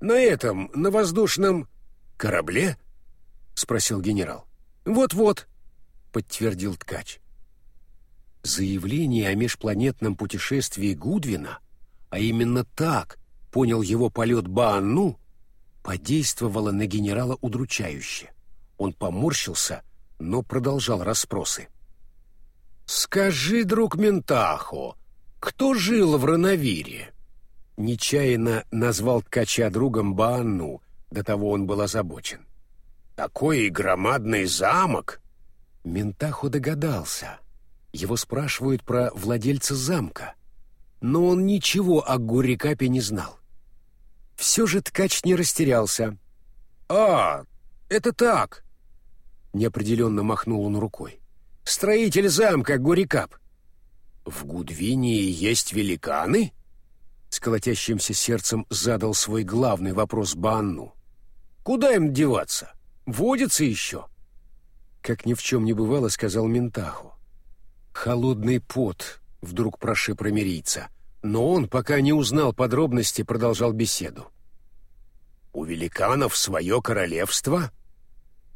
Speaker 1: «На этом, на воздушном корабле?» — спросил генерал. «Вот-вот», подтвердил ткач. Заявление о межпланетном путешествии Гудвина, а именно так понял его полет Баанну, подействовало на генерала удручающе. Он поморщился, но продолжал расспросы. «Скажи, друг Ментахо, кто жил в Рановире?» Нечаянно назвал ткача другом Баанну, до того он был озабочен. «Такой громадный замок!» Ментаху догадался. Его спрашивают про владельца замка. Но он ничего о Гуррикапе не знал. Все же ткач не растерялся. «А, это так!» Неопределенно махнул он рукой. «Строитель замка Гурикап!» «В Гудвинии есть великаны?» С колотящимся сердцем задал свой главный вопрос Банну. «Куда им деваться? Водится еще!» как ни в чем не бывало, сказал Ментаху. Холодный пот вдруг прошиб ромерийца, но он, пока не узнал подробности, продолжал беседу. «У великанов свое королевство?»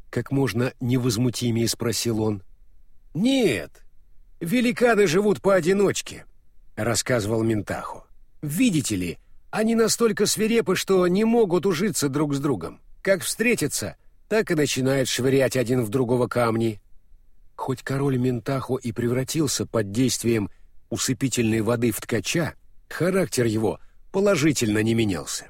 Speaker 1: Как можно невозмутимее спросил он. «Нет, великаны живут поодиночке», — рассказывал Ментаху. «Видите ли, они настолько свирепы, что не могут ужиться друг с другом. Как встретятся, так и начинает швырять один в другого камни. Хоть король Ментахо и превратился под действием усыпительной воды в ткача, характер его положительно не менялся.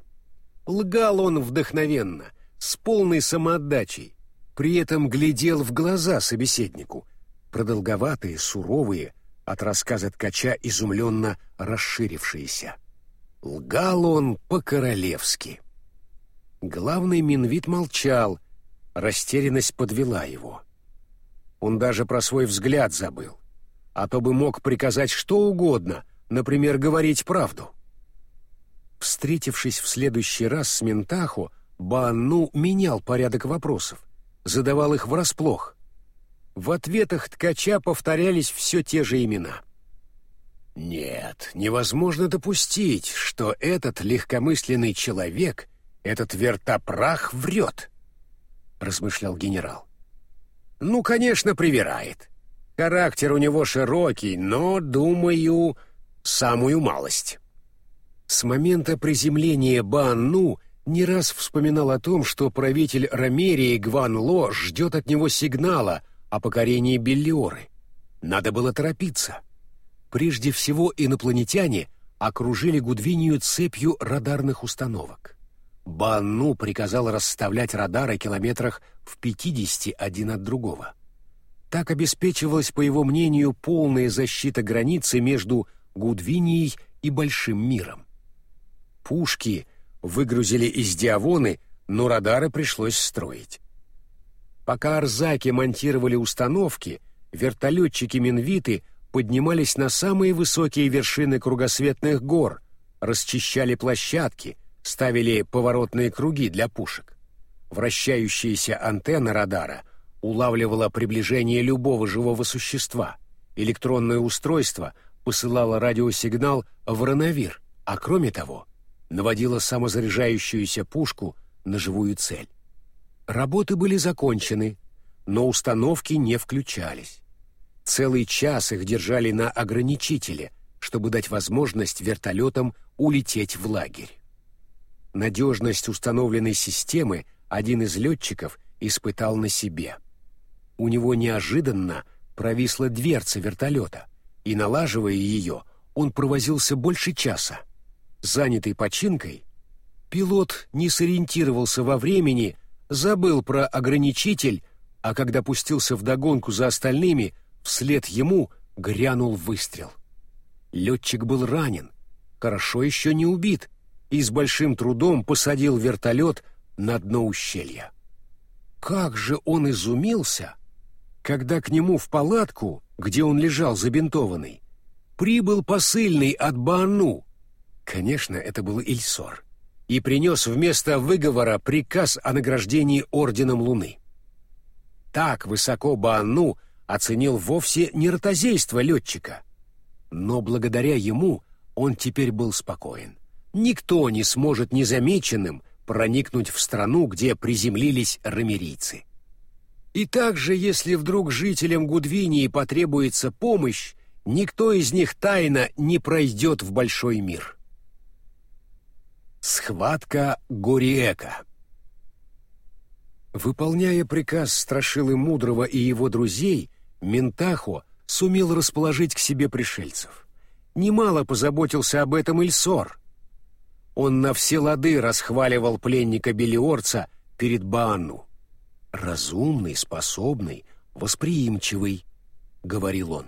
Speaker 1: Лгал он вдохновенно, с полной самоотдачей, при этом глядел в глаза собеседнику, продолговатые, суровые, от рассказа ткача изумленно расширившиеся. Лгал он по-королевски. Главный Минвит молчал, Растерянность подвела его. Он даже про свой взгляд забыл. А то бы мог приказать что угодно, например, говорить правду. Встретившись в следующий раз с Ментаху, Банну менял порядок вопросов, задавал их врасплох. В ответах ткача повторялись все те же имена. Нет, невозможно допустить, что этот легкомысленный человек, этот вертопрах врет, размышлял генерал. Ну, конечно, привирает. Характер у него широкий, но, думаю, самую малость. С момента приземления Банну не раз вспоминал о том, что правитель Ромерии Гван Ло ждет от него сигнала о покорении Беллиоры. Надо было торопиться. Прежде всего инопланетяне окружили Гудвинию цепью радарных установок. Банну приказал расставлять радары километрах в 50 один от другого. Так обеспечивалась, по его мнению, полная защита границы между Гудвинией и Большим миром. Пушки выгрузили из Диавоны, но радары пришлось строить. Пока арзаки монтировали установки, вертолетчики Минвиты поднимались на самые высокие вершины кругосветных гор, расчищали площадки, ставили поворотные круги для пушек. Вращающаяся антенна радара улавливала приближение любого живого существа. Электронное устройство посылало радиосигнал в ранавир, а кроме того, наводила самозаряжающуюся пушку на живую цель. Работы были закончены, но установки не включались. Целый час их держали на ограничителе, чтобы дать возможность вертолетам улететь в лагерь. Надежность установленной системы один из летчиков испытал на себе. У него неожиданно провисла дверца вертолета, и, налаживая ее, он провозился больше часа. Занятый починкой, пилот не сориентировался во времени забыл про ограничитель, а когда пустился в догонку за остальными, вслед ему грянул выстрел. Летчик был ранен, хорошо еще не убит, и с большим трудом посадил вертолет на дно ущелья. Как же он изумился, когда к нему в палатку, где он лежал забинтованный, прибыл посыльный от Баану. Конечно, это был Ильсор и принес вместо выговора приказ о награждении Орденом Луны. Так высоко Баанну оценил вовсе не ротозейство летчика, но благодаря ему он теперь был спокоен. Никто не сможет незамеченным проникнуть в страну, где приземлились рамерийцы. И также, если вдруг жителям Гудвинии потребуется помощь, никто из них тайно не пройдет в большой мир. Схватка Гориэка Выполняя приказ Страшилы Мудрого и его друзей, Ментахо сумел расположить к себе пришельцев. Немало позаботился об этом Ильсор. Он на все лады расхваливал пленника Белиорца перед Баанну. «Разумный, способный, восприимчивый», — говорил он.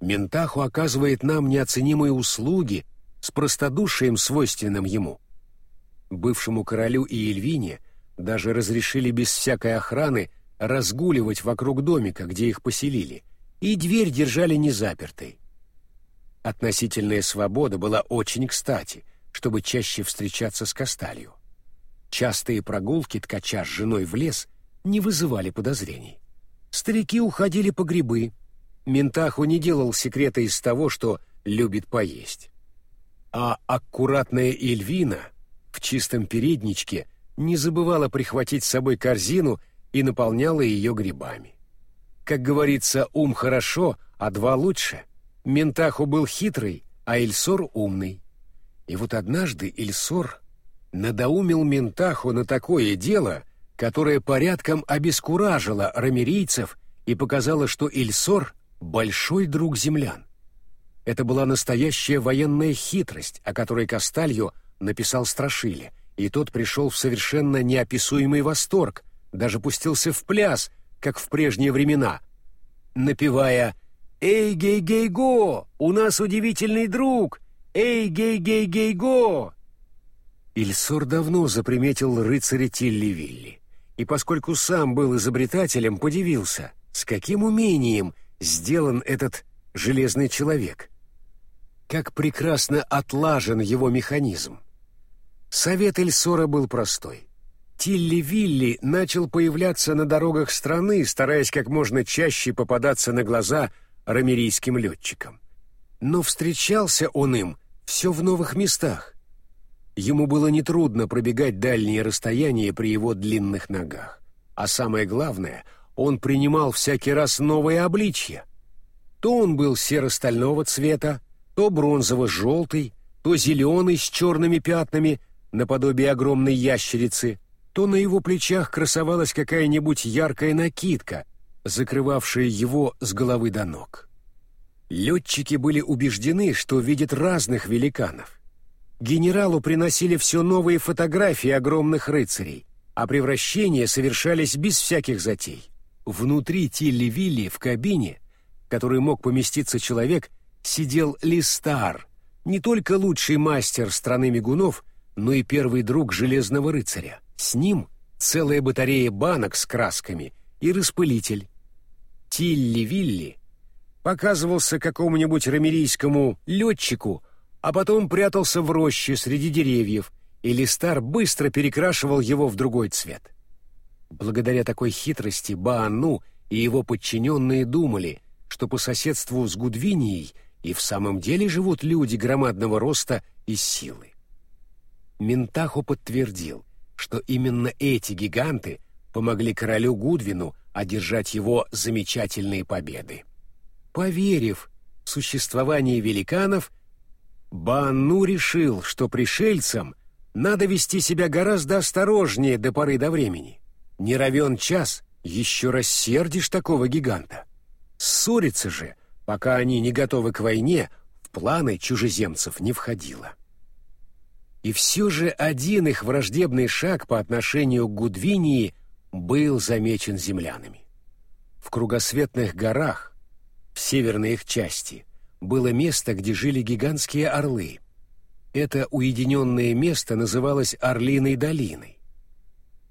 Speaker 1: Ментаху оказывает нам неоценимые услуги с простодушием, свойственным ему. Бывшему королю и Эльвине даже разрешили без всякой охраны разгуливать вокруг домика, где их поселили, и дверь держали незапертой. Относительная свобода была очень кстати, чтобы чаще встречаться с Касталью. Частые прогулки ткача с женой в лес не вызывали подозрений. Старики уходили по грибы. Ментаху не делал секрета из того, что любит поесть а аккуратная Эльвина в чистом передничке не забывала прихватить с собой корзину и наполняла ее грибами. Как говорится, ум хорошо, а два лучше. Ментаху был хитрый, а Эльсор умный. И вот однажды Эльсор надоумил Ментаху на такое дело, которое порядком обескуражило рамерийцев и показало, что Эльсор — большой друг землян. Это была настоящая военная хитрость, о которой Кастальо написал Страшиле, и тот пришел в совершенно неописуемый восторг, даже пустился в пляс, как в прежние времена, напевая «Эй, гей-гей-го! У нас удивительный друг! Эй, гей-гей-гей-го!» Ильсор давно заприметил рыцаря Тилли-Вилли, и поскольку сам был изобретателем, подивился, с каким умением сделан этот железный человек. Как прекрасно отлажен его механизм. Совет Эльсора был простой. Тилли-Вилли начал появляться на дорогах страны, стараясь как можно чаще попадаться на глаза рамерийским летчикам. Но встречался он им все в новых местах. Ему было нетрудно пробегать дальние расстояния при его длинных ногах. А самое главное, он принимал всякий раз новое обличье. То он был серо-стального цвета, то бронзово-желтый, то зеленый с черными пятнами, наподобие огромной ящерицы, то на его плечах красовалась какая-нибудь яркая накидка, закрывавшая его с головы до ног. Летчики были убеждены, что видят разных великанов. Генералу приносили все новые фотографии огромных рыцарей, а превращения совершались без всяких затей. Внутри Тилли-Вилли в кабине, в которой мог поместиться человек, сидел Листар, не только лучший мастер страны мигунов, но и первый друг Железного рыцаря. С ним целая батарея банок с красками и распылитель. Тилли-Вилли показывался какому-нибудь рамерийскому летчику, а потом прятался в роще среди деревьев, и Листар быстро перекрашивал его в другой цвет. Благодаря такой хитрости Баану и его подчиненные думали, что по соседству с Гудвинией и в самом деле живут люди громадного роста и силы. Ментаху подтвердил, что именно эти гиганты помогли королю Гудвину одержать его замечательные победы. Поверив в существование великанов, Банну решил, что пришельцам надо вести себя гораздо осторожнее до поры до времени. Не равен час, еще рассердишь такого гиганта. Ссориться же, пока они не готовы к войне, в планы чужеземцев не входило. И все же один их враждебный шаг по отношению к Гудвинии был замечен землянами. В кругосветных горах, в северной их части, было место, где жили гигантские орлы. Это уединенное место называлось Орлиной долиной.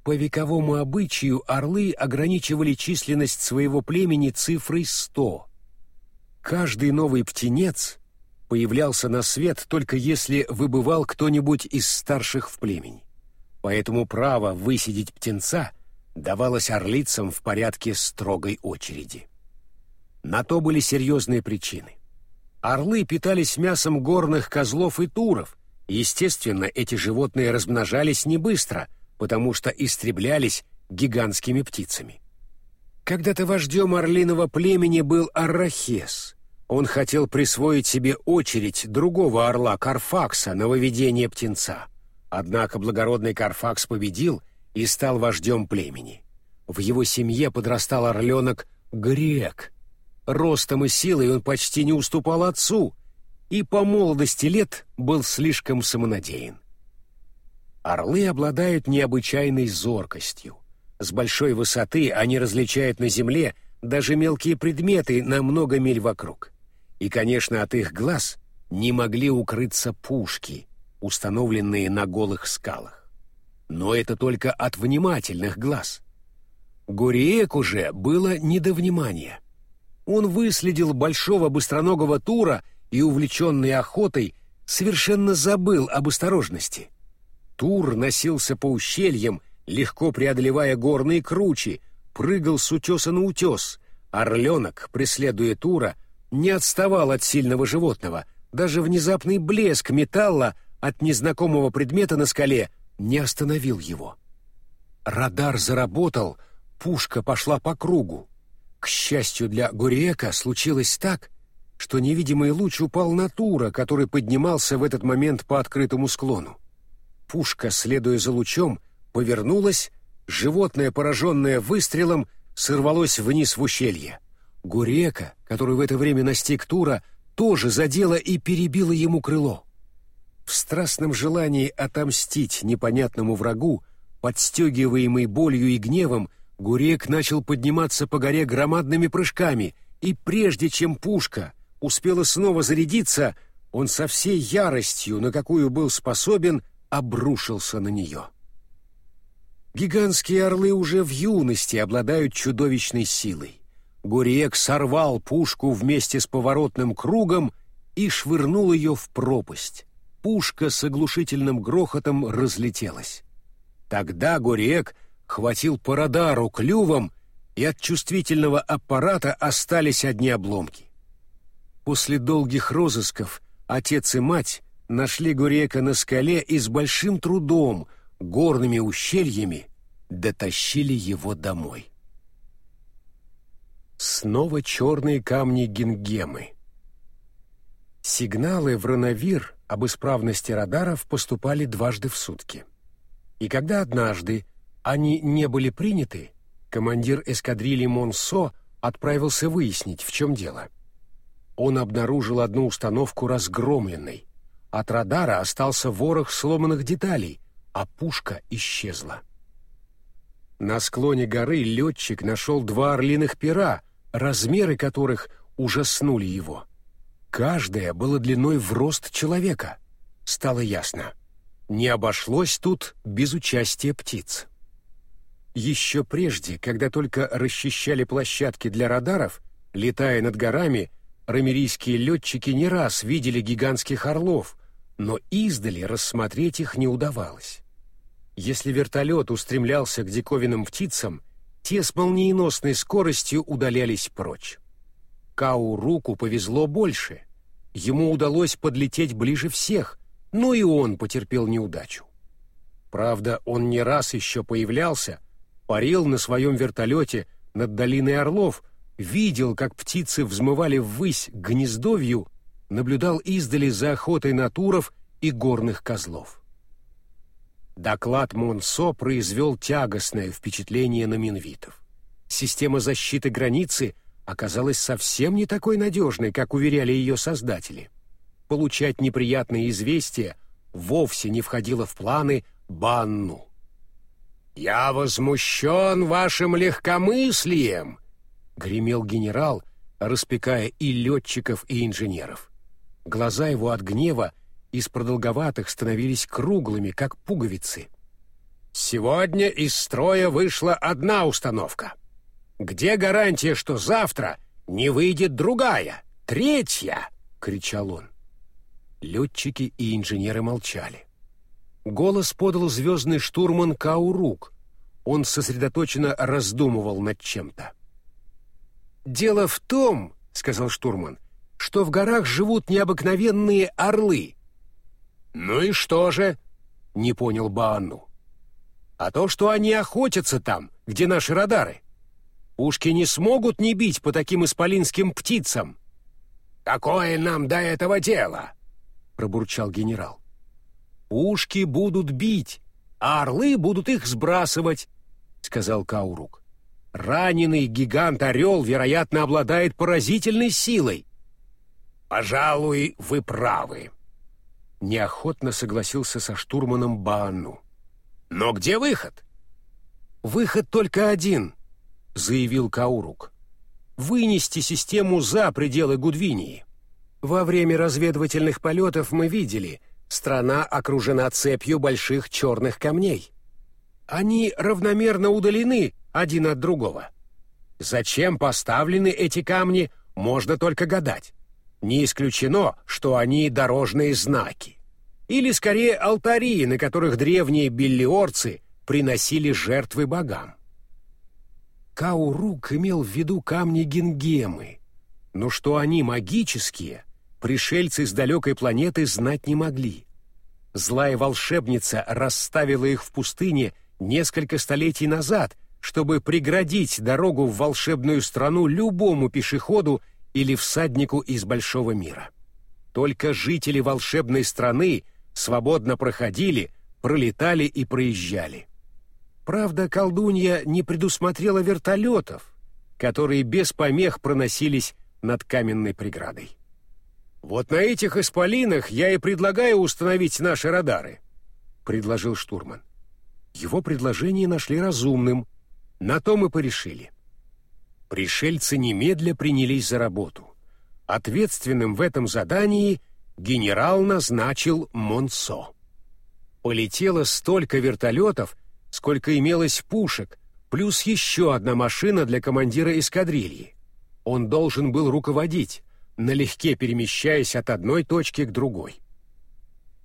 Speaker 1: По вековому обычаю орлы ограничивали численность своего племени цифрой сто. Каждый новый птенец появлялся на свет только если выбывал кто-нибудь из старших в племени. Поэтому право высидеть птенца давалось орлицам в порядке строгой очереди. На то были серьезные причины. Орлы питались мясом горных козлов и туров. Естественно, эти животные размножались не быстро, потому что истреблялись гигантскими птицами. Когда-то вождем орлиного племени был Аррахес. Он хотел присвоить себе очередь другого орла Карфакса на выведение птенца. Однако благородный Карфакс победил и стал вождем племени. В его семье подрастал орленок Грек, Ростом и силой он почти не уступал отцу, и по молодости лет был слишком самонадеян. Орлы обладают необычайной зоркостью. С большой высоты они различают на земле даже мелкие предметы на много миль вокруг. И, конечно, от их глаз не могли укрыться пушки, установленные на голых скалах. Но это только от внимательных глаз. Гуриек уже было не до внимания. Он выследил большого быстроногого тура и, увлеченный охотой, совершенно забыл об осторожности. Тур носился по ущельям, легко преодолевая горные кручи, прыгал с утеса на утес. Орленок, преследуя Тура, не отставал от сильного животного. Даже внезапный блеск металла от незнакомого предмета на скале не остановил его. Радар заработал, пушка пошла по кругу. К счастью для Гуриека случилось так, что невидимый луч упал на Тура, который поднимался в этот момент по открытому склону. Пушка, следуя за лучом, повернулась, животное, пораженное выстрелом, сорвалось вниз в ущелье. Гурека, который в это время настиг Тура, тоже задела и перебила ему крыло. В страстном желании отомстить непонятному врагу, подстегиваемый болью и гневом, Гурек начал подниматься по горе громадными прыжками, и прежде чем пушка успела снова зарядиться, он со всей яростью, на какую был способен, обрушился на нее. Гигантские орлы уже в юности обладают чудовищной силой. Гуриек сорвал пушку вместе с поворотным кругом и швырнул ее в пропасть. Пушка с оглушительным грохотом разлетелась. Тогда Гуриек хватил по радару клювом, и от чувствительного аппарата остались одни обломки. После долгих розысков отец и мать нашли Гурека на скале и с большим трудом, горными ущельями, дотащили его домой. Снова черные камни Гингемы. Сигналы в Ранавир об исправности радаров поступали дважды в сутки. И когда однажды они не были приняты, командир эскадрильи Монсо отправился выяснить, в чем дело. Он обнаружил одну установку разгромленной. От радара остался ворох сломанных деталей, а пушка исчезла. На склоне горы летчик нашел два орлиных пера, размеры которых ужаснули его. Каждое было длиной в рост человека. Стало ясно. Не обошлось тут без участия птиц. Еще прежде, когда только расчищали площадки для радаров, летая над горами, рамерийские летчики не раз видели гигантских орлов, но издали рассмотреть их не удавалось. Если вертолет устремлялся к диковинным птицам, те с молниеносной скоростью удалялись прочь. Кау Руку повезло больше. Ему удалось подлететь ближе всех, но и он потерпел неудачу. Правда, он не раз еще появлялся, парил на своем вертолете над долиной Орлов, видел, как птицы взмывали ввысь гнездовью, наблюдал издали за охотой на туров и горных козлов. Доклад Монсо произвел тягостное впечатление на минвитов. Система защиты границы оказалась совсем не такой надежной, как уверяли ее создатели. Получать неприятные известия вовсе не входило в планы Банну. «Я возмущен вашим легкомыслием!» — гремел генерал, распекая и летчиков, и инженеров. Глаза его от гнева из продолговатых становились круглыми, как пуговицы. «Сегодня из строя вышла одна установка. Где гарантия, что завтра не выйдет другая, третья?» — кричал он. Летчики и инженеры молчали. Голос подал звездный штурман Каурук. Он сосредоточенно раздумывал над чем-то. «Дело в том, — сказал штурман, — что в горах живут необыкновенные орлы». «Ну и что же?» — не понял Баану. «А то, что они охотятся там, где наши радары. Пушки не смогут не бить по таким исполинским птицам». «Какое нам до этого дело?» — пробурчал генерал. Пушки будут бить, а орлы будут их сбрасывать, сказал Каурук. Раненый гигант-орел, вероятно, обладает поразительной силой. Пожалуй, вы правы. Неохотно согласился со штурманом Баану. Но где выход? Выход только один, заявил Каурук. Вынести систему за пределы Гудвинии. Во время разведывательных полетов мы видели — Страна окружена цепью больших черных камней. Они равномерно удалены один от другого. Зачем поставлены эти камни, можно только гадать. Не исключено, что они дорожные знаки. Или, скорее, алтари, на которых древние биллиорцы приносили жертвы богам. Каурук имел в виду камни Гингемы, но что они магические, пришельцы с далекой планеты знать не могли. Злая волшебница расставила их в пустыне несколько столетий назад, чтобы преградить дорогу в волшебную страну любому пешеходу или всаднику из большого мира. Только жители волшебной страны свободно проходили, пролетали и проезжали. Правда, колдунья не предусмотрела вертолетов, которые без помех проносились над каменной преградой. «Вот на этих исполинах я и предлагаю установить наши радары», — предложил штурман. Его предложение нашли разумным, на то мы порешили. Пришельцы немедля принялись за работу. Ответственным в этом задании генерал назначил Монсо. Полетело столько вертолетов, сколько имелось пушек, плюс еще одна машина для командира эскадрильи. Он должен был руководить, налегке перемещаясь от одной точки к другой.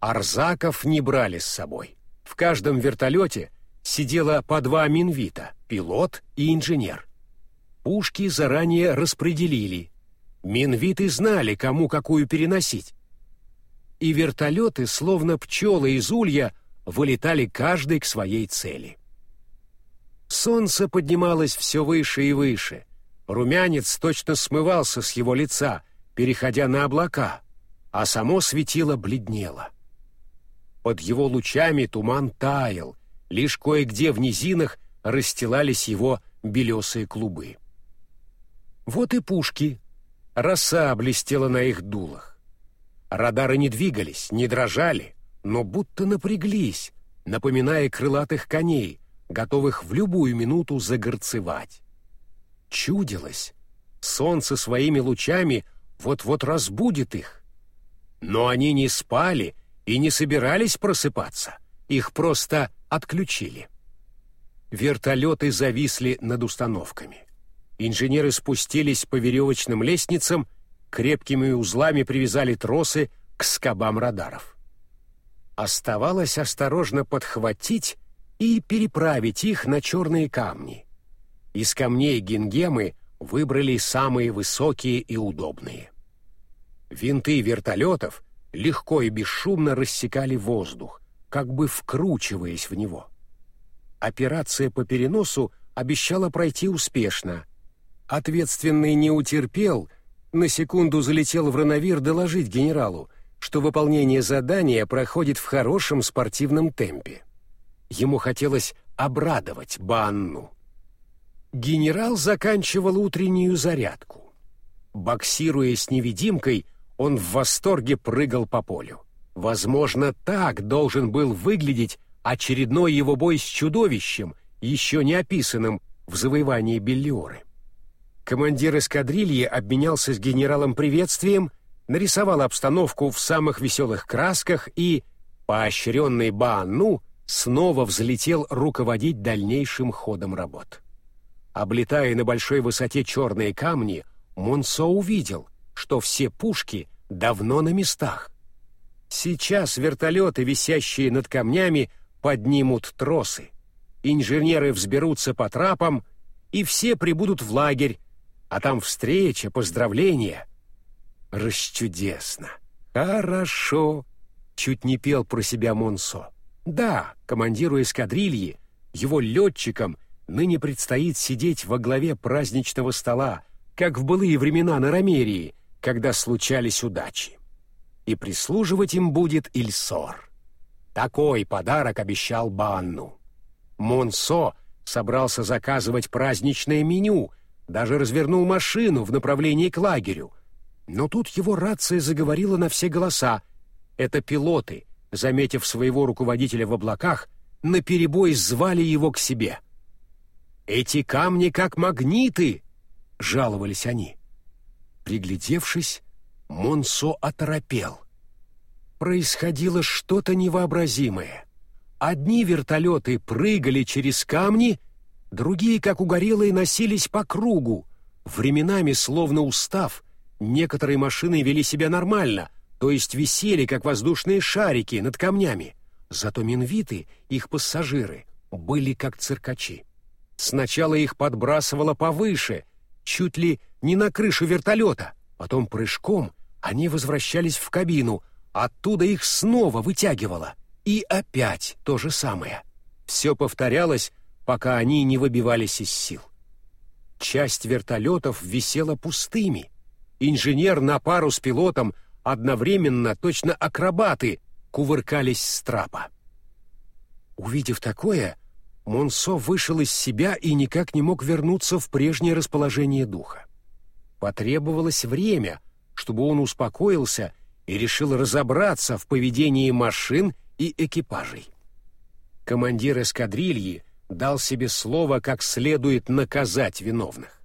Speaker 1: Арзаков не брали с собой. В каждом вертолете сидело по два минвита — пилот и инженер. Пушки заранее распределили. Минвиты знали, кому какую переносить. И вертолеты, словно пчелы из улья, вылетали каждый к своей цели. Солнце поднималось все выше и выше. Румянец точно смывался с его лица, переходя на облака, а само светило бледнело. Под его лучами туман таял, лишь кое-где в низинах расстилались его белесые клубы. Вот и пушки. Роса блестела на их дулах. Радары не двигались, не дрожали, но будто напряглись, напоминая крылатых коней, готовых в любую минуту загорцевать. Чудилось, солнце своими лучами вот-вот разбудит их. Но они не спали и не собирались просыпаться, их просто отключили. Вертолеты зависли над установками. Инженеры спустились по веревочным лестницам, крепкими узлами привязали тросы к скобам радаров. Оставалось осторожно подхватить и переправить их на черные камни. Из камней гингемы выбрали самые высокие и удобные. Винты вертолетов легко и бесшумно рассекали воздух, как бы вкручиваясь в него. Операция по переносу обещала пройти успешно. Ответственный не утерпел, на секунду залетел в Рановир доложить генералу, что выполнение задания проходит в хорошем спортивном темпе. Ему хотелось обрадовать Банну. Генерал заканчивал утреннюю зарядку. Боксируя с невидимкой, он в восторге прыгал по полю. Возможно, так должен был выглядеть очередной его бой с чудовищем, еще не описанным в завоевании Беллиоры. Командир эскадрильи обменялся с генералом приветствием, нарисовал обстановку в самых веселых красках и, поощренный Баанну, снова взлетел руководить дальнейшим ходом работ. Облетая на большой высоте черные камни, Монсо увидел, что все пушки давно на местах. Сейчас вертолеты, висящие над камнями, поднимут тросы. Инженеры взберутся по трапам, и все прибудут в лагерь, а там встреча, поздравления. Расчудесно. Хорошо. Чуть не пел про себя Монсо. Да, командиру эскадрильи, его летчикам ныне предстоит сидеть во главе праздничного стола, как в былые времена на Ромерии, когда случались удачи. И прислуживать им будет Ильсор. Такой подарок обещал Банну. Монсо собрался заказывать праздничное меню, даже развернул машину в направлении к лагерю. Но тут его рация заговорила на все голоса. Это пилоты, заметив своего руководителя в облаках, наперебой звали его к себе. «Эти камни как магниты!» — жаловались они. Приглядевшись, Монсо оторопел. Происходило что-то невообразимое. Одни вертолеты прыгали через камни, другие, как угорелые, носились по кругу. Временами, словно устав, некоторые машины вели себя нормально — то есть висели, как воздушные шарики над камнями. Зато минвиты, их пассажиры, были как циркачи. Сначала их подбрасывало повыше, чуть ли не на крышу вертолета, потом прыжком они возвращались в кабину, оттуда их снова вытягивало. И опять то же самое. Все повторялось, пока они не выбивались из сил. Часть вертолетов висела пустыми. Инженер на пару с пилотом – одновременно, точно акробаты, кувыркались с трапа. Увидев такое, Монсо вышел из себя и никак не мог вернуться в прежнее расположение духа. Потребовалось время, чтобы он успокоился и решил разобраться в поведении машин и экипажей. Командир эскадрильи дал себе слово, как следует наказать виновных.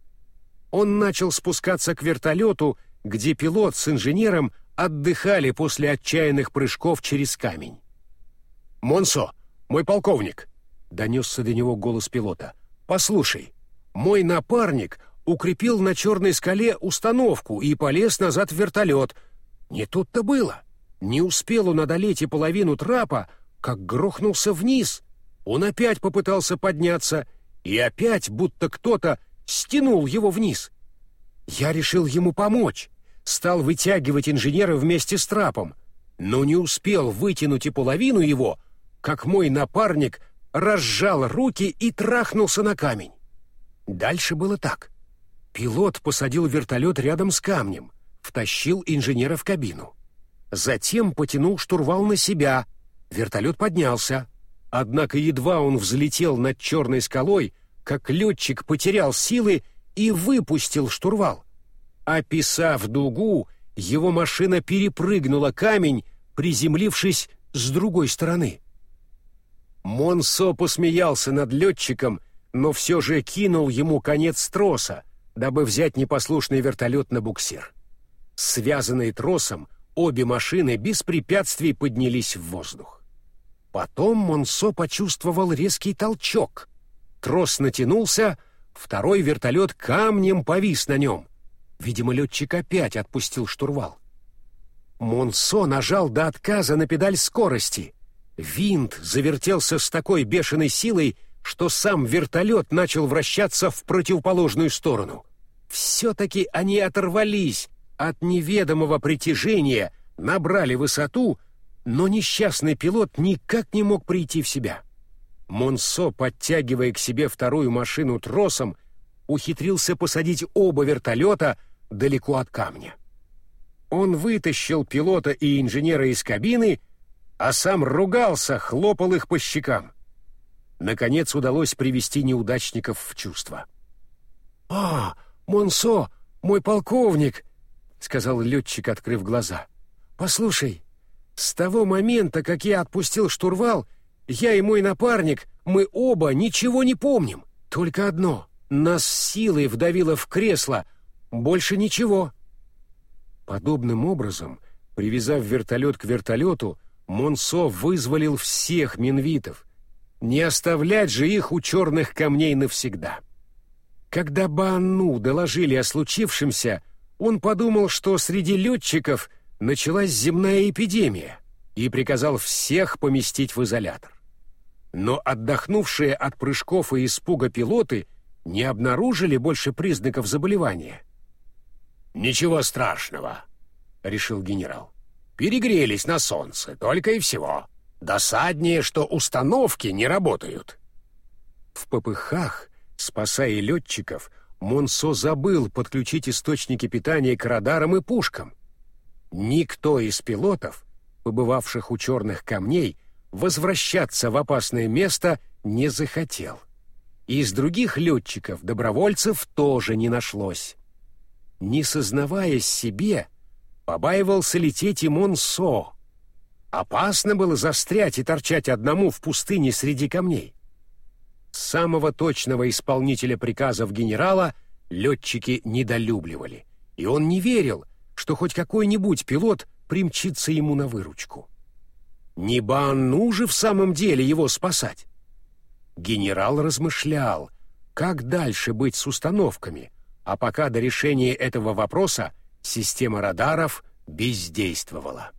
Speaker 1: Он начал спускаться к вертолету, где пилот с инженером отдыхали после отчаянных прыжков через камень. «Монсо, мой полковник!» — донесся до него голос пилота. «Послушай, мой напарник укрепил на черной скале установку и полез назад в вертолет. Не тут-то было. Не успел он одолеть и половину трапа, как грохнулся вниз. Он опять попытался подняться, и опять будто кто-то стянул его вниз. Я решил ему помочь, стал вытягивать инженера вместе с трапом, но не успел вытянуть и половину его, как мой напарник разжал руки и трахнулся на камень. Дальше было так. Пилот посадил вертолет рядом с камнем, втащил инженера в кабину. Затем потянул штурвал на себя, вертолет поднялся. Однако едва он взлетел над черной скалой, как летчик потерял силы и выпустил штурвал. Описав дугу, его машина перепрыгнула камень, приземлившись с другой стороны. Монсо посмеялся над летчиком, но все же кинул ему конец троса, дабы взять непослушный вертолет на буксир. Связанные тросом, обе машины без препятствий поднялись в воздух. Потом Монсо почувствовал резкий толчок. Трос натянулся, второй вертолет камнем повис на нем. Видимо, летчик опять отпустил штурвал. Монсо нажал до отказа на педаль скорости. Винт завертелся с такой бешеной силой, что сам вертолет начал вращаться в противоположную сторону. Все-таки они оторвались от неведомого притяжения, набрали высоту, но несчастный пилот никак не мог прийти в себя. Монсо, подтягивая к себе вторую машину тросом, ухитрился посадить оба вертолета далеко от камня. Он вытащил пилота и инженера из кабины, а сам ругался, хлопал их по щекам наконец удалось привести неудачников в чувство. «А, Монсо, мой полковник!» — сказал летчик, открыв глаза. «Послушай, с того момента, как я отпустил штурвал, я и мой напарник, мы оба ничего не помним. Только одно — нас силой вдавило в кресло, больше ничего». Подобным образом, привязав вертолет к вертолету, Монсо вызволил всех минвитов — не оставлять же их у черных камней навсегда. Когда Баану доложили о случившемся, он подумал, что среди летчиков началась земная эпидемия и приказал всех поместить в изолятор. Но отдохнувшие от прыжков и испуга пилоты не обнаружили больше признаков заболевания.
Speaker 2: «Ничего страшного», — решил генерал. «Перегрелись на солнце, только и всего». Досаднее, что установки не работают.
Speaker 1: В попыхах, спасая летчиков, Монсо забыл подключить источники питания к радарам и пушкам. Никто из пилотов, побывавших у черных камней, возвращаться в опасное место не захотел. Из других летчиков-добровольцев тоже не нашлось. Не сознаваясь себе, побаивался лететь и Монсо, Опасно было застрять и торчать одному в пустыне среди камней. Самого точного исполнителя приказов генерала летчики недолюбливали, и он не верил, что хоть какой-нибудь пилот примчится ему на выручку. Не Банну же в самом деле его спасать. Генерал размышлял, как дальше быть с установками, а пока до решения этого вопроса система радаров бездействовала.